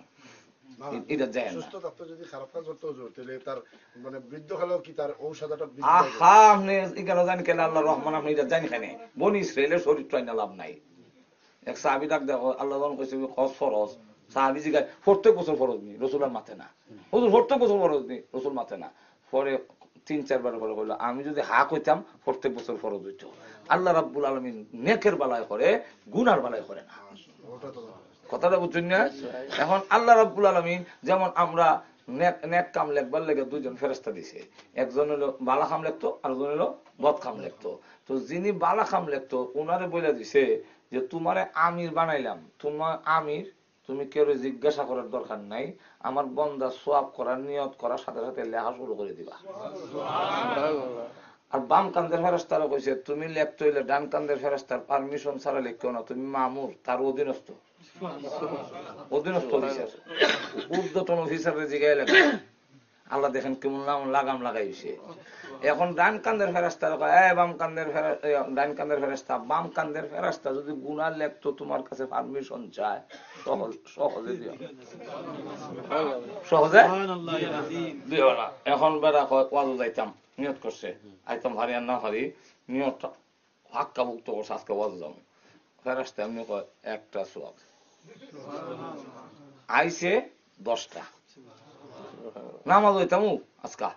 এটা যায় সুস্থ থাকতে যদি খারাপ কাজ হতো তাহলে তার মানে বৃদ্ধ কালেও কি তার ঔষধটা আহা আপনি এখানে জানি কেন আল্লাহ রহমান আপনি এটা জানি কেন? বনি ইসরায়েলের শরীর তো লাভ নাই। এক সাহাবি ডাক দেখো আল্লাহ যখন কইছে খস ফরজ। সাহাবি জিগায় প্রত্যেক বছর ফরজ নি? রসুলের মাথে না। হুজুর প্রত্যেক বছর ফরজ নি? রসুল মাথে না। পরে তিন, চারবার করে বলল, আমি যদি হা কইতাম প্রত্যেক বছর ফরজ হইতো। আল্লাহ রাব্বুল আলমিন নেকের বালায় করে, গুনার বালায় করে না। কথাটা বুঝছেন না? এখন আল্লাহ রাব্বুল আলমিন যেমন আমরা নেক কাম লেখবার লেগে দুইজন ফেরস্তা দিছে। একজন হলো বালা খাম লেখতো আর একজন হলো বদ খাম লেখতো। তো যিনি বালা খাম লেখতো, উনারে বলে দিছে যে, তোমারে আমির বানাইলাম। তোমার আমির তুমি কেউ জিজ্ঞাসা করার দরকার নাই আমার বন্দা সোয়াব করার নিয়ত করার সাথে সাথে লেখা শুরু করে দিবা। আর বাম কান্দের ফেরস্তারা কইছে তুমি লেখতে হইলে ডান কান্দের ফেরস্তার পারমিশন ছাড়া লিখতেও না তুমি মামুর তার অধীনস্থ। অধীনস্থ অফিসার ঊর্ধ্বতন অফিসারের জিগায় লেখা। আল্লাহ দেখেন কেমন লাগাম লাগাইছে এখন ডান কান্দের ফেরাস্তার বাম কান্দের ডান কান্দের ফেরাস্তা বাম কান্দের ফেরাস্তা যদি গুণা লেখতো তোমার কাছে পারমিশন চায় সহজ দিও সহজে? দিও না। এখন বেড়া কয় ওয়াজু যাইতাম নিয়ত করছে। আইতাম হারি আর না হারি নিয়তটা হাক্কা মুক্ত করছে আজকে ওয়াজু ফেরাস্তা এমনি কয় একটা সোয়াব। আইছে দশটা। নামাজ হইতাম আজকা।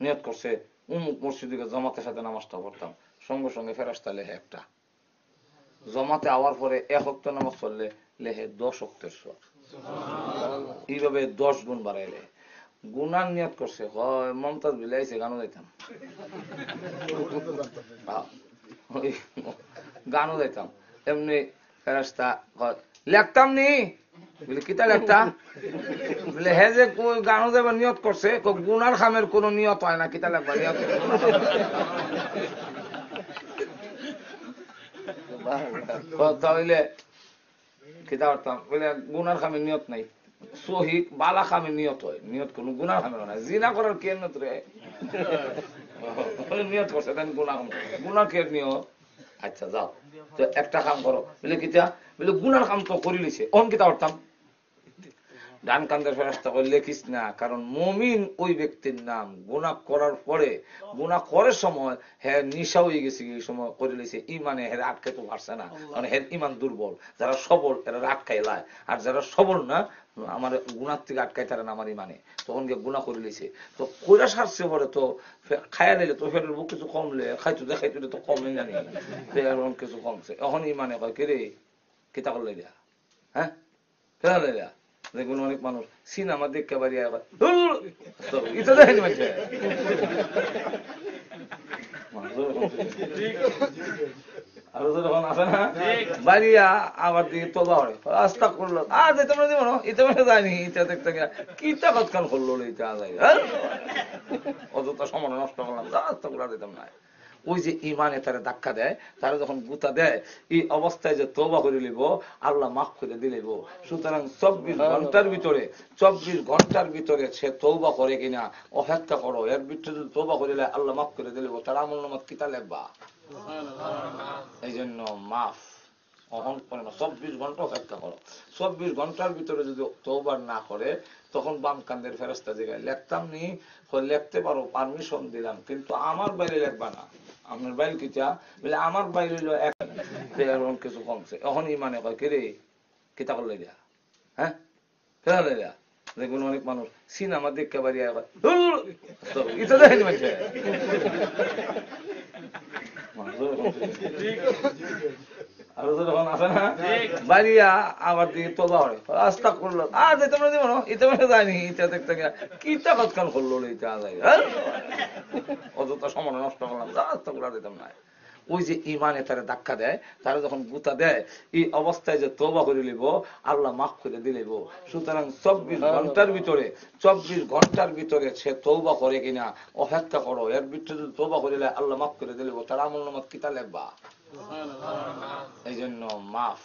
নিয়ত করছে উমুক মসজিদে জমাতের সাথে নামাজটা পড়তাম। সঙ্গে সঙ্গে ফেরাস্তা লেহে একটা। জমাতে আওয়ার পরে এক অক্ত নামাজ পড়লে লেহে দশ অক্তের সব এইভাবে দশ গুণ বাড়াইলে গুনার নিয়ত করছে, হয়, মমতাজ বিলাইছে গানও যাইতাম গানও যাইতাম এমনি ফেরাস্তা লেখতাম নি? বলে কিতা লেখতা বলে হে যে কই যাবার নিয়ত করছে গুনার খামের কোনো নিয়ত হয় না কিতা লেখবা নিয়ত তাহলে কিতা করতাম বলে গুনার খামের নিয়ত নাই। সহি বালা খামে নিয়ত হয়। নিয়ত কোন গুনার খামে না জিনা করার কে নিয়ত রে নিয়ত করছে খাম গুনা কে নিয়ত? আচ্ছা যাও। তো একটা কাম করো। বলে কিতা বলে গুনার কাম তো করি লিছে। অন কিতা করতাম ডান কান্দের ফেরাস্তা করে লেখিস না কারণ মমিন ওই ব্যক্তির নাম। গুণা করার পরে গুণা করার সময় হ্যাঁ নিশা হয়ে গেছে এই সময় করে লেছে। ইমানে হেরা আটকাইতে পারছে না। কারণ হের ইমান দুর্বল। যারা সবল এরা আটকাই লায়। আর যারা সবল না আমার গুণার থেকে আটকাই তারা আমার ইমানে তখন গিয়ে গুণা করে লিছে। তো কইরা সারছে পরে তো খায়া নিলে তো ফেরের বুক কিছু কমলে খাইতো দেখাইতো তো কমে জানি। এখন কিছু কমছে। এখন ইমানে কয় কে রে কিতা করলে দিয়া হ্যাঁ? কেন লেগা দেখুন অনেক মানুষ, সিনেমা দেখতে পারি ইটা দেখেনি মানুষে আরও তো যখন আসে না? বাড়িয়া আবার দিকে তোলা হয়। রাস্তা করল আর যেতে পারে দিব ইতে মানে যায়নি ইটা দেখতে গিয়া কিটা কতক্ষণ করল ইটা অযথা সময় নষ্ট করলাম রাস্তা করে দিতাম না। ওই যে ইমানে তারা ধাক্কা দেয় তারা যখন গুতা দেয় এই অবস্থায় যে তোবা করে লিব আল্লাহ মাফ করে দিলিব সুতরাং চব্বিশ ঘণ্টার ভিতরে চব্বিশ ঘণ্টার ভিতরে সে তৌবা করে কিনা অপেক্ষা করো। এর ভিতরে যদি তৌবা করিলে আল্লাহ মাফ করে দিলিব তার আমল নামাত কিতা লেখবা? এই জন্য মাফ অহন করে না। চব্বিশ ঘণ্টা অপেক্ষা করো। চব্বিশ ঘণ্টার ভিতরে যদি তৌবার না করে তখন বাম কান্দের ফেরস্তা জায়গায় লিখতাম নি লিখতে পারো পারমিশন দিলাম কিন্তু আমার বাইরে লেখবা না। আপনার বাইর কিতা বলে আমার বাইর হইল এক এরকম কিছু কমছে। এখন ইমানে কয় কে রে কিতা করলে দিয়া হ্যাঁ? কেন দিয়া দেখুন অনেক মানুষ সিনেমা দেখতে পারি এটা দেখেন মানুষে আরও তো যখন আসে না বাড়িয়া দিকে হয়। রাস্তা করল আর যেতে পারে দিব না ইতে যায়নি। ইটা দেখতে গিয়া কিটা কতক্ষণ করল ইটা যায় অযথা সময় নষ্ট করলাম। রাস্তা করা দিতাম না। ওই যে ইমানে তারা ধাক্কা দেয় তারা যখন গুতা দেয় এই অবস্থায় যে তোবা করে লিব আল্লাহ মাফ করে দিলিব সুতরাং চব্বিশ ঘণ্টার ভিতরে চব্বিশ ঘণ্টার ভিতরে সে তৌবা করে কিনা অপেক্ষা করো। এর ভিতরে যদি তৌবা করিলে আল্লাহ মাফ করে দিলিব তার আমল নামাত কিতা লেখবা? এই জন্য মাফ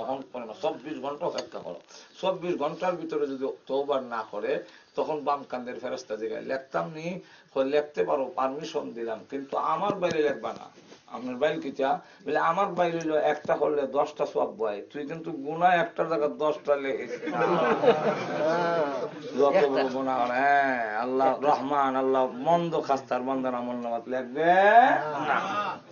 অহন করে না। চব্বিশ ঘণ্টা অপেক্ষা করো। চব্বিশ ঘণ্টার ভিতরে যদি তৌবার না করে তখন বাম কান্দের ফেরস্তা জায়গায় লিখতাম নি লিখতে পারো পারমিশন দিলাম কিন্তু আমার বাইরে লেখবা না। আপনার বাইরে কিটা বলে আমার বাইরে হইল একটা করলে দশটা সব বয়। তুই কিন্তু গুণা একটা জায়গায় দশটা লেখিস যত বড় গুণা হ্যাঁ আল্লাহ রহমান আল্লাহ মন্দ খাস্তার মন্দ আমল নামাত লিখবে? না।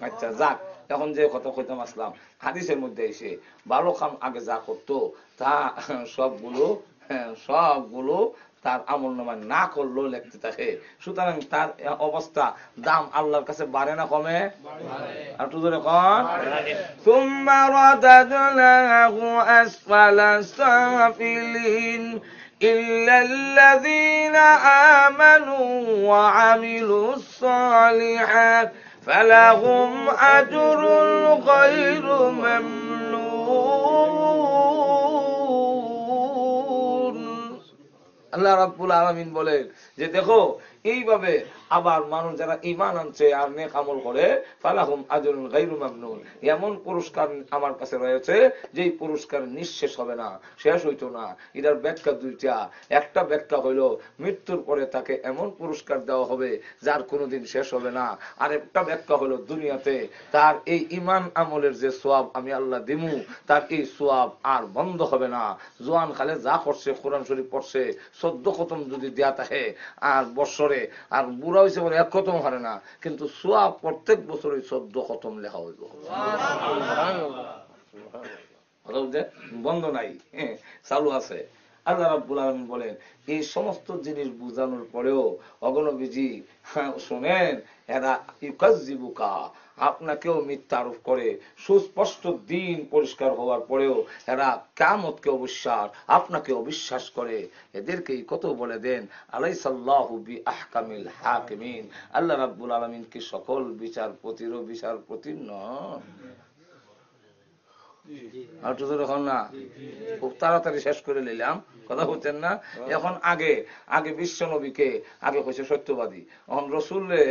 আচ্ছা যাক এখন যে কথা কইতাম আসলাম হাদিসের মধ্যে এসে ভালো কাম আগে যা করতো তা সবগুলো হ্যাঁ, সবগুলো তার আমল নামা না করলেও লিখতে থাকে সুতরাং তার অবস্থা দাম আল্লাহর কাছে বাড়ে না কমে আর একটু ধরে কন ثم رددناه أسفل سافلين إلا الذين آمنوا وعملوا الصالحات فلهم أجر غير ممنون আল্লাহ রাব্বুল আলামিন বলেন যে দেখো এইভাবে আবার মানুষ যারা ইমান আনছে আর নেক আমল করে, ফালাহুম আজরুন গায়রু মামনুন। এমন পুরস্কার আমার কাছে রয়েছে, যেই পুরস্কার নিঃশেষ হবে না, শেষ হইতো না। এটার ব্যাখ্যা দুইটা। একটা ব্যাখ্যা হইল, মৃত্যুর পরে তাকে এমন পুরস্কার দেওয়া হবে, যার কোনোদিন শেষ হবে না। আর একটা ব্যাখ্যা হলো দুনিয়াতে তার এই ইমান আমলের যে সোয়াব আমি আল্লাহ দিমু, তার এই সোয়াব আর বন্ধ হবে না। জোয়ান খালে যা করছে কোরআন শরীফ পড়ছে সদ্য খতম যদি দেয়া থাকে, আর বৎসরে, আর বুড়া হয়েছে মানে এক খতম হারে না। কিন্তু সোয়া প্রত্যেক বছরে চোদ্দ খতম লেখা হইব। বন্ধ নাই হ্যাঁ, চালু আছে। আল্লাহ রাব্বুল আলামিন বলেন, এই সমস্ত জিনিস বুঝানোর পরেও, অগণবিজি শোনেন, এরা ইউকাজিবুকা আপনাকেও মিথ্যা আরোপ করে। সুস্পষ্ট দিন পরিষ্কার হওয়ার পরেও, এরা কামতকে অবিশ্বাস, আপনাকে অবিশ্বাস করে। এদেরকেই কত বলে দেন আলাই বি আহকামিল হাকিমিন। আল্লাহ রাব্বুল আলামিন কি সকল বিচারপতিরও বিচারপতি নন। খুব তাড়াতাড়ি শেষ করে নিলাম। কথা বলছেন না? এখন আগে আগে বিশ্ব নবীকে আগে হয়েছে সত্যবাদী। এখন রসুলে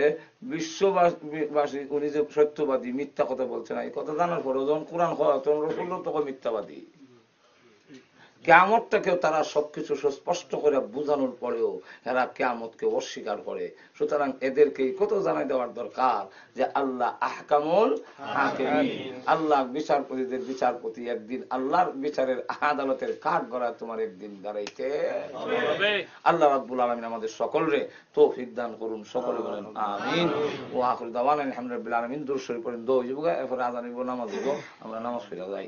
বিশ্ববাসী, উনি যে সত্যবাদী, মিথ্যা কথা বলছে না, এই কথা জানার পরে যখন কোরআন হয়, তখন রসুল তো কয় মিথ্যাবাদী কেমতটাকেও তারা সবকিছু সুস্পষ্ট করে বোঝানোর পরেও এরা কেমতকে অস্বীকার করে। সুতরাং এদেরকে কত জানাই দেওয়ার দরকার যে আল্লাহ আহকামুল আল্লাহ বিচারপতিদের বিচারপতি একদিন আল্লাহর বিচারের আদালতের কাঠ গড়া তোমার একদিন দাঁড়াইতে আল্লাহ রাব্বুল আলামিন আমাদের সকলরে তৌফিক দান করুন সকলে বলেন আমিন। ও আখির দাওয়ানা আলহামদুলিল্লাহ আলামিন। দূর শরীফ পড়েন দো হইব এরপরে আজান হইব নামাজ হইব আমরা নামাজ পড়ে যাই।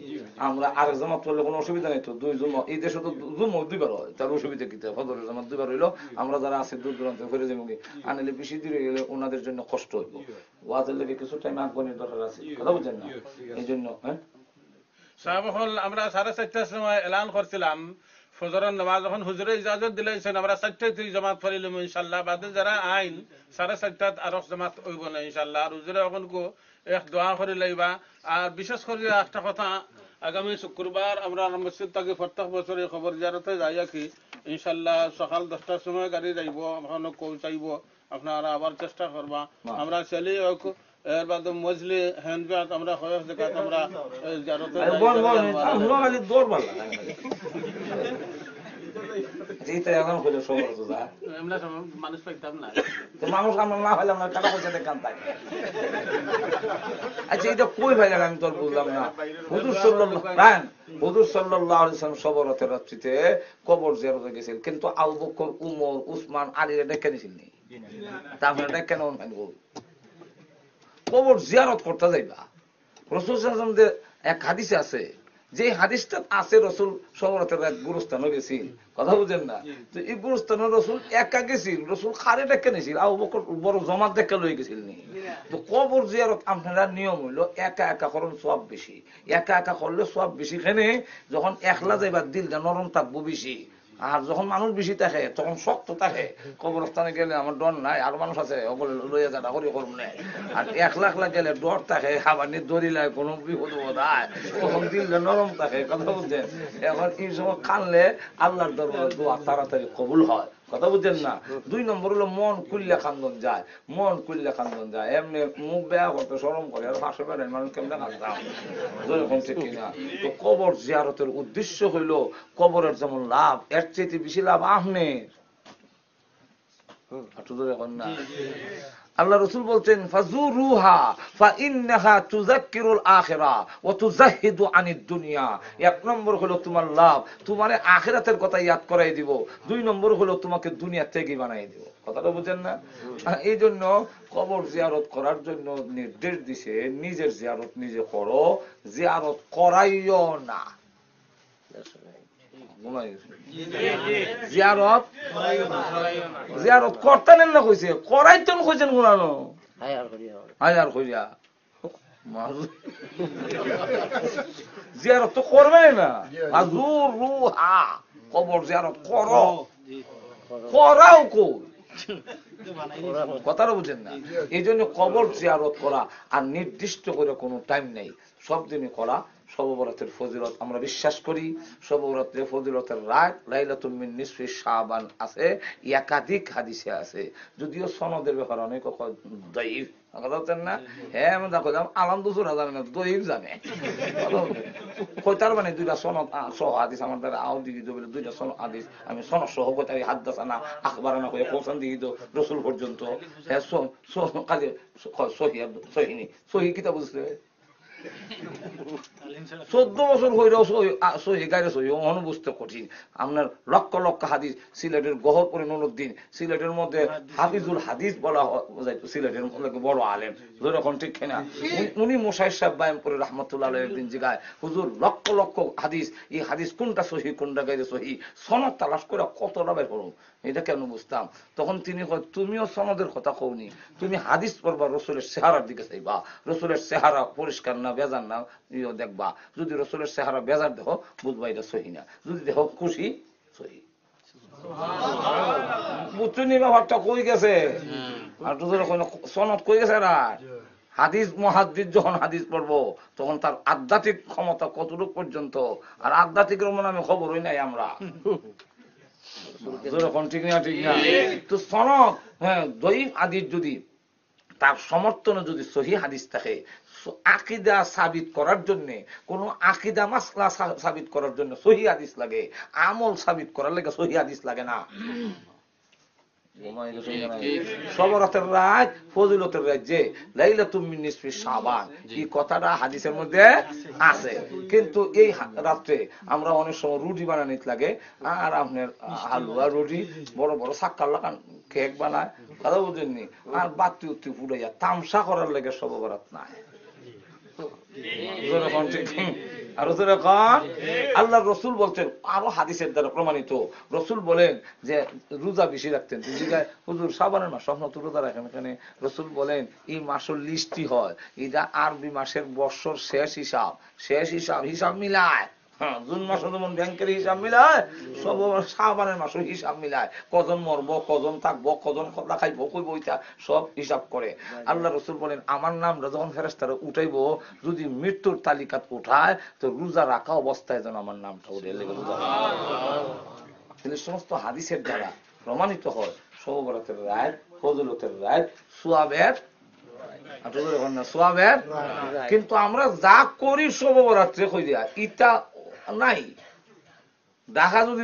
আমরা আরেক জামাত করলে কোনো অসুবিধা নেই তো। দুই জুম এই দেশে তো জুম দুইবার হয়। তার অসুবিধা কি? ফজরের জামাত দুইবার হইল। আমরা যারা আছি দূর দূরান্তে ফিরে যাব কি আনলে বেশি দূরে গেলে ওনাদের জন্য কষ্ট হইব। ওয়াজের লেগে কিছু টাইম আগ্রহের দরকার আছে। কথা বুঝছেন না? এই জন্য হ্যাঁ? সাহেব আমরা সাড়ে চারটার সময় এলান করছিলাম। ফজরের নামাজ যখন হুজুরে ইজাজত দিলেছেন আমরা চারটায় তুই জমাত করিলাম ইনশাল্লাহ বাদে যারা আইন সাড়ে চারটাত আরও জমাত হইব না ইনশাল্লাহ আর হুজুরে এখন এক দোয়া করে লাইবা আর বিশেষ করে একটা কথা আগামী শুক্রবার আমরা মসজিদ থেকে প্রত্যেক বছরে খবর জানাতে যাই কি ইনশাল্লাহ সকাল দশটার সময় গাড়ি যাইব ওখানে পৌঁছাইব আপনারা আবার চেষ্টা করবা আমরা ছেলে হোক এর বাদ মজলি হ্যান্ডব্যাগ আমরা হয়ে দেখাত আমরা এ, এইটা এখন হইলে সবার তো যা মানুষ পাইতাম না মানুষ আমরা না হইলে আমরা টাকা পয়সা দেখান তাই আচ্ছা এটা কই ভাইলেন আমি তোর বুঝলাম না হুজুর সাল্লাল্লাহু হুজুর সাল্লাল্লাহু আলাইহি সাল্লাম সবরতের রাত্রিতে কবর জিয়ারতে গেছেন কিন্তু আবু বকর উমর উসমান আলী ডেকে নিছিল নি তারপরে ডেকে কবর জিয়ারত করতে যাইবা রসুল সাল্লাল্লাহু আলাইহি এক হাদিসে আছে যে হাদিসটা আছে রসুল সবরতের এক গুরুস্থানও গেছিল কথা বুঝেন না? তো এই গুরুস্থানে রসুল একা গেছিল রসুল খারে ডেকে নিয়েছিল আবু বকর বড় জমাত দেখে লই গেছিল নি তো কবর জিয়ারত আপনারা নিয়ম হইল একা একা করেন সব বেশি। একা একা করলে সব বেশি খেনে যখন একলা যাইবার দিলটা নরম থাকব বেশি। আর যখন মানুষ বেশি থাকে, তখন শক্ত থাকে। কবরস্থানে গেলে আমার ডর নাই, আর মানুষ আছে সকলে লইয়া যাটা করি করব নাই। আর এক লাখ লাখ গেলে ডর থাকে, আবার নিয়ে দড়িলায় কোনো বিপদ বোধ তখন দিলে নরম থাকে, কথা বলছেন এখন এই সময় কানলে আল্লাহর দরবারে দোয়া তাড়াতাড়ি কবুল হয়। কথা বুঝছেন না? দুই নম্বর হলো মন কুল্লা কান্দন যায় মন কুল্লা কান্দন যায়। এমনি মুখ বেয়া করতে সরম করে আর পাশে বেড়েন মানুষ কেমনে কান্দাম যেরকম ঠিক কিনা? তো কবর জিয়ারতের উদ্দেশ্য হইল কবরের যেমন লাভ এর চেয়ে বেশি লাভ আহমের হাঁটু ধরে না। আল্লাহ রসুল বলছেন ফাজুরুহা ফাইন্নাহা তুযাক্কিরুল আখিরা ওয়া তুযাহিদু আনিদ দুনিয়া। এক নম্বর হলো তোমার লাভ, তোমারে আখিরাতের কথা ইয়াদ করাই দিব। দুই নম্বর হলো তোমাকে দুনিয়া থেকে বানাই দিব। কথাটা বুঝেন না? এই জন্য কবর জিয়ারত করার জন্য নির্দেশ দিছে, নিজের জিয়ারত নিজে করো, জিয়ারত করাইও না। জিয়ারত? জিয়ারত করতেন না কইছে, করাইতেন কইছেন হাজার কইয়া জিয়ারত তো করবে না। কবর জিয়ারত করো। করাও কই? কথাটা বুঝেন না। এই জন্য কবর জিয়ারত করা আর নির্দিষ্ট করে কোনো টাইম নেই। সব দিনই করা সববরাতের ফজিলত আমরা বিশ্বাস করি সববরাতের ফজিলতের রাত লাইলাতুল মিন নিসফি শাবান আছে, একাধিক হাদিসে আছে। যদিও সনদের ব্যাপারে অনেক না? হ্যাঁ মানে দুইটা সনদ আমার দ্বারা দুইটা আমি সনদ সহ রসুল পর্যন্ত। হ্যাঁ সহি সহি বুঝলে চোদ্দ বছর হইলেও সহি গাইরে সহি অহনো বুঝতে কঠিন। আপনার লক্ষ লক্ষ হাদিস সিলেটের গহর করে নুরুদ্দিন, সিলেটের মধ্যে হাফিজুল হাদিস বলা হয় সিলেটের মধ্যে বড় আলেম। যেরকম ঠিক কিনা? উনি- মোসাই সাহেব বায়ামপুরে রহমতুল্লাহ একদিন জিগায়, হুজুর, লক্ষ লক্ষ হাদিস, এই হাদিস কোনটা সহি, কোনটা গাইরে সহি? সনদ তালাশ করে কতটা বের করুন এটা কেন বুঝতাম? তখন তিনি কয় তুমিও সনদের কথা কওনি। তুমি হাদিস পড়বা রসুলের চেহারার দিকে চাইবা। রসুলের চেহারা পরিষ্কার না বেজার না দেখবা। যদি রসুলের চেহারা বেজার দেখো বুঝবা এটা সহি না। যদি দেখো খুশি সহি। বুঝছুনি ব্যাপারটা কই গেছে? আর সনদ কই গেছে না হাদিস মহাদিস যখন হাদিস পড়ব তখন তার আধ্যাত্মিক ক্ষমতা কতটুকু পর্যন্ত? আর আধ্যাত্মিকের আমি খবরই নাই আমরা। ঠিক তো সনদ হ্যাঁ আদির যদি, তার সমর্থনে যদি সহি হাদিস থাকে আকিদা সাবিত করার জন্য, কোন আকিদা মাসলা সাবিত করার জন্য সহি হাদিস লাগে, আমল সাবিত করার লাগে সহি হাদিস লাগে না। সবরতের রাত ফজিলতের লাইলা তুমি নিসফি সাবান এই কথাটা হাদিসের মধ্যে আছে। কিন্তু এই রাত্রে আমরা অনেক সময় রুটি বানানিতে লাগে। আর আপনার হালুয়া রুটি বড় বড় সাক্কার লাগান কেক বানায় কথা বুঝেননি? আর বাতি উত্তি ফুটাইয়া তামসা করার লাগে সবরাত নাই। ঠিক আর আল্লাহ রসুল বলছেন আরও হাদিসের দ্বারা প্রমাণিত। রসুল বলেন যে রোজা বেশি রাখতেন। জিজ্ঞাসা, হুজুর সাবানের মাস স্বপ্ন তো রোজা রাখেন এখানে। রসুল বলেন এই মাসের লিস্টি হয়। এটা আরবি মাসের বর্ষর শেষ হিসাব শেষ হিসাব হিসাব মিলায়। হ্যাঁ, জুন মাসে যেমন ব্যাংকের হিসাব মিলায় সব সাবানের মাসের হিসাব মিলায়। কজন মরবো কজন থাকব কজন কথা খাইবো কই বইটা সব হিসাব করে। আল্লাহ রসুল বলেন আমার নাম যখন ফেরেস্তারা উঠাইবো যদি মৃত্যুর তালিকাত উঠায় তো রোজা রাখা অবস্থায় যেন আমার নামটা উঠে। এলে রোজা। সমস্ত হাদিসের দ্বারা প্রমাণিত হয় সবরাতের রায় ফজলতের রায় সুয়াবের কিন্তু আমরা যা করি সবরাত্রে কই দিয়া ইটা নাই। দেখা যদি